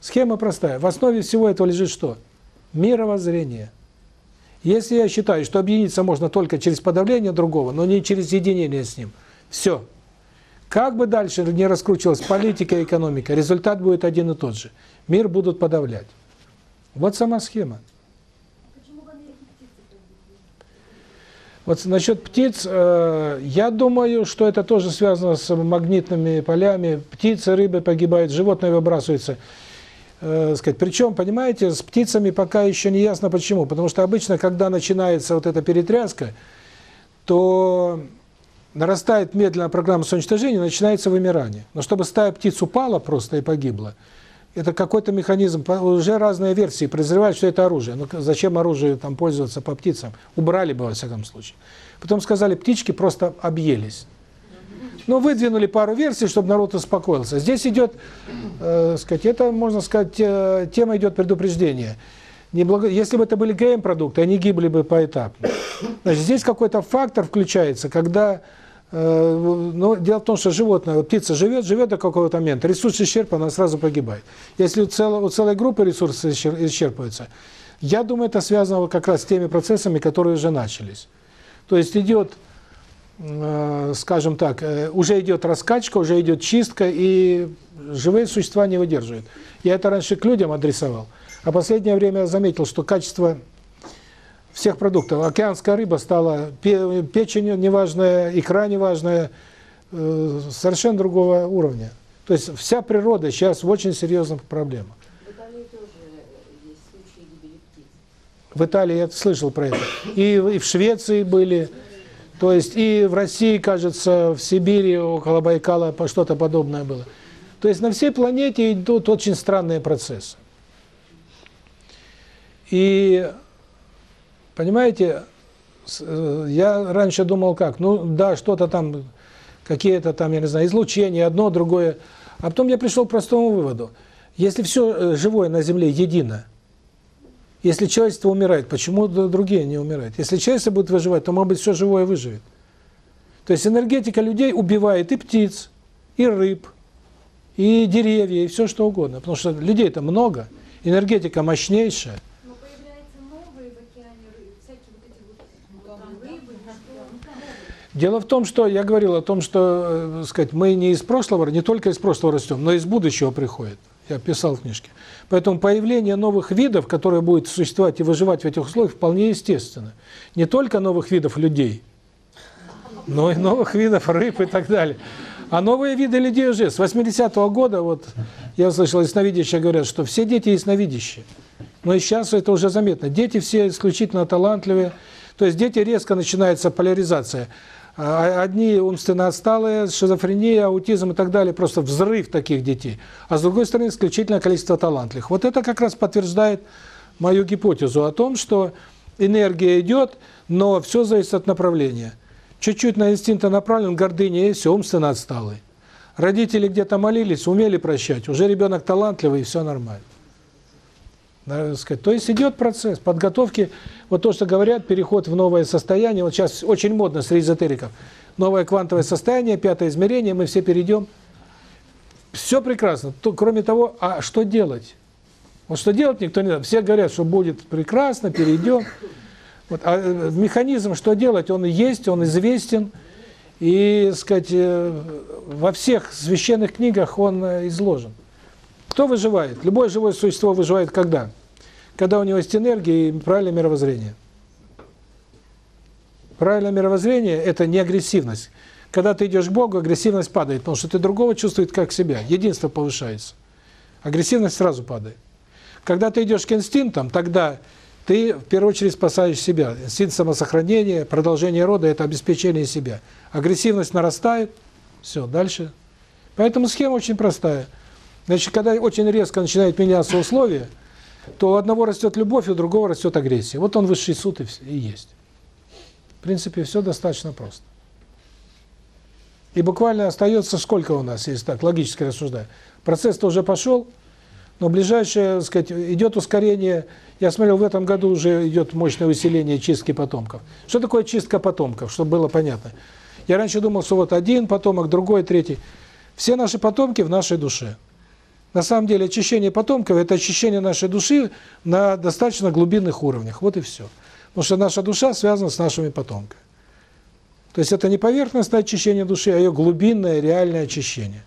Схема простая. В основе всего этого лежит что? Мировоззрение. Если я считаю, что объединиться можно только через подавление другого, но не через единение с ним, все. Как бы дальше не раскручивалась политика и экономика, результат будет один и тот же. Мир будут подавлять. Вот сама схема. Вот насчет птиц, э, я думаю, что это тоже связано с магнитными полями. Птицы, рыбы погибают, животные выбрасываются. Э, сказать, причем, понимаете, с птицами пока еще не ясно почему. Потому что обычно, когда начинается вот эта перетряска, то нарастает медленно программа самоуничтожения, начинается вымирание. Но чтобы стая птиц упала просто и погибла, это какой-то механизм, уже разные версии подозревают, что это оружие. Ну зачем оружие там пользоваться по птицам? Убрали бы во всяком случае. Потом сказали, птички просто объелись. Ну, выдвинули пару версий, чтобы народ успокоился. Здесь идет, э, сказать, это, можно сказать, э, тема идет предупреждения. Неблаго... Если бы это были ГМ-продукты, они гибли бы поэтапно. Значит, здесь какой-то фактор включается, когда но дело в том, что животное, птица живет, живет до какого-то момента, ресурс исчерпан, она сразу погибает. Если у целой, у целой группы ресурсы исчерпываются, я думаю, это связано как раз с теми процессами, которые уже начались. То есть идет, э, скажем так, э, уже идет раскачка, уже идет чистка, и живые существа не выдерживают. Я это раньше к людям адресовал, а последнее время я заметил, что качество всех продуктов. Океанская рыба стала, печень неважная, икра неважная, э, совершенно другого уровня. То есть вся природа сейчас в очень серьезных проблемах. В Италии тоже есть случаи гибели птиц. В Италии я слышал про это. И, и в Швеции были, то есть и в России, кажется, в Сибири, около Байкала что-то подобное было. То есть на всей планете идут очень странные процессы. И Понимаете, э, я раньше думал как, ну да, что-то там, какие-то там, я не знаю, излучения, одно, другое. А потом я пришел к простому выводу. Если все э, живое на Земле едино, если человечество умирает, почему другие не умирают? Если человечество будет выживать, то, может быть, все живое выживет. То есть энергетика людей убивает и птиц, и рыб, и деревья, и все что угодно. Потому что людей-то много, энергетика мощнейшая. Дело в том, что я говорил о том, что, э, сказать, мы не из прошлого, не только из прошлого растем, но из будущего приходит. Я писал в книжке. Поэтому появление новых видов, которые будут существовать и выживать в этих условиях, вполне естественно. Не только новых видов людей, но и новых видов рыб и так далее. А новые виды людей уже с 80-го года, вот я слышал, ясновидящие говорят, что все дети ясновидящие. Но и сейчас это уже заметно. Дети все исключительно талантливые. То есть дети резко начинается поляризация. А, одни умственно отсталые, шизофрения, аутизм и так далее, просто взрыв таких детей. А с другой стороны, исключительное количество талантливых. Вот это как раз подтверждает мою гипотезу о том, что энергия идет, но все зависит от направления. Чуть-чуть на инстинкты направлен, гордыня и все, умственно отсталый. Родители где-то молились, умели прощать, уже ребенок талантливый, и все нормально сказать. То есть идет процесс подготовки, вот то, что говорят, переход в новое состояние. Вот сейчас очень модно среди эзотериков. Новое квантовое состояние, пятое измерение, мы все перейдем. Все прекрасно. То, кроме того, а что делать? Вот что делать никто не знает. Все говорят, что будет прекрасно, перейдем. Вот, а э, механизм, что делать, он есть, он известен. И, сказать, э, во всех священных книгах он э, изложен. Кто выживает? Любое живое существо выживает когда? Когда у него есть энергия и правильное мировоззрение. Правильное мировоззрение – это не агрессивность. Когда ты идешь к Богу, агрессивность падает, потому что ты другого чувствует как себя. Единство повышается. Агрессивность сразу падает. Когда ты идешь к инстинктам, тогда ты в первую очередь спасаешь себя. Инстинкт самосохранения, продолжение рода – это обеспечение себя. Агрессивность нарастает, все, дальше. Поэтому схема очень простая – Значит, когда очень резко начинают меняться условия, то у одного растет любовь, у другого растет агрессия. Вот он высший суд и, и есть. В принципе, все достаточно просто. И буквально остается сколько у нас, если так логически рассуждать. Процесс-то уже пошел, но ближайшее, так сказать, идет ускорение. Я смотрел, в этом году уже идет мощное усиление чистки потомков. Что такое чистка потомков, чтобы было понятно? Я раньше думал, что вот один потомок, другой, третий. Все наши потомки в нашей душе. На самом деле очищение потомков – это очищение нашей души на достаточно глубинных уровнях. Вот и все. Потому что наша душа связана с нашими потомками. То есть это не поверхностное очищение души, а ее глубинное, реальное очищение.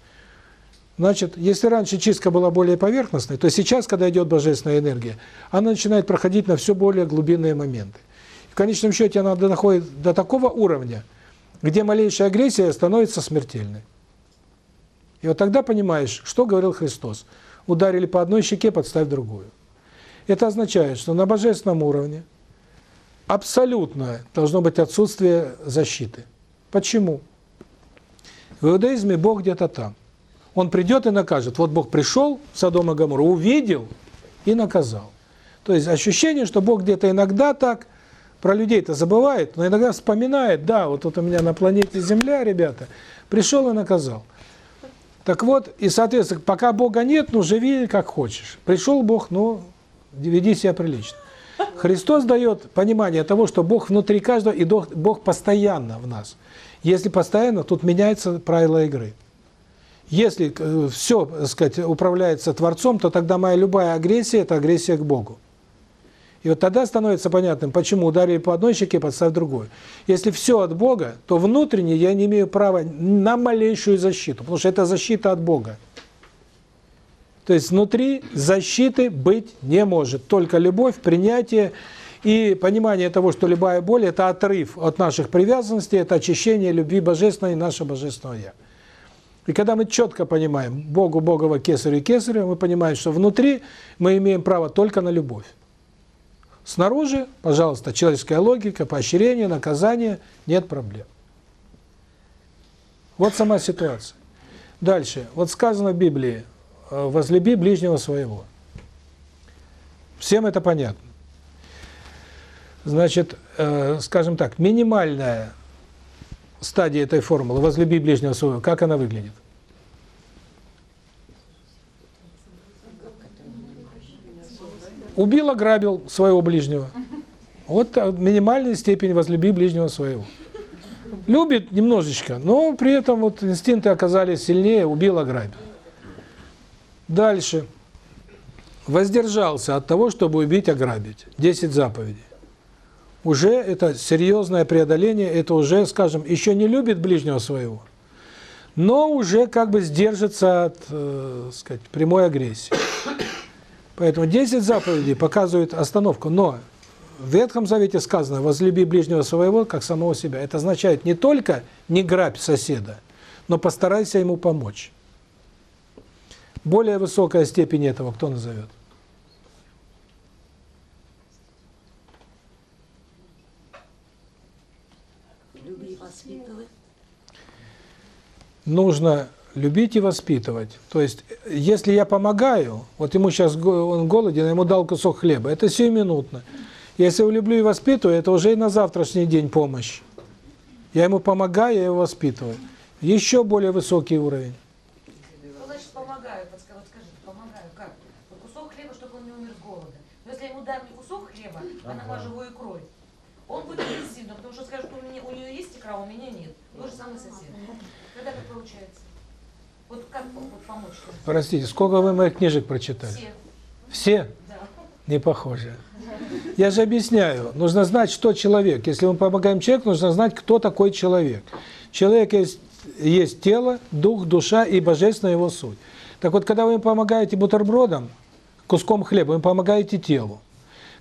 Значит, если раньше чистка была более поверхностной, то сейчас, когда идет божественная энергия, она начинает проходить на все более глубинные моменты. В конечном счете она доходит до такого уровня, где малейшая агрессия становится смертельной. И вот тогда понимаешь, что говорил Христос. Ударили по одной щеке, подставь другую. Это означает, что на божественном уровне абсолютно должно быть отсутствие защиты. Почему? В иудаизме Бог где-то там. Он придет и накажет. Вот Бог пришел в Содом и Гоморру, увидел и наказал. То есть ощущение, что Бог где-то иногда так, про людей-то забывает, но иногда вспоминает, да, вот тут у меня на планете Земля, ребята, пришел и наказал. Так вот, и соответственно, пока Бога нет, ну живи как хочешь. Пришел Бог, ну веди себя прилично. Христос дает понимание того, что Бог внутри каждого, и Бог постоянно в нас. Если постоянно, тут меняется правила игры. Если э, все, так сказать, управляется Творцом, то тогда моя любая агрессия – это агрессия к Богу. И вот тогда становится понятным, почему ударили по одной щеке, подставь другую. Если все от Бога, то внутренне я не имею права на малейшую защиту, потому что это защита от Бога. То есть внутри защиты быть не может. Только любовь, принятие и понимание того, что любая боль – это отрыв от наших привязанностей, это очищение любви божественной и наше божественное Я. И когда мы четко понимаем Богу, Богова, Кесарю, Кесарю, мы понимаем, что внутри мы имеем право только на любовь. Снаружи, пожалуйста, человеческая логика, поощрение, наказание, нет проблем. Вот сама ситуация. Дальше. Вот сказано в Библии, э, возлюби ближнего своего. Всем это понятно. Значит, э, скажем так, минимальная стадия этой формулы «возлюби ближнего своего», как она выглядит? Убил, ограбил своего ближнего. Вот минимальная степень возлюби ближнего своего. Любит немножечко, но при этом вот инстинкты оказались сильнее, убил, ограбил. Дальше. Воздержался от того, чтобы убить, ограбить. Десять заповедей. Уже это серьезное преодоление, это уже, скажем, еще не любит ближнего своего, но уже как бы сдержится от, э, сказать, прямой агрессии. Поэтому 10 заповедей показывают остановку. Но в Ветхом Завете сказано «возлюби ближнего своего, как самого себя». Это означает не только не грабь соседа, но постарайся ему помочь. Более высокая степень этого кто назовет? Нужно любить и воспитывать. То есть, если я помогаю, вот ему сейчас он голоден, я ему дал кусок хлеба, это сиюминутно. Если я люблю и воспитываю, это уже и на завтрашний день помощь. Я ему помогаю, я его воспитываю. Еще более высокий уровень. Что значит помогаю? Вот скажи, помогаю, как? Вот кусок хлеба, чтобы он не умер с голода. Но если я ему дам не кусок хлеба, а намажу его икрой, он будет агрессивно, потому что скажет, у, меня, у нее есть икра, а у меня нет. То же самое сосед. Когда так получается? Вот как вот помочь? Простите, сколько вы моих книжек прочитали? Все. Все? Да. Не похоже. Я же объясняю, нужно знать, что человек. Если мы помогаем человеку, нужно знать, кто такой человек. Человек есть, есть тело, дух, душа и божественная его суть. Так вот, когда вы помогаете бутербродом, куском хлеба, вы помогаете телу.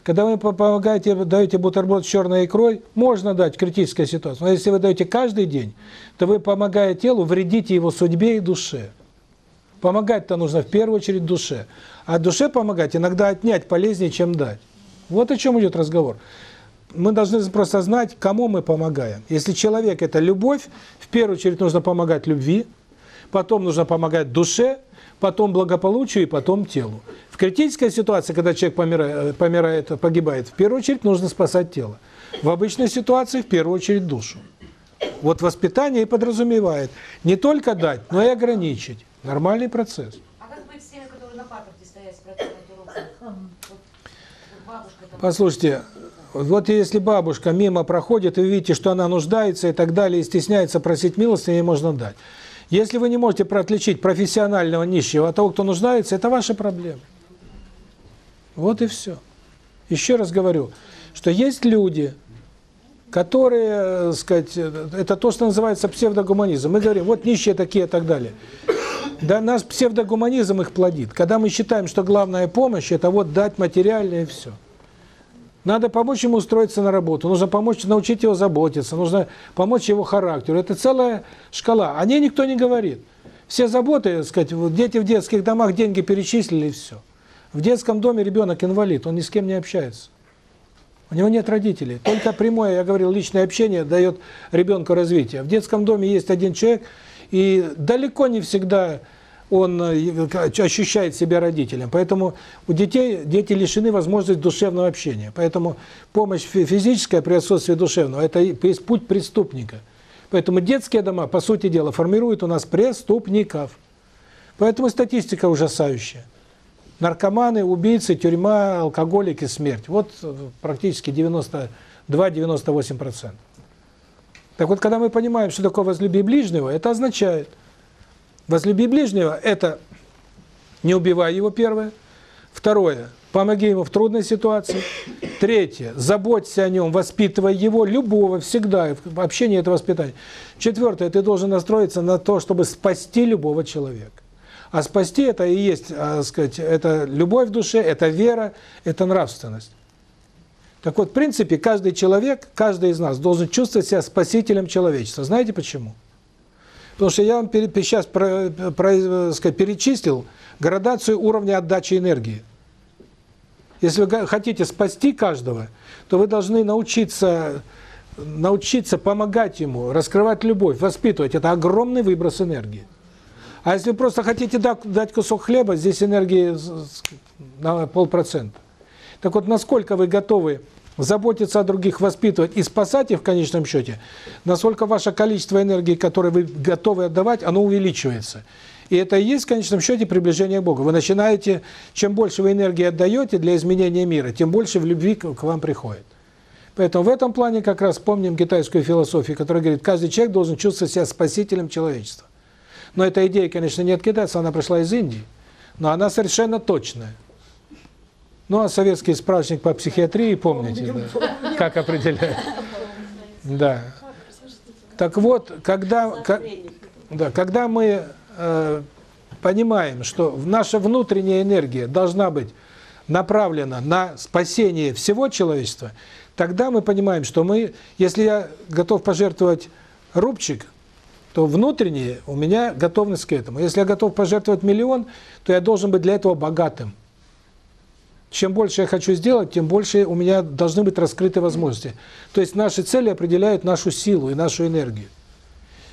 Когда вы помогаете, даете бутерброд с черной икрой, можно дать критическая ситуация. Но если вы даете каждый день, то вы, помогая телу, вредите его судьбе и душе. Помогать-то нужно в первую очередь душе. А душе помогать иногда отнять полезнее, чем дать. Вот о чем идет разговор. Мы должны просто знать, кому мы помогаем. Если человек – это любовь, в первую очередь нужно помогать любви, потом нужно помогать душе, потом благополучию и потом телу. В критической ситуации, когда человек помирает, помирает, погибает, в первую очередь нужно спасать тело. В обычной ситуации в первую очередь душу. Вот воспитание и подразумевает не только дать, но и ограничить. Нормальный процесс. А как быть с теми, которые на паспорте стоят с. Послушайте, вот если бабушка мимо проходит, и вы видите, что она нуждается и так далее, и стесняется просить милости, ей можно дать. Если вы не можете отличить профессионального нищего от того, кто нуждается, это ваша проблема. Вот и все. Еще раз говорю, что есть люди, которые, э, сказать, э, это то, что называется псевдогуманизм. Мы говорим, вот нищие такие и так далее. Да нас псевдогуманизм их плодит. Когда мы считаем, что главная помощь – это вот дать материальное и все. Надо помочь ему устроиться на работу, нужно помочь, научить его заботиться, нужно помочь его характеру. Это целая шкала. О ней никто не говорит. Все заботы, так сказать, вот дети в детских домах деньги перечислили и все. В детском доме ребенок инвалид, он ни с кем не общается. У него нет родителей. Только прямое, я говорил, личное общение дает ребенку развитие. В детском доме есть один человек, и далеко не всегда он э, ощущает себя родителем. Поэтому у детей дети лишены возможности душевного общения. Поэтому помощь физическая при отсутствии душевного – это есть путь преступника. Поэтому детские дома, по сути дела, формируют у нас преступников. Поэтому статистика ужасающая. Наркоманы, убийцы, тюрьма, алкоголики, смерть. Вот э, практически 92-98%. Так вот, когда мы понимаем, что такое возлюби ближнего, это означает, возлюби ближнего – это не убивай его, первое. Второе – помоги ему в трудной ситуации. Третье – заботься о нем, воспитывай его, любого, всегда. В общении это воспитание. Четвертое – ты должен настроиться на то, чтобы спасти любого человека. А спасти это и есть, а, сказать, это любовь в душе, это вера, это нравственность. Так вот, в принципе, каждый человек, каждый из нас должен чувствовать себя спасителем человечества. Знаете почему? Потому что я вам сейчас про, про, сказать, перечислил градацию уровня отдачи энергии. Если вы хотите спасти каждого, то вы должны научиться научиться помогать ему, раскрывать любовь, воспитывать. Это огромный выброс энергии. А если вы просто хотите дать кусок хлеба, здесь энергии на полпроцента. Так вот, насколько вы готовы заботиться о других, воспитывать и спасать их в конечном счете, насколько ваше количество энергии, которое вы готовы отдавать, оно увеличивается. И это и есть в конечном счете приближение к Богу. Вы начинаете, чем больше вы энергии отдаете для изменения мира, тем больше в любви к вам приходит. Поэтому в этом плане как раз помним китайскую философию, которая говорит, каждый человек должен чувствовать себя спасителем человечества. Но эта идея, конечно, не от китайцев, она пришла из Индии, но она совершенно точная. Ну, а советский справочник по психиатрии, помните, да, как определяет. Да. Так вот, когда, как, да, когда мы э, понимаем, что наша внутренняя энергия должна быть направлена на спасение всего человечества, тогда мы понимаем, что мы, если я готов пожертвовать рубчик, то внутренне у меня готовность к этому. Если я готов пожертвовать миллион, то я должен быть для этого богатым. Чем больше я хочу сделать, тем больше у меня должны быть раскрыты возможности. То есть наши цели определяют нашу силу и нашу энергию.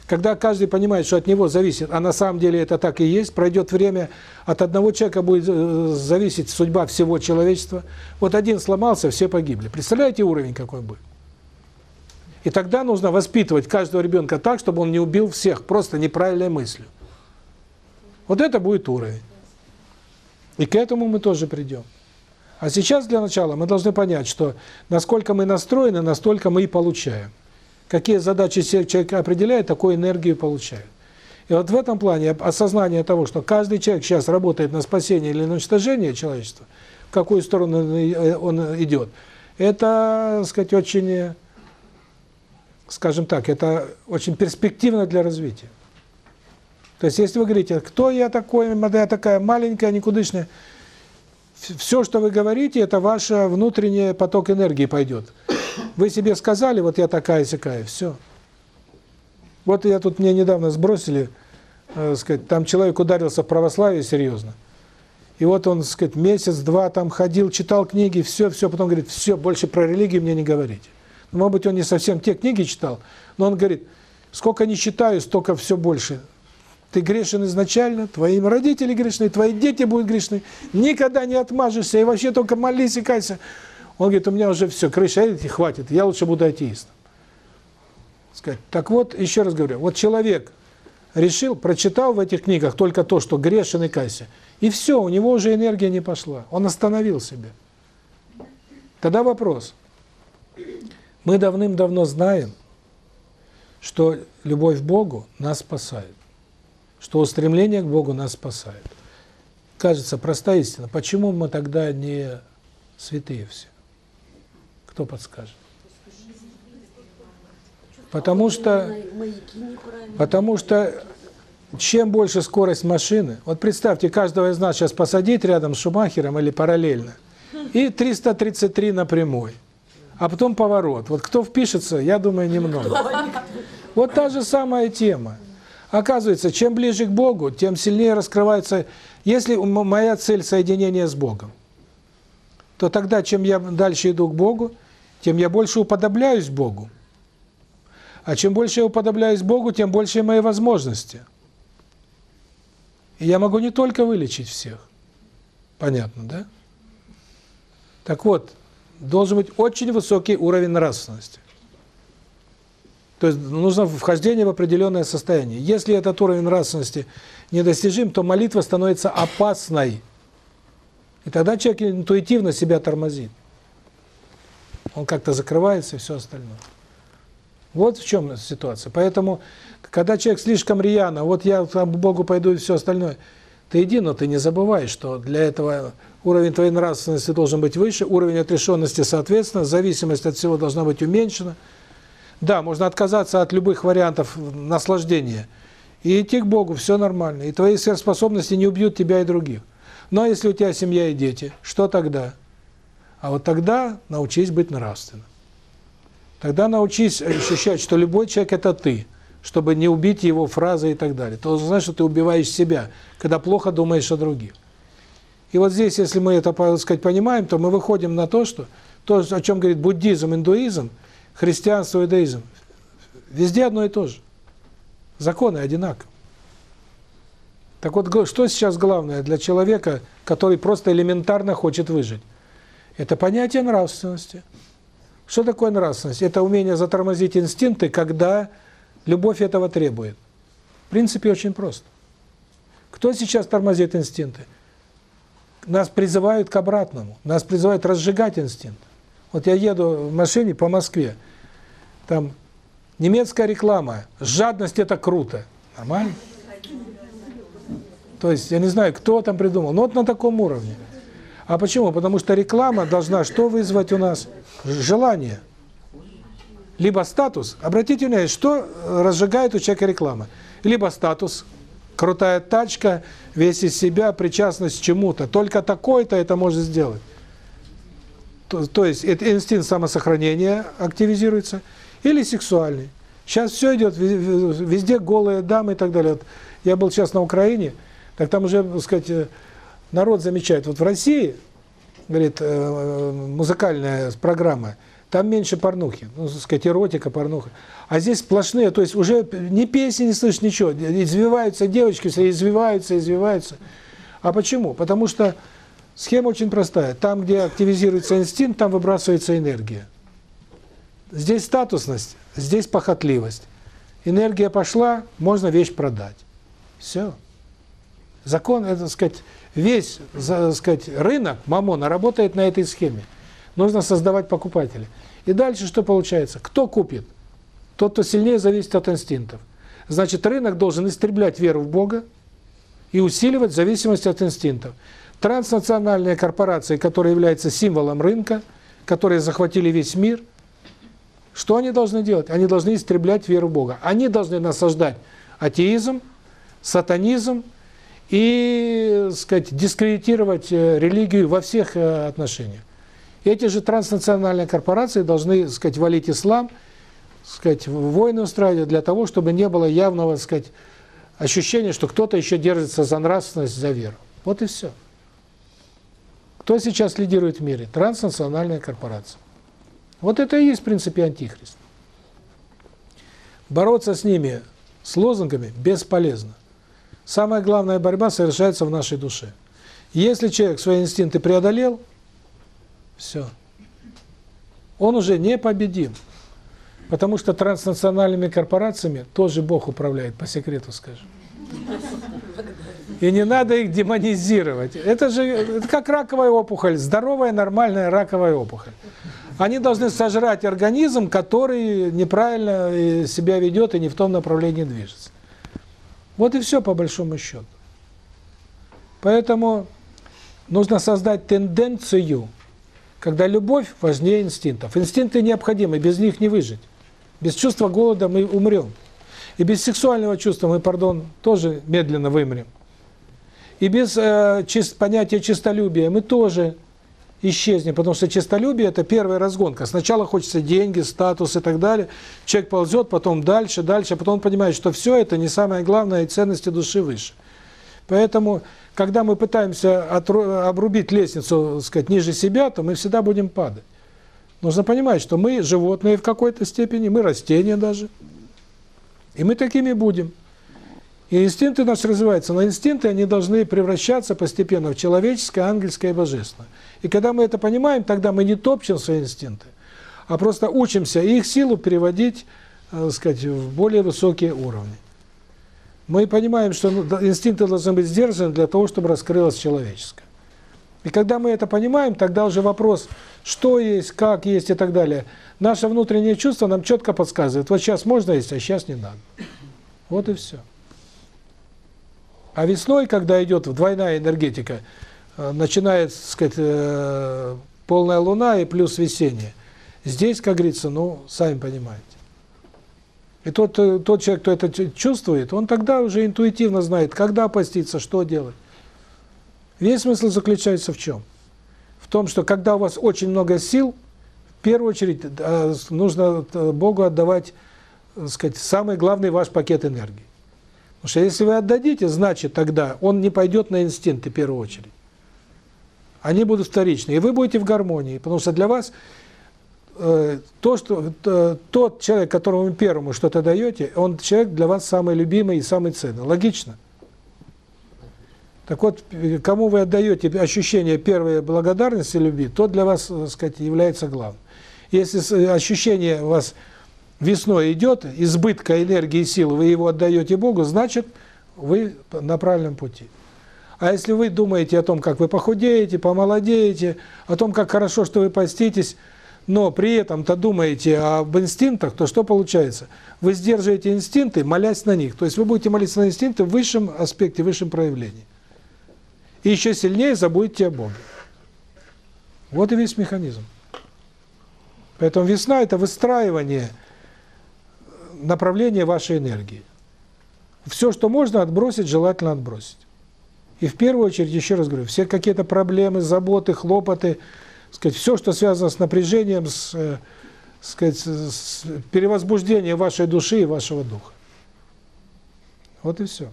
Когда каждый понимает, что от него зависит, а на самом деле это так и есть, пройдет время, от одного человека будет э, зависеть судьба всего человечества. Вот один сломался, все погибли. Представляете уровень какой будет? И тогда нужно воспитывать каждого ребенка так, чтобы он не убил всех, просто неправильной мыслью. Вот это будет уровень. И к этому мы тоже придем. А сейчас для начала мы должны понять, что насколько мы настроены, настолько мы и получаем. Какие задачи человек определяет, такую энергию получает. И вот в этом плане осознание того, что каждый человек сейчас работает на спасение или на уничтожение человечества, в какую сторону он идет, это, так сказать, очень скажем так, это очень перспективно для развития. То есть, если вы говорите, кто я такой, я такая маленькая, никудышная, все, что вы говорите, это ваш внутренний поток энергии пойдет. Вы себе сказали, вот я такая-сякая, все. Вот я тут, мне недавно сбросили, э, сказать, там человек ударился в православие серьезно. И вот он, сказать, месяц-два там ходил, читал книги, все, все, потом говорит, все, больше про религию мне не говорите. Ну, может быть, он не совсем те книги читал, но он говорит, сколько не читаю, столько все больше. Ты грешен изначально, твои родители грешны, твои дети будут грешны, никогда не отмажешься, и вообще только молись и кайся. Он говорит, у меня уже все, крыша, хватит, я лучше буду атеистом. Сказать. Так вот, еще раз говорю, вот человек решил, прочитал в этих книгах только то, что грешен и кайся, и все, у него уже энергия не пошла, он остановил себя. Тогда вопрос. Мы давным-давно знаем, что любовь к Богу нас спасает, что устремление к Богу нас спасает. Кажется, простая истина. Почему мы тогда не святые все? Кто подскажет? Потому что, потому что чем больше скорость машины, вот представьте, каждого из нас сейчас посадить рядом с Шумахером или параллельно, и 333 на прямой, а потом поворот. Вот кто впишется, я думаю, немного. Вот та же самая тема. Оказывается, чем ближе к Богу, тем сильнее раскрывается... Если моя цель соединение с Богом, то тогда, чем я дальше иду к Богу, тем я больше уподобляюсь Богу. А чем больше я уподобляюсь Богу, тем больше мои возможности. И я могу не только вылечить всех. Понятно, да? Так вот, должен быть очень высокий уровень нравственности. То есть нужно вхождение в определенное состояние. Если этот уровень нравственности недостижим, то молитва становится опасной. И тогда человек интуитивно себя тормозит. Он как-то закрывается и все остальное. Вот в чем ситуация. Поэтому, когда человек слишком рьяно, вот я к Богу пойду и все остальное, ты иди, но ты не забывай, что для этого уровень твоей нравственности должен быть выше, уровень отрешенности соответственно, зависимость от всего должна быть уменьшена. Да, можно отказаться от любых вариантов наслаждения и идти к Богу, все нормально. И твои сверхспособности не убьют тебя и других. Но если у тебя семья и дети, что тогда? А вот тогда научись быть нравственным. Тогда научись ощущать, что любой человек – это ты, чтобы не убить его фразы и так далее. То знаешь, что ты убиваешь себя, когда плохо думаешь о других. И вот здесь, если мы это, так сказать, понимаем, то мы выходим на то, что то, о чем говорит буддизм, индуизм, христианство, иудаизм, везде одно и то же. Законы одинаковы. Так вот, что сейчас главное для человека, который просто элементарно хочет выжить? Это понятие нравственности. Что такое нравственность? Это умение затормозить инстинкты, когда любовь этого требует. В принципе, очень просто. Кто сейчас тормозит инстинкты? Нас призывают к обратному. Нас призывают разжигать инстинкт. Вот я еду в машине по Москве, там немецкая реклама, жадность – это круто. Нормально? То есть, я не знаю, кто там придумал, но вот на таком уровне. А почему? Потому что реклама должна что вызвать у нас? Желание. Либо статус. Обратите внимание, что разжигает у человека реклама? Либо статус, крутая тачка, весь из себя, причастность к чему-то. Только такой-то это может сделать. То, то есть это инстинкт самосохранения активизируется. Или сексуальный. Сейчас все идет, везде голые дамы и так далее. Вот я был сейчас на Украине, так там уже, так сказать, народ замечает. Вот в России, говорит, э, музыкальная программа, там меньше порнухи, ну, так сказать, эротика, порнуха. А здесь сплошные, то есть уже ни песни не слышишь, ничего. Извиваются девочки, все извиваются, извиваются. А почему? Потому что схема очень простая. Там, где активизируется инстинкт, там выбрасывается энергия. Здесь статусность, здесь похотливость. Энергия пошла, можно вещь продать. Все. Закон, это, так сказать, весь, так сказать, рынок мамона работает на этой схеме. Нужно создавать покупателей. И дальше что получается? Кто купит? Тот, кто сильнее зависит от инстинктов. Значит, рынок должен истреблять веру в Бога и усиливать зависимость от инстинктов. Транснациональные корпорации, которые являются символом рынка, которые захватили весь мир, что они должны делать? Они должны истреблять веру Бога. Они должны насаждать атеизм, сатанизм, и, сказать, дискредитировать э, религию во всех э, отношениях. Эти же транснациональные корпорации должны, сказать, валить ислам, сказать, войны устраивать для того, чтобы не было явного, сказать, ощущения, что кто-то еще держится за нравственность, за веру. Вот и все. Кто сейчас лидирует в мире? Транснациональная корпорация. Вот это и есть, в принципе, антихрист. Бороться с ними, с лозунгами, бесполезно. Самая главная борьба совершается в нашей душе. Если человек свои инстинкты преодолел, все. Он уже не победим. Потому что транснациональными корпорациями тоже Бог управляет, по секрету скажем. И не надо их демонизировать. Это же это как раковая опухоль, здоровая, нормальная раковая опухоль. Они должны сожрать организм, который неправильно э, себя ведет и не в том направлении движется. Вот и все по большому счету. Поэтому нужно создать тенденцию, когда любовь важнее инстинктов. Инстинкты необходимы, без них не выжить. Без чувства голода мы умрем. И без сексуального чувства мы, пардон, тоже медленно вымрем. И без э, чист, понятия чистолюбия мы тоже исчезнем, потому что чистолюбие – это первая разгонка. Сначала хочется деньги, статус и так далее. Человек ползет, потом дальше, дальше, а потом он понимает, что все это не самое главное, и ценности души выше. Поэтому, когда мы пытаемся обрубить лестницу, сказать, ниже себя, то мы всегда будем падать. Нужно понимать, что мы животные в какой-то степени, мы растения даже. И мы такими будем. И инстинкты наши развиваются, но инстинкты, они должны превращаться постепенно в человеческое, ангельское и божественное. И когда мы это понимаем, тогда мы не топчем свои инстинкты, а просто учимся их силу переводить, так сказать, в более высокие уровни. Мы понимаем, что ну, инстинкты должны быть сдержаны для того, чтобы раскрылось человеческое. И когда мы это понимаем, тогда уже вопрос, что есть, как есть и так далее. Наше внутреннее чувство нам четко подсказывает, вот сейчас можно есть, а сейчас не надо. Вот и все. А весной, когда идет двойная энергетика, э, начинает, так сказать, э, полная луна и плюс весеннее. Здесь, как говорится, ну, сами понимаете. И тот, э, тот человек, кто это чувствует, он тогда уже интуитивно знает, когда поститься, что делать. Весь смысл заключается в чем? В том, что когда у вас очень много сил, в первую очередь нужно Богу отдавать, так сказать, самый главный ваш пакет энергии. Потому что если вы отдадите, значит тогда он не пойдет на инстинкты в первую очередь. Они будут вторичны, и вы будете в гармонии, потому что для вас э, то, что э, тот человек, которому вы первому что-то даете, он человек для вас самый любимый и самый ценный. Логично? Так вот, кому вы отдаете ощущение первой благодарности любви, то для вас, так сказать, является главным. Если ощущение у вас весной идет, избытка энергии и сил, вы его отдаете Богу, значит, вы на правильном пути. А если вы думаете о том, как вы похудеете, помолодеете, о том, как хорошо, что вы поститесь, но при этом-то думаете об инстинктах, то что получается? Вы сдерживаете инстинкты, молясь на них. То есть вы будете молиться на инстинкты в высшем аспекте, в высшем проявлении. И еще сильнее забудете о Боге. Вот и весь механизм. Поэтому весна – это выстраивание – направление вашей энергии. Все, что можно отбросить, желательно отбросить. И в первую очередь, еще раз говорю, все какие-то проблемы, заботы, хлопоты, сказать, все, что связано с напряжением, с, э, сказать, с перевозбуждением вашей души и вашего духа. Вот и все.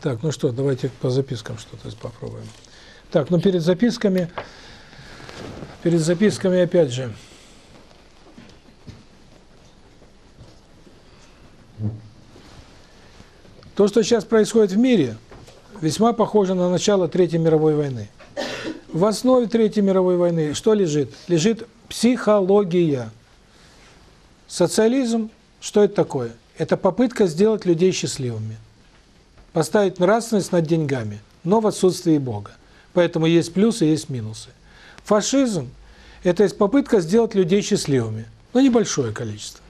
Так, ну что, давайте по запискам что-то попробуем. Так, ну перед записками, перед записками опять же, То, что сейчас происходит в мире, весьма похоже на начало Третьей мировой войны. В основе Третьей мировой войны что лежит? Лежит психология. Социализм, что это такое? Это попытка сделать людей счастливыми. Поставить нравственность над деньгами, но в отсутствии Бога. Поэтому есть плюсы, есть минусы. Фашизм – это есть попытка сделать людей счастливыми, но небольшое количество,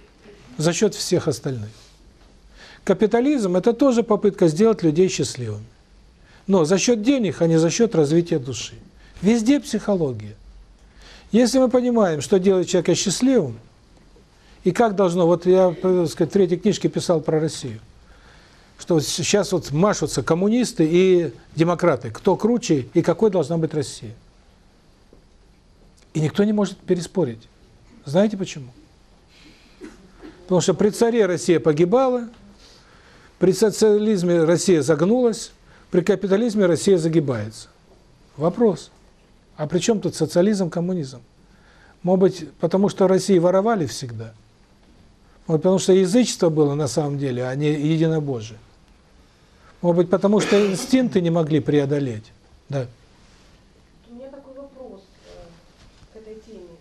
за счет всех остальных. Капитализм – это тоже попытка сделать людей счастливыми. Но за счет денег, а не за счет развития души. Везде психология. Если мы понимаем, что делает человека счастливым, и как должно, вот я, так сказать, в третьей книжке писал про Россию, что сейчас вот машутся коммунисты и демократы, кто круче и какой должна быть Россия. И никто не может переспорить. Знаете почему? Потому что при царе Россия погибала, при социализме Россия загнулась, при капитализме Россия загибается. Вопрос. А при чем тут социализм, коммунизм? Может быть, потому что России воровали всегда? Вот потому что язычество было на самом деле, а не единобожие. Может быть, потому что инстинкты не могли преодолеть. Да. У меня такой вопрос э, к этой теме.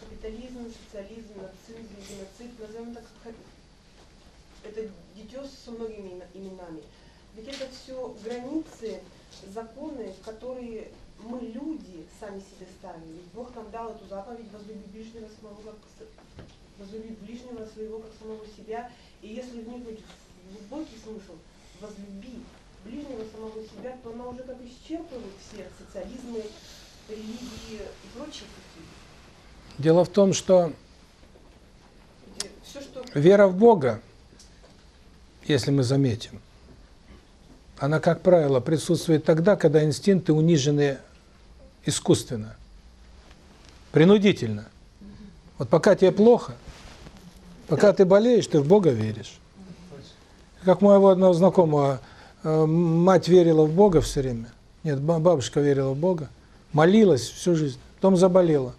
капитализм, социализм, нацизм, геноцид, назовем так, как- это дитё со многими имя- именами. Ведь это все границы, законы, которые мы, люди, сами себе ставили. Ведь Бог нам дал эту заповедь возлюби ближнего самого как возлюби ближнего своего как самого себя. И если вникнуть в глубокий смысл, возлюби ближнего самого себя, то она уже как исчерпывает все социализмы, религии и прочие пути. Дело в том, что все, что вера в Бога, если мы заметим, она, как правило, присутствует тогда, когда инстинкты унижены искусственно, принудительно. Вот пока тебе плохо, пока ты болеешь, ты в Бога веришь. Как моего одного знакомого, э, мать верила в Бога все время. Нет, ба- бабушка верила в Бога, молилась всю жизнь, потом заболела.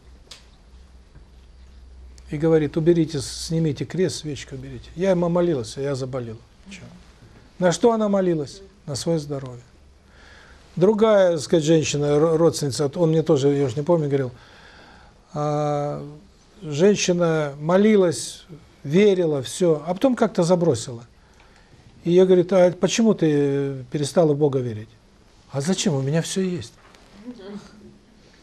И говорит, уберите, снимите крест, свечку уберите. Я ему молилась, а я заболела. На что она молилась? На свое здоровье. Другая, так сказать, женщина, ро- родственница, он мне тоже, я уже не помню, говорил, а, женщина молилась, верила, все, а потом как-то забросила. И я говорю, а почему ты перестала Бога верить? А зачем? У меня все есть.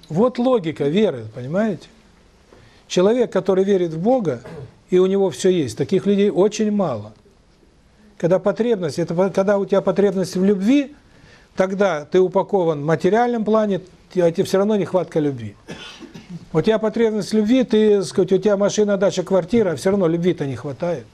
Вот логика веры, понимаете? Человек, который верит в Бога, и у него все есть, таких людей очень мало. Когда потребность, это когда у тебя потребность в любви, тогда ты упакован в материальном плане, а тебе все равно нехватка любви. У тебя потребность любви, ты, сказать, у тебя машина, дача, квартира, а все равно любви-то не хватает.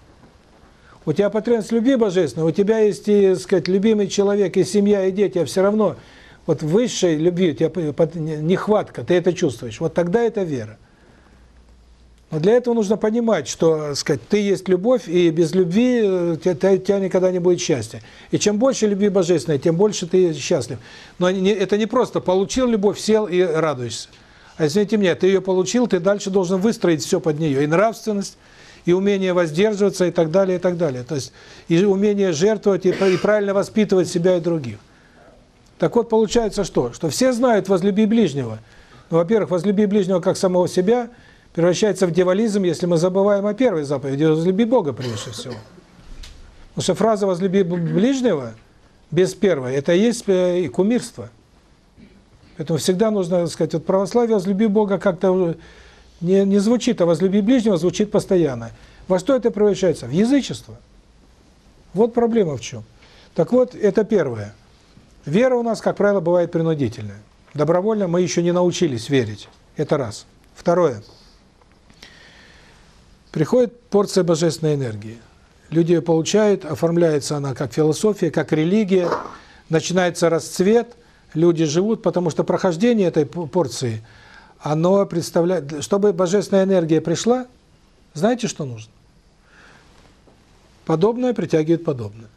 У тебя потребность любви божественной, у тебя есть, и, сказать, любимый человек, и семья, и дети, а все равно вот высшей любви у тебя нехватка, ты это чувствуешь. Вот тогда это вера. Но для этого нужно понимать, что, так сказать, ты есть любовь, и без любви э, тебя, тебя никогда не будет счастья. И чем больше любви божественной, тем больше ты счастлив. Но это не просто получил любовь, сел и радуешься. А извините меня, ты ее получил, ты дальше должен выстроить все под нее. И нравственность, и умение воздерживаться, и так далее, и так далее. То есть и умение жертвовать, и, и правильно воспитывать себя и других. Так вот, получается что? Что все знают «возлюби ближнего». Ну, во-первых, «возлюби ближнего как самого себя» превращается в дьяволизм, если мы забываем о первой заповеди «возлюби Бога» прежде всего. Потому что фраза «возлюби ближнего» без первой – это и есть э, и кумирство. Поэтому всегда нужно сказать, вот православие «возлюби Бога» как-то не, не звучит, а «возлюби ближнего» звучит постоянно. Во что это превращается? В язычество. Вот проблема в чем. Так вот, это первое. Вера у нас, как правило, бывает принудительная. Добровольно мы еще не научились верить. Это раз. Второе. Приходит порция божественной энергии. Люди ее получают, оформляется она как философия, как религия, начинается расцвет, люди живут, потому что прохождение этой порции, оно представляет... Чтобы божественная энергия пришла, знаете, что нужно? Подобное притягивает подобное.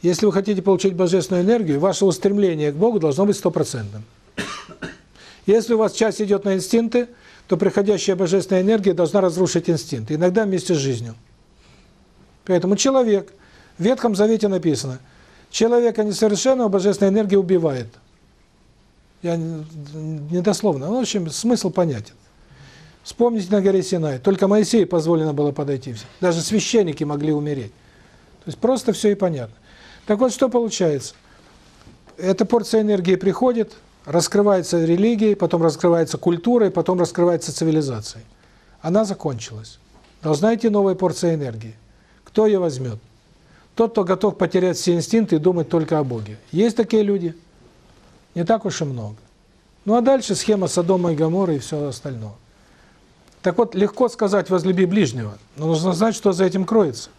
Если вы хотите получить божественную энергию, ваше устремление к Богу должно быть стопроцентным. Если у вас часть идет на инстинкты, то приходящая божественная энергия должна разрушить инстинкт, иногда вместе с жизнью. Поэтому человек, в Ветхом Завете написано, человека несовершенного божественная энергия убивает. Я недословно, ну, в общем, смысл понятен. Вспомните на горе Синай, только Моисею позволено было подойти. Даже священники могли умереть. То есть просто все и понятно. Так вот, что получается? Эта порция энергии приходит, раскрывается религией, потом раскрывается культурой, потом раскрывается цивилизацией. Она закончилась. Должна идти новая порция энергии. Кто ее возьмет? Тот, кто готов потерять все инстинкты и думать только о Боге. Есть такие люди? Не так уж и много. Ну а дальше схема Содома и Гоморры и все остальное. Так вот, легко сказать «возлюби ближнего», но нужно знать, что за этим кроется.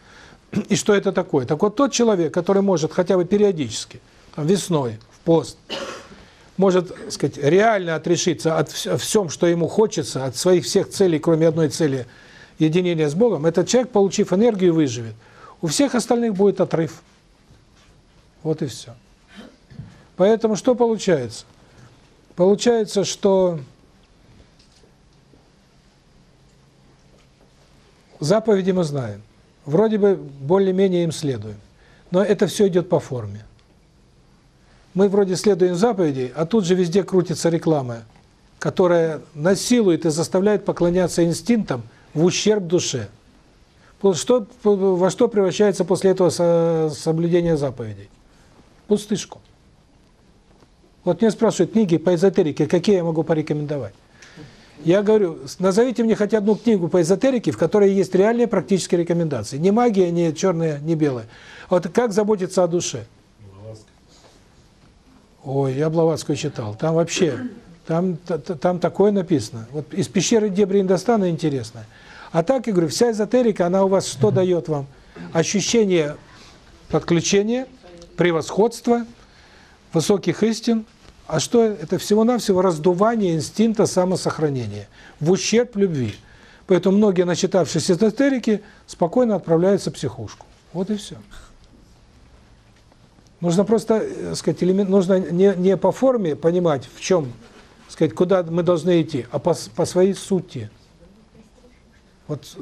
И что это такое. Так вот, тот человек, который может хотя бы периодически, там, весной, в пост, может, сказать, реально отрешиться от всем, что ему хочется, от своих всех целей, кроме одной цели – единения с Богом, этот человек, получив энергию, выживет. У всех остальных будет отрыв. Вот и все. Поэтому что получается? Получается, что заповеди мы знаем. Вроде бы более-менее им следуем. Но это все идет по форме. Мы вроде следуем заповедей, а тут же везде крутится реклама которая насилует и заставляет поклоняться инстинктам в ущерб душе. Что, во что превращается после этого со- соблюдение заповедей? Пустышку. Вот меня спрашивают книги по эзотерике, какие я могу порекомендовать. Я говорю, назовите мне хоть одну книгу по эзотерике, в которой есть реальные практические рекомендации. Не магия, не черная, не белая. Вот как заботиться о душе. Ой, я Блаватскую читал. Там вообще, там, там такое написано. Вот из пещеры дебри Индостана интересно. А так, я говорю, вся эзотерика, она у вас что дает вам? Ощущение подключения, превосходства, высоких истин. А что это? Всего-навсего раздувание инстинкта самосохранения в ущерб любви. Поэтому многие, начитавшись эзотерики, спокойно отправляются в психушку. Вот и все. Нужно просто, э, сказать, элемент, нужно не, не по форме понимать, в чем, сказать, куда мы должны идти, а по, по своей сути. Вот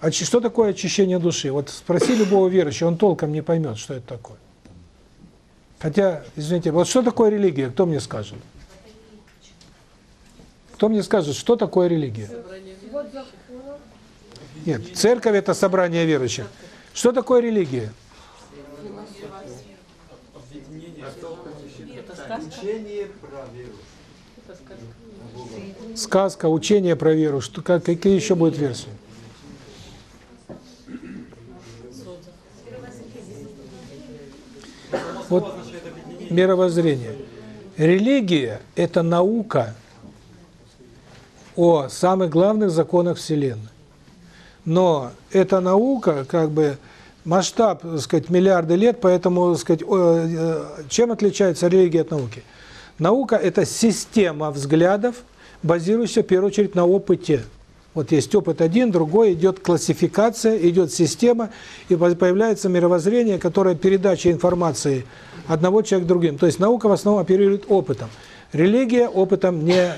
э, что такое очищение души? Вот спроси любого верующего, он толком не поймет, что это такое. Хотя, извините, вот что такое религия, кто мне скажет? Кто мне скажет, что такое религия? Нет, церковь – это собрание верующих. Что такое религия? Это сказка. Учение про веру. Сказка, учение про веру. Что, как, какие еще будут версии? Вот мировоззрение. Религия – это наука о самых главных законах Вселенной. Но эта наука, как бы, масштаб, так сказать, миллиарды лет, поэтому, так сказать, э, чем отличается религия от науки? Наука – это система взглядов, базирующаяся, в первую очередь, на опыте. Вот есть опыт один, другой, идет классификация, идет система, и по- появляется мировоззрение, которое передача информации одного человека другим. То есть наука в основном оперирует опытом. Религия опытом не...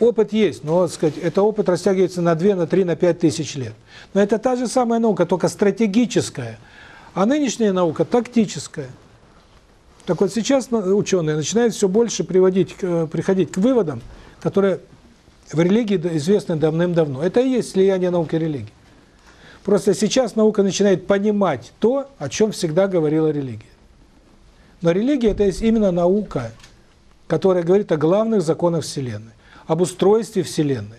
Опыт есть, но, сказать, это опыт растягивается на 2, на 3, на 5 тысяч лет. Но это та же самая наука, только стратегическая. А нынешняя наука тактическая. Так вот сейчас ученые начинают все больше приводить, э, приходить к выводам, которые в религии известны давным-давно. Это и есть слияние науки и религии. Просто сейчас наука начинает понимать то, о чем всегда говорила религия. Но религия – это есть именно наука, которая говорит о главных законах Вселенной, об устройстве Вселенной,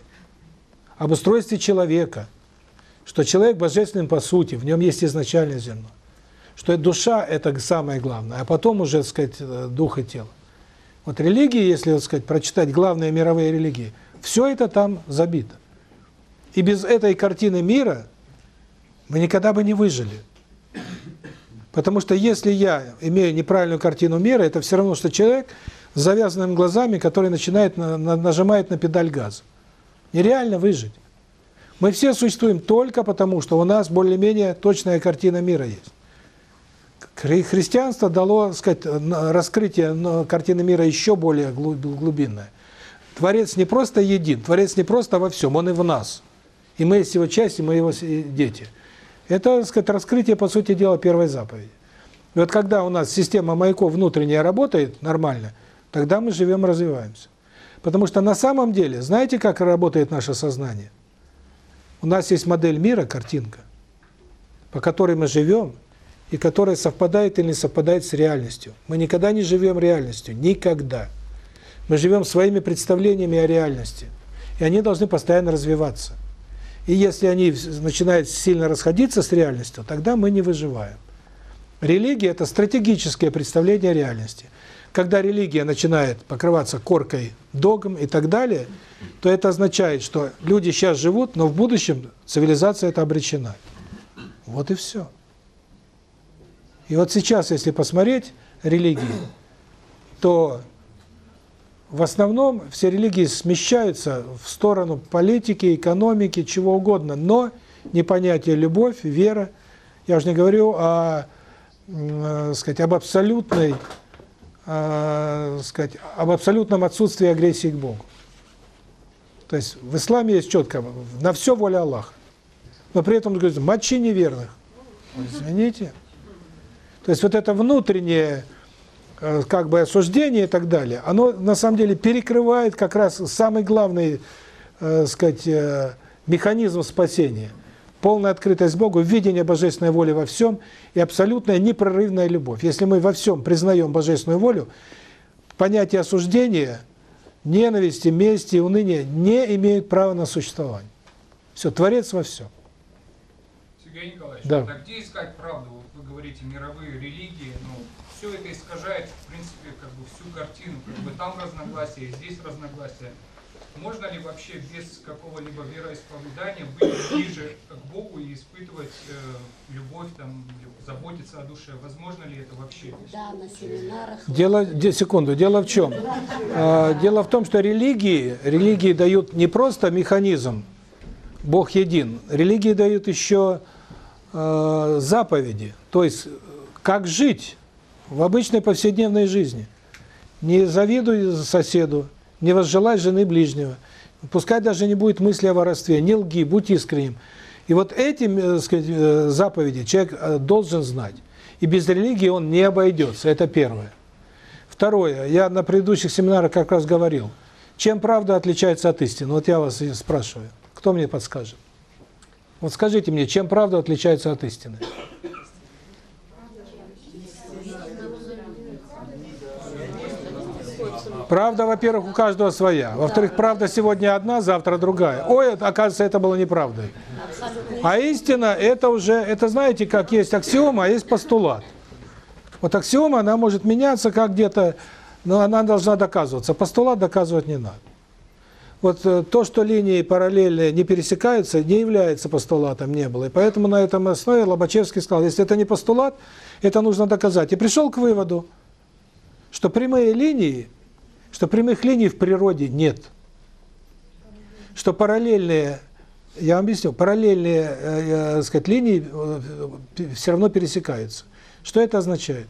об устройстве человека, что человек божественен по сути, в нем есть изначальное зерно, что душа – это самое главное, а потом уже, так сказать, э, дух и тело. Вот религии, если, так сказать, прочитать главные мировые религии, все это там забито. И без этой картины мира мы никогда бы не выжили. Потому что если я имею неправильную картину мира, это все равно, что человек с завязанными глазами, который начинает на, на- нажимает на педаль газа. Нереально выжить. Мы все существуем только потому, что у нас более-менее точная картина мира есть. Хри- Христианство дало, сказать, раскрытие картины мира еще более глу- глубинное. Творец не просто един, Творец не просто во всем, Он и в нас. И мы есть Его часть, и мы Его дети. Это, так сказать, раскрытие, по сути дела, первой заповеди. И вот когда у нас система маяков внутренняя работает нормально, тогда мы живем, развиваемся. Потому что на самом деле, знаете, как работает наше сознание? У нас есть модель мира, картинка, по которой мы живем, и которая совпадает или не совпадает с реальностью. Мы никогда не живем реальностью, никогда. Мы живем своими представлениями о реальности, и они должны постоянно развиваться. И если они начинают сильно расходиться с реальностью, тогда мы не выживаем. Религия – это стратегическое представление реальности. Когда религия начинает покрываться коркой догм и так далее, то это означает, что люди сейчас живут, но в будущем цивилизация это обречена. Вот и все. И вот сейчас, если посмотреть религии, то в основном все религии смещаются в сторону политики, экономики, чего угодно, но не понятие любовь, вера. Я уже не говорю о, э, сказать, об абсолютной, э, сказать, об абсолютном отсутствии агрессии к Богу. То есть в исламе есть четко на все воля Аллаха. Но при этом говорится мочи неверных. Извините. То есть вот это внутреннее э, как бы осуждение и так далее, оно на самом деле перекрывает как раз самый главный, э, сказать, э, механизм спасения. Полная открытость Богу, видение божественной воли во всем и абсолютная непрерывная любовь. Если мы во всем признаем божественную волю, понятие осуждения, ненависти, мести, уныния не имеют права на существование. Все, Творец во всем. Сергей Николаевич, Да. а где искать правду? Вот вы говорите, мировые религии, ну, все это искажает, в принципе, как бы всю картину. Как бы там разногласия, здесь разногласия. Можно ли вообще без какого-либо вероисповедания быть ближе к Богу и испытывать э, любовь, там, заботиться о душе? Возможно ли это вообще? Да, на семинарах. Дело, де- секунду, дело в чем? А, Дело в том, что религии, религии дают не просто механизм, Бог един, религии дают еще э, заповеди, то есть как жить в обычной повседневной жизни. Не завидуй соседу, не возжелай жены ближнего, пускай даже не будет мысли о воровстве, не лги, будь искренним. И вот эти э, сказать, э, заповеди человек э, должен знать. И без религии он не обойдется, это первое. Второе, я на предыдущих семинарах как раз говорил, чем правда отличается от истины? Вот я вас спрашиваю, кто мне подскажет? Вот скажите мне, чем правда отличается от истины? Правда, во-первых, у каждого своя. Во-вторых, правда сегодня одна, завтра другая. Ой, это, оказывается, это было неправдой. А истина, это уже, это знаете, как есть аксиома, а есть постулат. Вот аксиома, она может меняться как где-то, но она должна доказываться. Постулат доказывать не надо. Вот э, то, что линии параллельные не пересекаются, не является постулатом, не было. И поэтому на этом основе Лобачевский сказал, если это не постулат, это нужно доказать. И пришел к выводу, что прямые линии, что прямых линий в природе нет. Что параллельные, я вам объясню, параллельные, э, э, сказать, линии э, все равно пересекаются. Что это означает?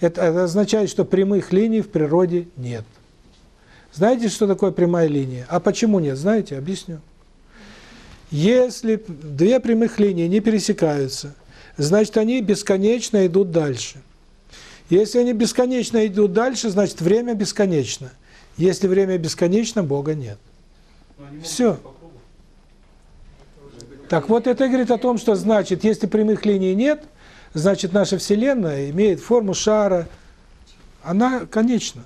Это, это означает, что прямых линий в природе нет. Знаете, что такое прямая линия? А почему нет? Знаете? Объясню. Если две прямых линии не пересекаются, значит, они бесконечно идут дальше. Если они бесконечно идут дальше, значит, время бесконечно. Если время бесконечно, Бога нет. Все. Так вот, это говорит о том, что значит, если прямых линий нет, значит, наша Вселенная имеет форму шара, она конечна.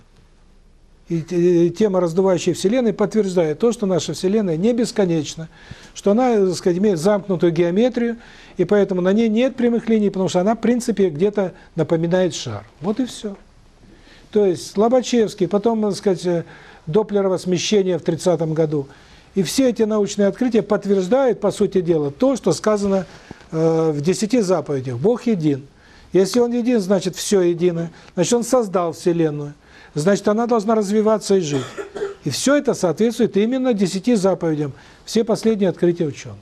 И те- тема раздувающей Вселенной подтверждает то, что наша Вселенная не бесконечна, что она, так сказать, имеет замкнутую геометрию, и поэтому на ней нет прямых линий, потому что она, в принципе, где-то напоминает шар. Вот и все. То есть Лобачевский, потом, так сказать, э, Доплерово смещение в 30 году. И все эти научные открытия подтверждают, по сути дела, то, что сказано э, в десяти заповедях. Бог един. Если Он един, значит, все едино. Значит, Он создал Вселенную. Значит, она должна развиваться и жить. И все это соответствует именно десяти заповедям. Все последние открытия ученых.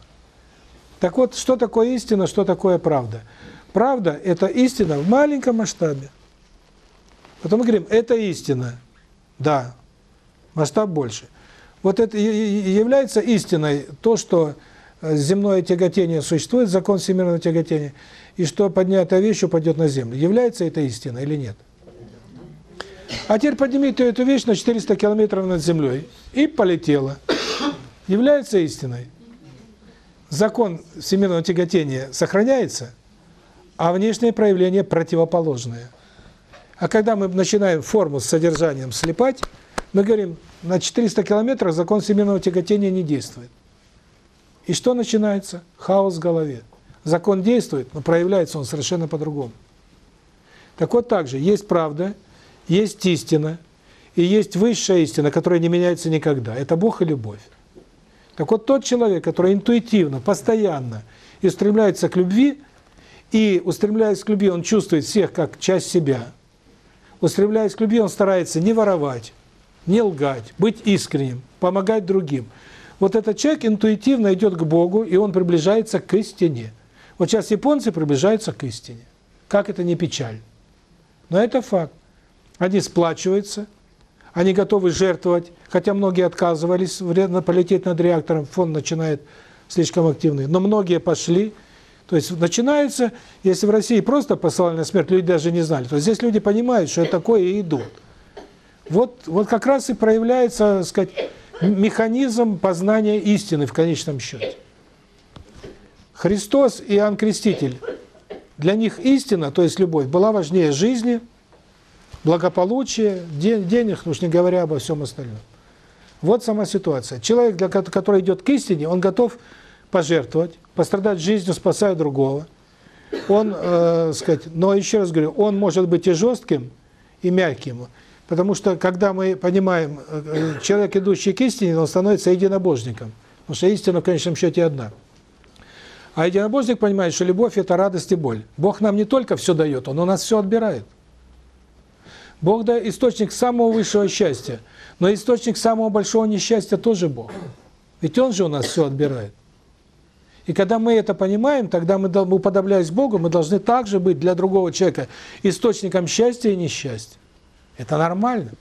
Так вот, что такое истина, что такое правда? Правда – это истина в маленьком масштабе. Потом мы говорим, это истина. Да, масштаб больше. Вот это является истиной то, что э, земное тяготение существует, закон всемирного тяготения, и что поднятая вещь упадет на землю. Является это истиной или нет? А теперь поднимите эту вещь на 400 километров над землей и полетела. Является истиной. Закон всемирного тяготения сохраняется, а внешнее проявление противоположное. А когда мы начинаем форму с содержанием слепать, мы говорим, на 400 километрах закон всемирного тяготения не действует. И что начинается? Хаос в голове. Закон действует, но проявляется он совершенно по-другому. Так вот так же, есть правда, есть истина, и есть высшая истина, которая не меняется никогда. Это Бог и любовь. Так вот, тот человек, который интуитивно, постоянно и устремляется к любви, и устремляясь к любви, он чувствует всех как часть себя. Устремляясь к любви, он старается не воровать, не лгать, быть искренним, помогать другим. Вот этот человек интуитивно идет к Богу, и он приближается к истине. Вот сейчас японцы приближаются к истине. Как это не печаль? Но это факт. Они сплачиваются, они готовы жертвовать, хотя многие отказывались вредно полететь над реактором, фонд начинает слишком активный, но многие пошли, То есть начинается, если в России просто посылали на смерть, люди даже не знали, то здесь люди понимают, что это такое и идут. Вот, вот как раз и проявляется, так сказать, механизм познания истины в конечном счете. Христос и Иоанн Креститель, для них истина, то есть любовь, была важнее жизни, благополучия, денег, уж не говоря обо всем остальном. Вот сама ситуация. Человек, для который идет к истине, он готов пожертвовать, пострадать жизнью, спасая другого. Он, э, сказать, но еще раз говорю, он может быть и жестким, и мягким. Потому что, когда мы понимаем, э, э, человек, идущий к истине, он становится единобожником. Потому что истина, в конечном счете, одна. А единобожник понимает, что любовь – это радость и боль. Бог нам не только все дает, Он у нас все отбирает. Бог да источник самого высшего счастья, но источник самого большого несчастья тоже Бог. Ведь Он же у нас все отбирает. И когда мы это понимаем, тогда мы, уподобляясь Богу, мы должны также быть для другого человека источником счастья и несчастья. Это нормально.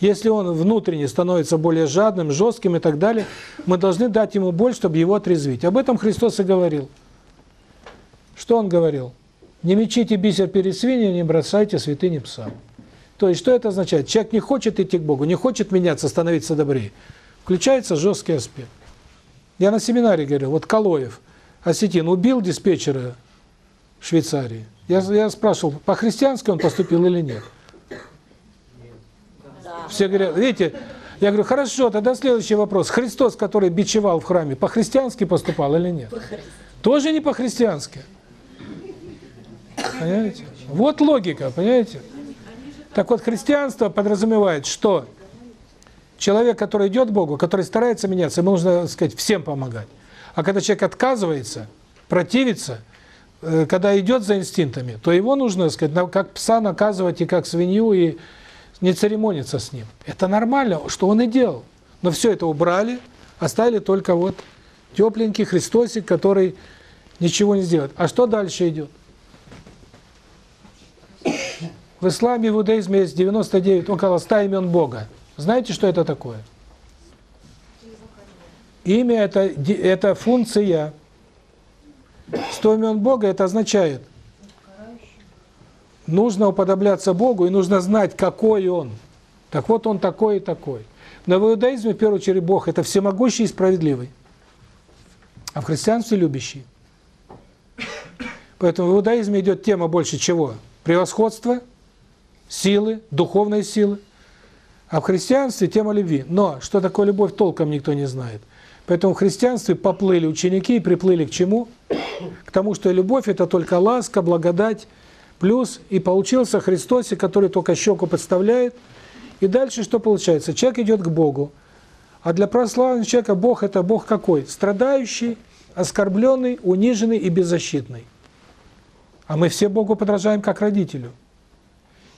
Если он внутренне становится более жадным, жестким и так далее, мы должны дать ему боль, чтобы его отрезвить. Об этом Христос и говорил. Что он говорил? Не мечите бисер перед свиньей, не бросайте святыни псам. То есть, что это означает? Человек не хочет идти к Богу, не хочет меняться, становиться добрее. Включается жесткий аспект. Я на семинаре говорил, вот Калоев, осетин, убил диспетчера Швейцарии. Я, я спрашивал, по-христиански он поступил или нет? Все говорят, видите, я говорю, хорошо, тогда следующий вопрос. Христос, который бичевал в храме, по-христиански поступал или нет? Тоже не по-христиански. Понимаете? Вот логика, понимаете? Так вот, христианство подразумевает, что человек, который идет к Богу, который старается меняться, ему нужно, так сказать, всем помогать. А когда человек отказывается, противится, э, когда идет за инстинктами, то его нужно, так сказать, как пса наказывать и как свинью, и не церемониться с ним. Это нормально, что он и делал. Но все это убрали, оставили только вот тепленький Христосик, который ничего не сделает. А что дальше идет? В исламе в иудаизме есть 99, около 100 имен Бога. Знаете, что это такое? Имя это, это функция. 100 имен Бога это означает, нужно уподобляться Богу и нужно знать, какой Он. Так вот, Он такой и такой. Но в иудаизме, в первую очередь, Бог – это всемогущий и справедливый. А в христианстве – любящий. Поэтому в иудаизме идет тема больше чего? Превосходство, силы, духовной силы. А в христианстве тема любви. Но что такое любовь, толком никто не знает. Поэтому в христианстве поплыли ученики и приплыли к чему? К тому, что любовь – это только ласка, благодать, плюс и получился Христосик, который только щеку подставляет. И дальше что получается? Человек идет к Богу. А для православного человека Бог – это Бог какой? Страдающий, оскорбленный, униженный и беззащитный. А мы все Богу подражаем как родителю.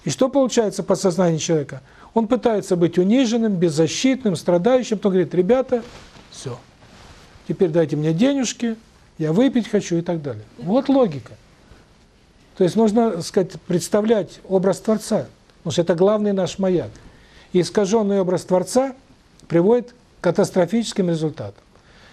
И что получается по сознанию человека? Он пытается быть униженным, беззащитным, страдающим, потом говорит, ребята, все, теперь дайте мне денежки, я выпить хочу и так далее. Вот логика. То есть нужно, сказать, представлять образ Творца, потому что это главный наш маяк. И искаженный образ Творца приводит к катастрофическим результатам.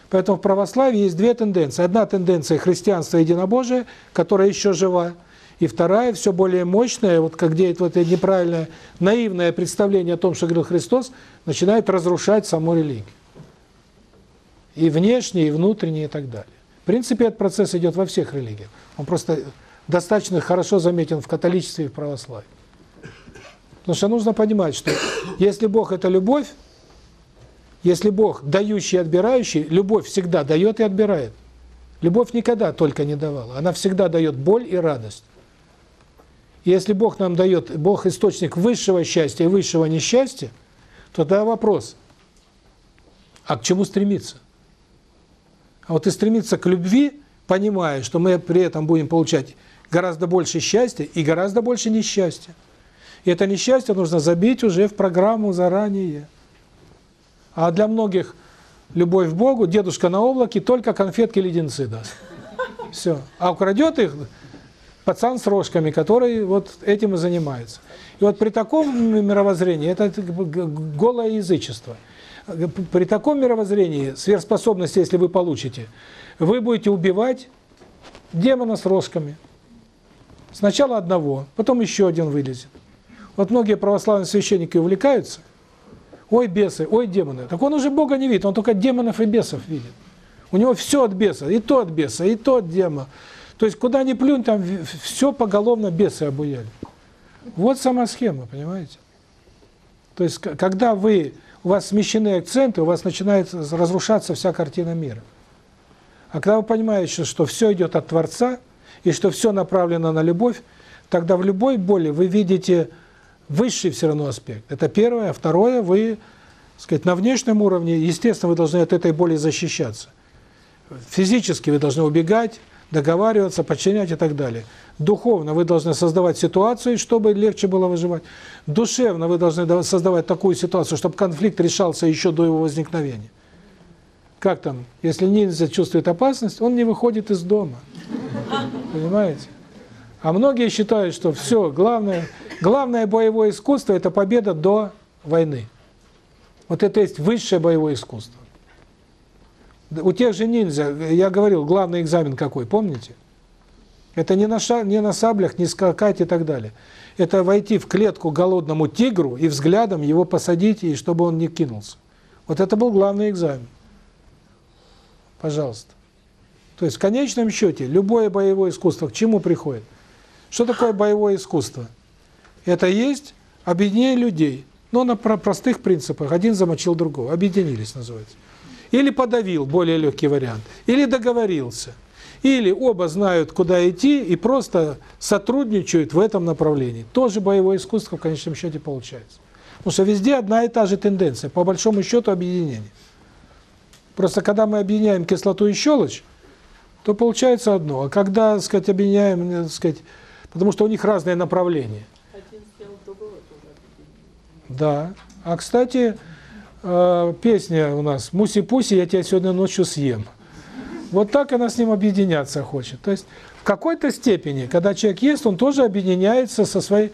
Поэтому в православии есть две тенденции. Одна тенденция – христианство единобожие, которая еще жива. И вторая, все более мощная, вот где это вот это неправильное, наивное представление о том, что говорил Христос, начинает разрушать саму религию. И внешне, и внутренне, и так далее. В принципе, этот процесс идет во всех религиях. Он просто достаточно хорошо заметен в католичестве и в православии. Потому что нужно понимать, что если Бог – это любовь, если Бог дающий и отбирающий, любовь всегда дает и отбирает. Любовь никогда только не давала. Она всегда дает боль и радость. Если Бог нам дает, Бог источник высшего счастья и высшего несчастья, то тогда вопрос, а к чему стремиться? А вот и стремиться к любви, понимая, что мы при этом будем получать гораздо больше счастья и гораздо больше несчастья. И это несчастье нужно забить уже в программу заранее. А для многих любовь к Богу, дедушка на облаке, только конфетки леденцы даст. Все. А украдет их пацан с рожками, который вот этим и занимается. И вот при таком мировоззрении, это голое язычество. При таком мировоззрении, сверхспособности, если вы получите, вы будете убивать демона с рожками. Сначала одного, потом еще один вылезет. Вот многие православные священники увлекаются. Ой, бесы, ой, демоны. Так он уже Бога не видит, он только демонов и бесов видит. У него все от беса, и то от беса, и то от демона. То есть куда ни плюнь, там все поголовно бесы обуяли. Вот сама схема, понимаете? То есть когда вы, у вас смещены акценты, у вас начинает разрушаться вся картина мира. А когда вы понимаете, что все идет от Творца, и что все направлено на любовь, тогда в любой боли вы видите высший все равно аспект. Это первое. А второе, вы, сказать, на внешнем уровне, естественно, вы должны от этой боли защищаться. Физически вы должны убегать, договариваться, подчинять и так далее. Духовно вы должны создавать ситуацию, чтобы легче было выживать. Душевно вы должны создавать такую ситуацию, чтобы конфликт решался еще до его возникновения. Как там, если ниндзя чувствует опасность, он не выходит из дома. Понимаете? А многие считают, что все, главное, главное боевое искусство – это победа до войны. Вот это есть высшее боевое искусство. У тех же ниндзя, я говорил, главный экзамен какой, помните? Это не на, ша, не на саблях, не скакать и так далее. Это войти в клетку голодному тигру и взглядом его посадить, и чтобы он не кинулся. Вот это был главный экзамен. Пожалуйста. То есть в конечном счете любое боевое искусство к чему приходит? Что такое боевое искусство? Это есть объединение людей, но на простых принципах. Один замочил другого, объединились называется. Или подавил, более легкий вариант. Или договорился. Или оба знают, куда идти и просто сотрудничают в этом направлении. Тоже боевое искусство в конечном счете получается. Потому что везде одна и та же тенденция, по большому счету объединение. Просто когда мы объединяем кислоту и щелочь, то получается одно. А когда, так сказать, объединяем, так сказать, потому что у них разные направления. Один съел другого тоже Да. А, кстати, э, песня у нас «Муси-пуси, я тебя сегодня ночью съем». Вот так она с ним объединяться хочет. То есть в какой-то степени, когда человек ест, он тоже объединяется со своей,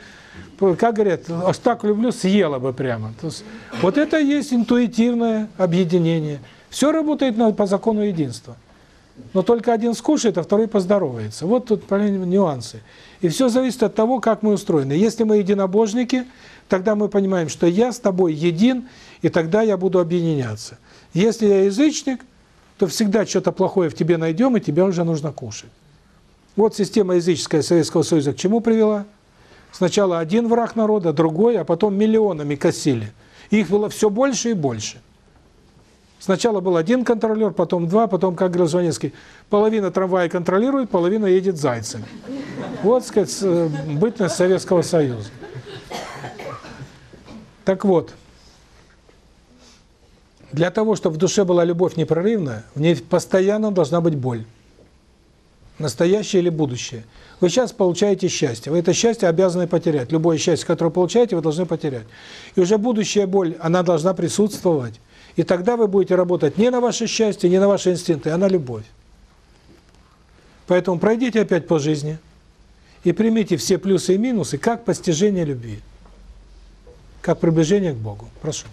как говорят, так люблю, съела бы прямо. То есть, вот это есть интуитивное объединение. Все работает на, по закону единства. Но только один скушает, а второй поздоровается. Вот тут нюансы. И все зависит от того, как мы устроены. Если мы единобожники, тогда мы понимаем, что я с тобой един, и тогда я буду объединяться. Если я язычник, то всегда что-то плохое в тебе найдем, и тебя уже нужно кушать. Вот система языческая Советского Союза к чему привела? Сначала один враг народа, другой, а потом миллионами косили. Их было все больше и больше. Сначала был один контролер, потом два, потом, как говорил Жванецкий, половина трамвая контролирует, половина едет зайцами. Вот, сказать, бытность Советского Союза. Так вот, для того, чтобы в душе была любовь непрерывная, в ней постоянно должна быть боль. Настоящее или будущее. Вы сейчас получаете счастье. Вы это счастье обязаны потерять. Любое счастье, которое получаете, вы должны потерять. И уже будущая боль, она должна присутствовать. И тогда вы будете работать не на ваше счастье, не на ваши инстинкты, а на любовь. Поэтому пройдите опять по жизни и примите все плюсы и минусы как постижение любви, как приближение к Богу. Прошу.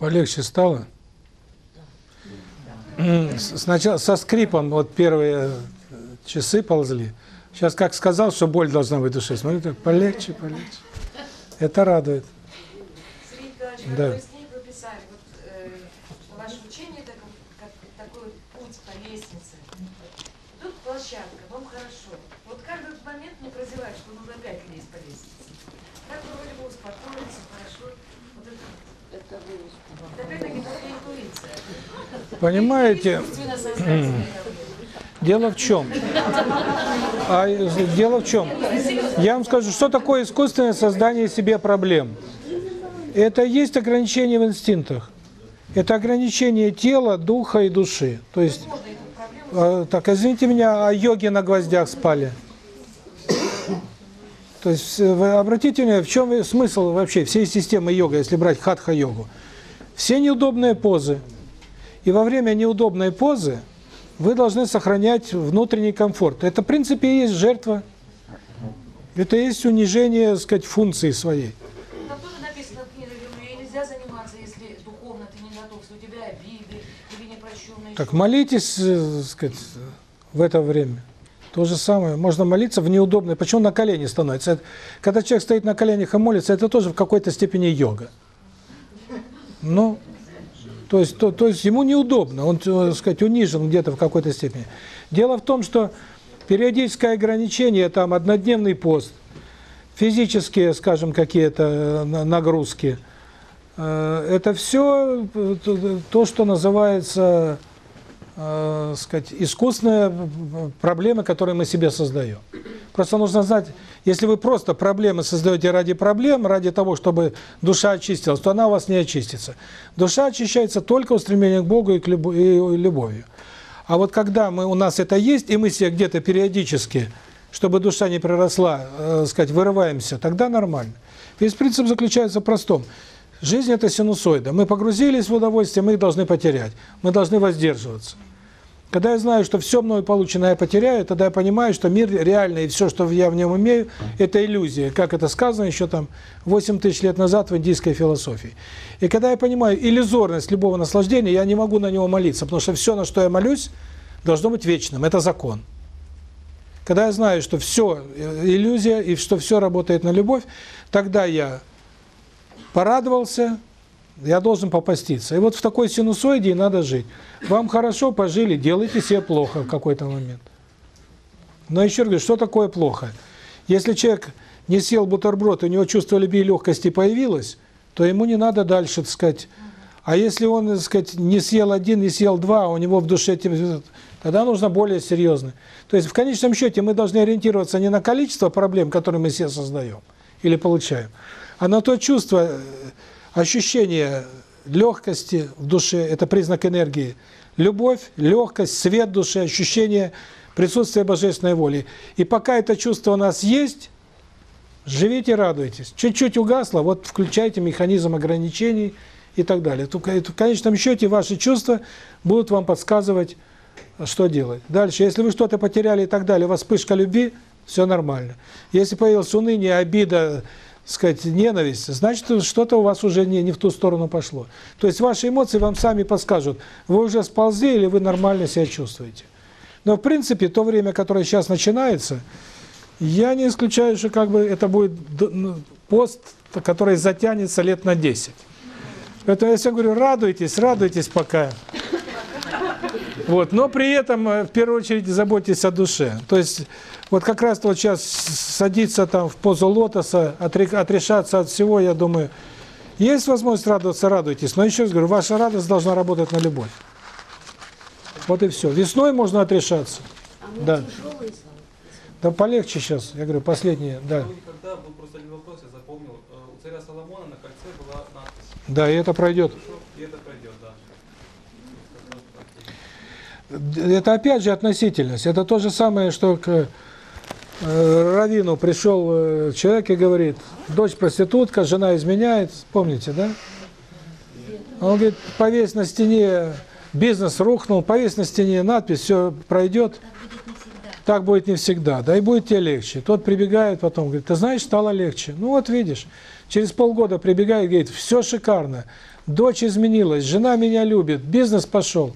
Полегче стало? Сначала со скрипом вот первые э, часы ползли. Сейчас как сказал, что боль должна быть в душе. Смотрю, так полегче, полегче. Это радует. Да. вы с ней прописали, вот э, ваше учение это как, как такой путь по лестнице. Тут площадка, вам хорошо. Вот каждый момент мне прозевает, что нужно опять лезть по лестнице. Так вы вроде бы успокоились, хорошо. Вот это, Это вы это опять-таки только интуиция. Понимаете, дело в чем? А дело в чем? Я вам скажу, что такое искусственное создание себе проблем. Это есть ограничение в инстинктах. Это ограничение тела, духа и души. То есть, э, так, извините меня, а йоги на гвоздях спали. То есть, вы обратите внимание, в чем смысл вообще всей системы йога, если брать хатха-йогу. Все неудобные позы. И во время неудобной позы вы должны сохранять внутренний комфорт. Это, в принципе, и есть жертва. Это и есть унижение, так сказать, функции своей. Там тоже написано в книге, нельзя заниматься, если духовно ты не готов, у тебя обиды или непрощенные Так молитесь, э, так сказать, в это время. То же самое. Можно молиться в неудобное. Почему на колени становится? Это- Когда человек стоит на коленях и молится, это тоже в какой-то степени йога. Ну, то есть, то, то есть ему неудобно, он, так сказать, унижен где-то в какой-то степени. Дело в том, что периодическое ограничение, там, однодневный пост, физические, скажем, какие-то э, на- нагрузки, э, это все то, что называется, э, сказать, искусственные проблемы, которые мы себе создаем. Просто нужно знать, если вы просто проблемы создаете ради проблем, ради того, чтобы душа очистилась, то она у вас не очистится. Душа очищается только устремлением к Богу и к любо- и любовью. А вот когда мы у нас это есть, и мы себе где-то периодически, чтобы душа не проросла, э, сказать, вырываемся, тогда нормально. Весь принцип заключается в простом. Жизнь – это синусоида. Мы погрузились в удовольствие, мы их должны потерять. Мы должны воздерживаться. Когда я знаю, что все мною полученное я потеряю, тогда я понимаю, что мир реальный, и все, что я в нем имею, это иллюзия. Как это сказано еще там 8 тысяч лет назад в индийской философии. И когда я понимаю иллюзорность любого наслаждения, я не могу на него молиться, потому что все, на что я молюсь, должно быть вечным. Это закон. Когда я знаю, что все иллюзия, и что все работает на любовь, тогда я порадовался, я должен попаститься. И вот в такой синусоиде и надо жить. Вам хорошо, пожили, делайте себе плохо в какой-то момент. Но еще раз говорю, что такое плохо? Если человек не съел бутерброд, у него чувство любви и легкости появилось, то ему не надо дальше, так сказать. А если он, так сказать, не съел один, не съел два, а у него в душе, тогда нужно более серьезно. То есть в конечном счете мы должны ориентироваться не на количество проблем, которые мы себе создаем или получаем, а на то чувство, ощущение легкости в душе, это признак энергии. Любовь, легкость, свет души, ощущение присутствия божественной воли. И пока это чувство у нас есть, живите, радуйтесь. Чуть-чуть угасло, вот включайте механизм ограничений и так далее. В конечном счете ваши чувства будут вам подсказывать, что делать. Дальше, если вы что-то потеряли и так далее, у вас вспышка любви, все нормально. Если появилось уныние, обида, сказать, ненависть, значит, что-то у вас уже не, не в ту сторону пошло. То есть ваши эмоции вам сами подскажут, вы уже сползли или вы нормально себя чувствуете. Но, в принципе, то время, которое сейчас начинается, я не исключаю, что как бы это будет ну, пост, который затянется лет на 10. Поэтому я всем говорю, радуйтесь, радуйтесь пока. Вот, но при этом, э, в первую очередь, заботьтесь о душе. То есть, вот как раз вот сейчас садиться там в позу лотоса, отре- отрешаться от всего, я думаю, есть возможность радоваться, радуйтесь. Но еще раз говорю, ваша радость должна работать на любовь. Вот и все. Весной можно отрешаться. А Да. тяжелые. Да полегче сейчас. Я говорю, последнее, да. Ну, Когда был просто один вопрос, я запомнил. Э, У царя Соломона на кольце была надпись. Да, и это пройдет. И это пройдет, да. Это опять же относительность. Это то же самое, что к Равину пришел э, человек и говорит, дочь проститутка, жена изменяет, помните, да? Он говорит, повесь на стене, бизнес рухнул, повесь на стене надпись, все пройдет. Так будет не всегда, да и будет тебе легче. Тот прибегает потом, говорит, ты знаешь, стало легче. Ну вот видишь, через полгода прибегает, говорит, все шикарно, дочь изменилась, жена меня любит, бизнес пошел.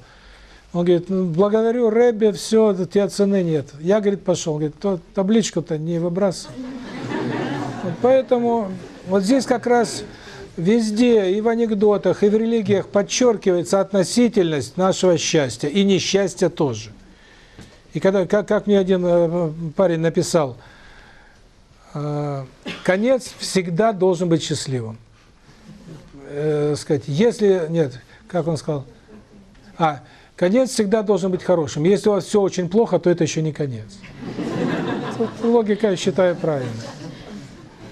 Он говорит, ну, благодарю Рэбе, все, у тебя цены нет. Я, говорит, пошел. Говорит, то табличку-то не выбрасывай. Поэтому вот здесь как раз везде, и в анекдотах, и в религиях подчеркивается относительность нашего счастья, и несчастья тоже. И когда, как, как мне один э, парень написал, э, конец всегда должен быть счастливым. Э, сказать, если, нет, как он сказал, а, конец всегда должен быть хорошим. Если у вас все очень плохо, то это еще не конец. Логика, я считаю, правильная.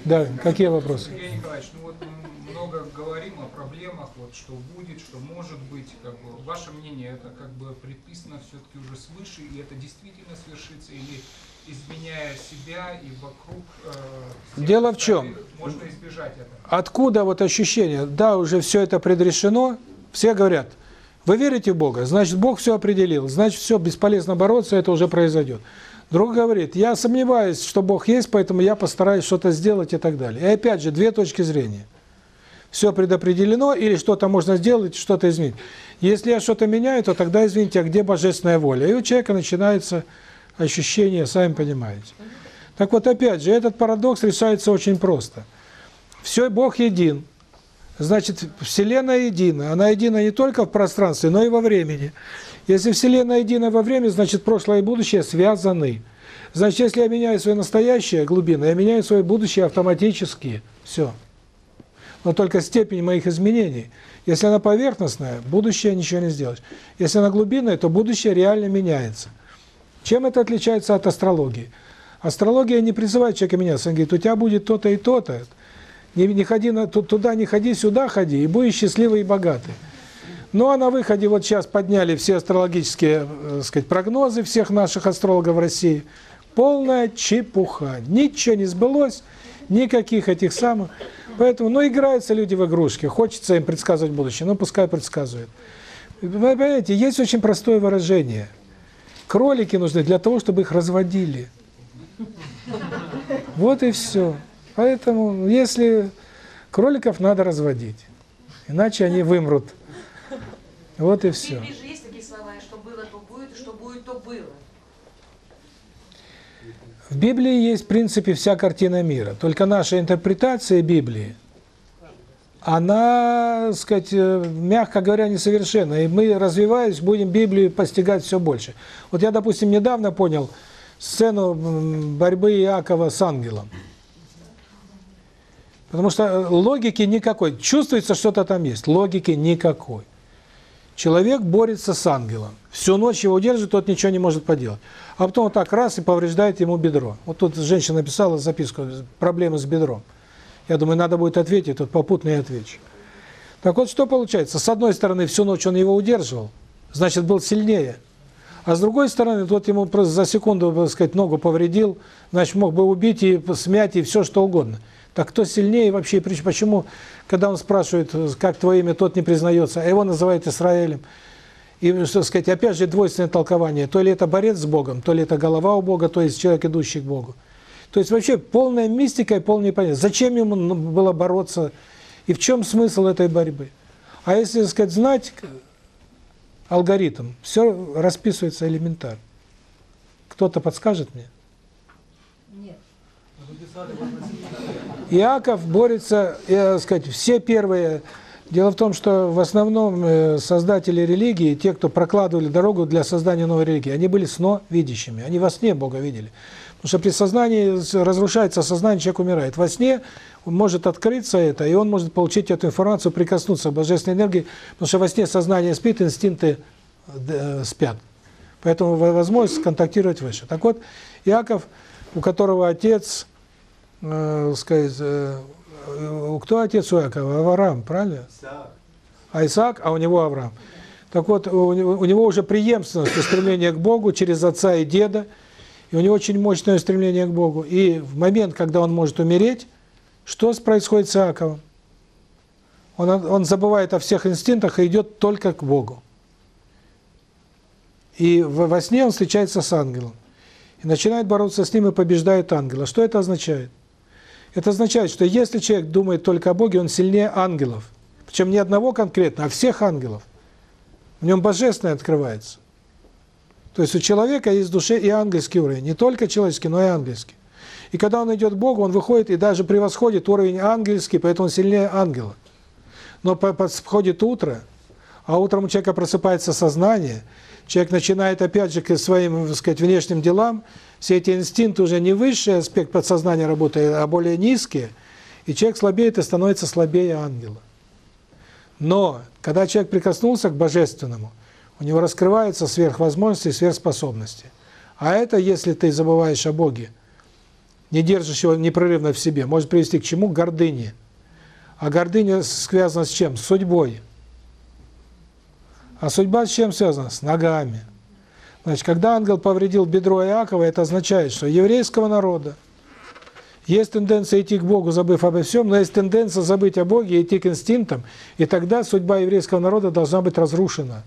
Да, какие вопросы? Сергей Николаевич, ну вот мы много говорим о проблемах, вот что будет, что может быть, как бы ваше мнение, это как бы предписано все-таки уже свыше, и это действительно свершится, или изменяя себя и вокруг э, Дело в чем? можно избежать этого? Откуда вот ощущение? Да, уже все это предрешено. Все говорят, вы верите в Бога? Значит, Бог все определил. Значит, все, бесполезно бороться, это уже произойдет. Друг говорит, я сомневаюсь, что Бог есть, поэтому я постараюсь что-то сделать и так далее. И опять же, две точки зрения. Все предопределено, или что-то можно сделать, что-то изменить. Если я что-то меняю, то тогда, извините, а где божественная воля? И у человека начинается ощущение, сами понимаете. Так вот, опять же, этот парадокс решается очень просто. Все, Бог един. Значит, Вселенная едина. Она едина не только в пространстве, но и во времени. Если Вселенная едина во времени, значит, прошлое и будущее связаны. Значит, если я меняю свое настоящее глубина, я меняю свое будущее автоматически. Все. Но только степень моих изменений. Если она поверхностная, будущее ничего не сделаешь. Если она глубинная, то будущее реально меняется. Чем это отличается от астрологии? Астрология не призывает человека меняться. Она говорит, у тебя будет то-то и то-то. Не, не ходи на, туда, не ходи, сюда ходи, и будешь счастливый и богатый. Ну а на выходе вот сейчас подняли все астрологические, э, сказать, прогнозы всех наших астрологов России. Полная чепуха. Ничего не сбылось, никаких этих самых. Поэтому, ну, играются люди в игрушки. Хочется им предсказывать будущее, ну, пускай предсказывают. Вы понимаете, есть очень простое выражение. Кролики нужны для того, чтобы их разводили. Вот и все. Поэтому, если кроликов надо разводить, иначе они вымрут. Вот и В все. Же есть такие слова, что было, то будет, и что будет, то было. В Библии есть, в принципе, вся картина мира. Только наша интерпретация Библии, она, так сказать, э, мягко говоря, несовершенна. И мы, развиваясь, будем Библию постигать все больше. Вот я, допустим, недавно понял сцену борьбы Иакова с ангелом. Потому что э, логики никакой. Чувствуется, что-то там есть. Логики никакой. Человек борется с ангелом. Всю ночь его удерживает, тот ничего не может поделать. А потом вот так раз и повреждает ему бедро. Вот тут женщина написала записку, проблемы с бедром. Я думаю, надо будет ответить, тут попутно и отвечу. Так вот, что получается? С одной стороны, всю ночь он его удерживал, значит, был сильнее. А с другой стороны, тот ему просто за секунду, так сказать, ногу повредил, значит, мог бы убить и смять, и все что угодно. Так кто сильнее вообще? Почему, когда он спрашивает, как твое имя, тот не признается, а его называют Израилем? И, что сказать, опять же, двойственное толкование. То ли это борец с Богом, то ли это голова у Бога, то есть человек, идущий к Богу. То есть вообще полная мистика и полное непонятно. Зачем ему было бороться? И в чем смысл этой борьбы? А если, так сказать, знать алгоритм, все расписывается элементарно. Кто-то подскажет мне? Нет. Иаков борется, я сказать, все первые... Дело в том, что в основном э, создатели религии, те, кто прокладывали дорогу для создания новой религии, они были сновидящими, они во сне Бога видели. Потому что при сознании разрушается сознание, человек умирает. Во сне может открыться это, и он может получить эту информацию, прикоснуться к божественной энергии, потому что во сне сознание спит, инстинкты э, спят. Поэтому возможность контактировать выше. Так вот, Иаков, у которого отец, э, сказать, э, кто отец у Иакова? Авраам, правильно? А Исаак, а у него Авраам. Так вот, у него, у него уже преемственность стремление к Богу через отца и деда, и у него очень мощное стремление к Богу. И в момент, когда он может умереть, что происходит с Иаковом? Он, он забывает о всех инстинктах и идет только к Богу. И во сне он встречается с ангелом. и начинает бороться с ним и побеждает ангела. Что это означает? Это означает, что если человек думает только о Боге, он сильнее ангелов. Причем не одного конкретно, а всех ангелов. В нем божественное открывается. То есть у человека есть в душе и ангельский уровень. Не только человеческий, но и ангельский. И когда он идет к Богу, он выходит и даже превосходит уровень ангельский, поэтому он сильнее ангела. Но подходит утро, а утром у человека просыпается сознание, человек начинает опять же к своим, так сказать, внешним делам, все эти инстинкты уже не высший аспект подсознания работает, а более низкие, и человек слабеет и становится слабее ангела. Но, когда человек прикоснулся к Божественному, у него раскрываются сверхвозможности и сверхспособности. А это, если ты забываешь о Боге, не держишь его непрерывно в себе, может привести к чему? К гордыне. А гордыня связана с чем? С судьбой. А судьба с чем связана? С ногами. Значит, когда ангел повредил бедро Иакова, это означает, что еврейского народа есть тенденция идти к Богу, забыв обо всем, но есть тенденция забыть о Боге и идти к инстинктам, и тогда судьба еврейского народа должна быть разрушена.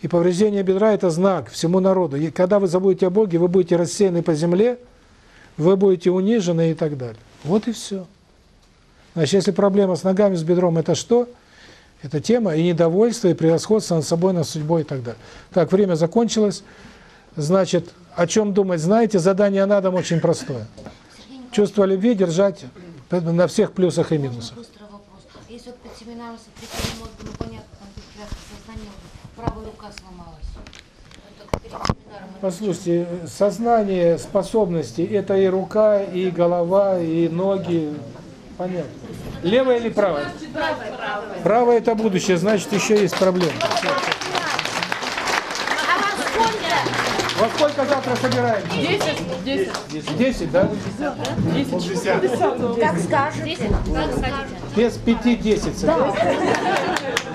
И повреждение бедра – это знак всему народу. И когда вы забудете о Боге, вы будете рассеяны по земле, вы будете унижены и так далее. Вот и все. Значит, если проблема с ногами, с бедром – это что? Это тема и недовольство, и превосходство над собой, над судьбой и так далее. Так, время закончилось. Значит, о чем думать, знаете, задание на дом очень простое. Чувство любви держать на всех плюсах и минусах. Быстрый вопрос. Если вот под семинаром с открытием мозга, ну понятно, там тут связка сознания, правая рука сломалась. Вот перед семинаром это Послушайте, сознание, способности – это и рука, и голова, и ноги. Понятно. Левая или правая? Правая – это будущее, значит, еще есть проблема. Во сколько завтра собираемся? 10, 10. 10, да? 10. Как скажете. Как скажете. Без пяти 10 собираемся.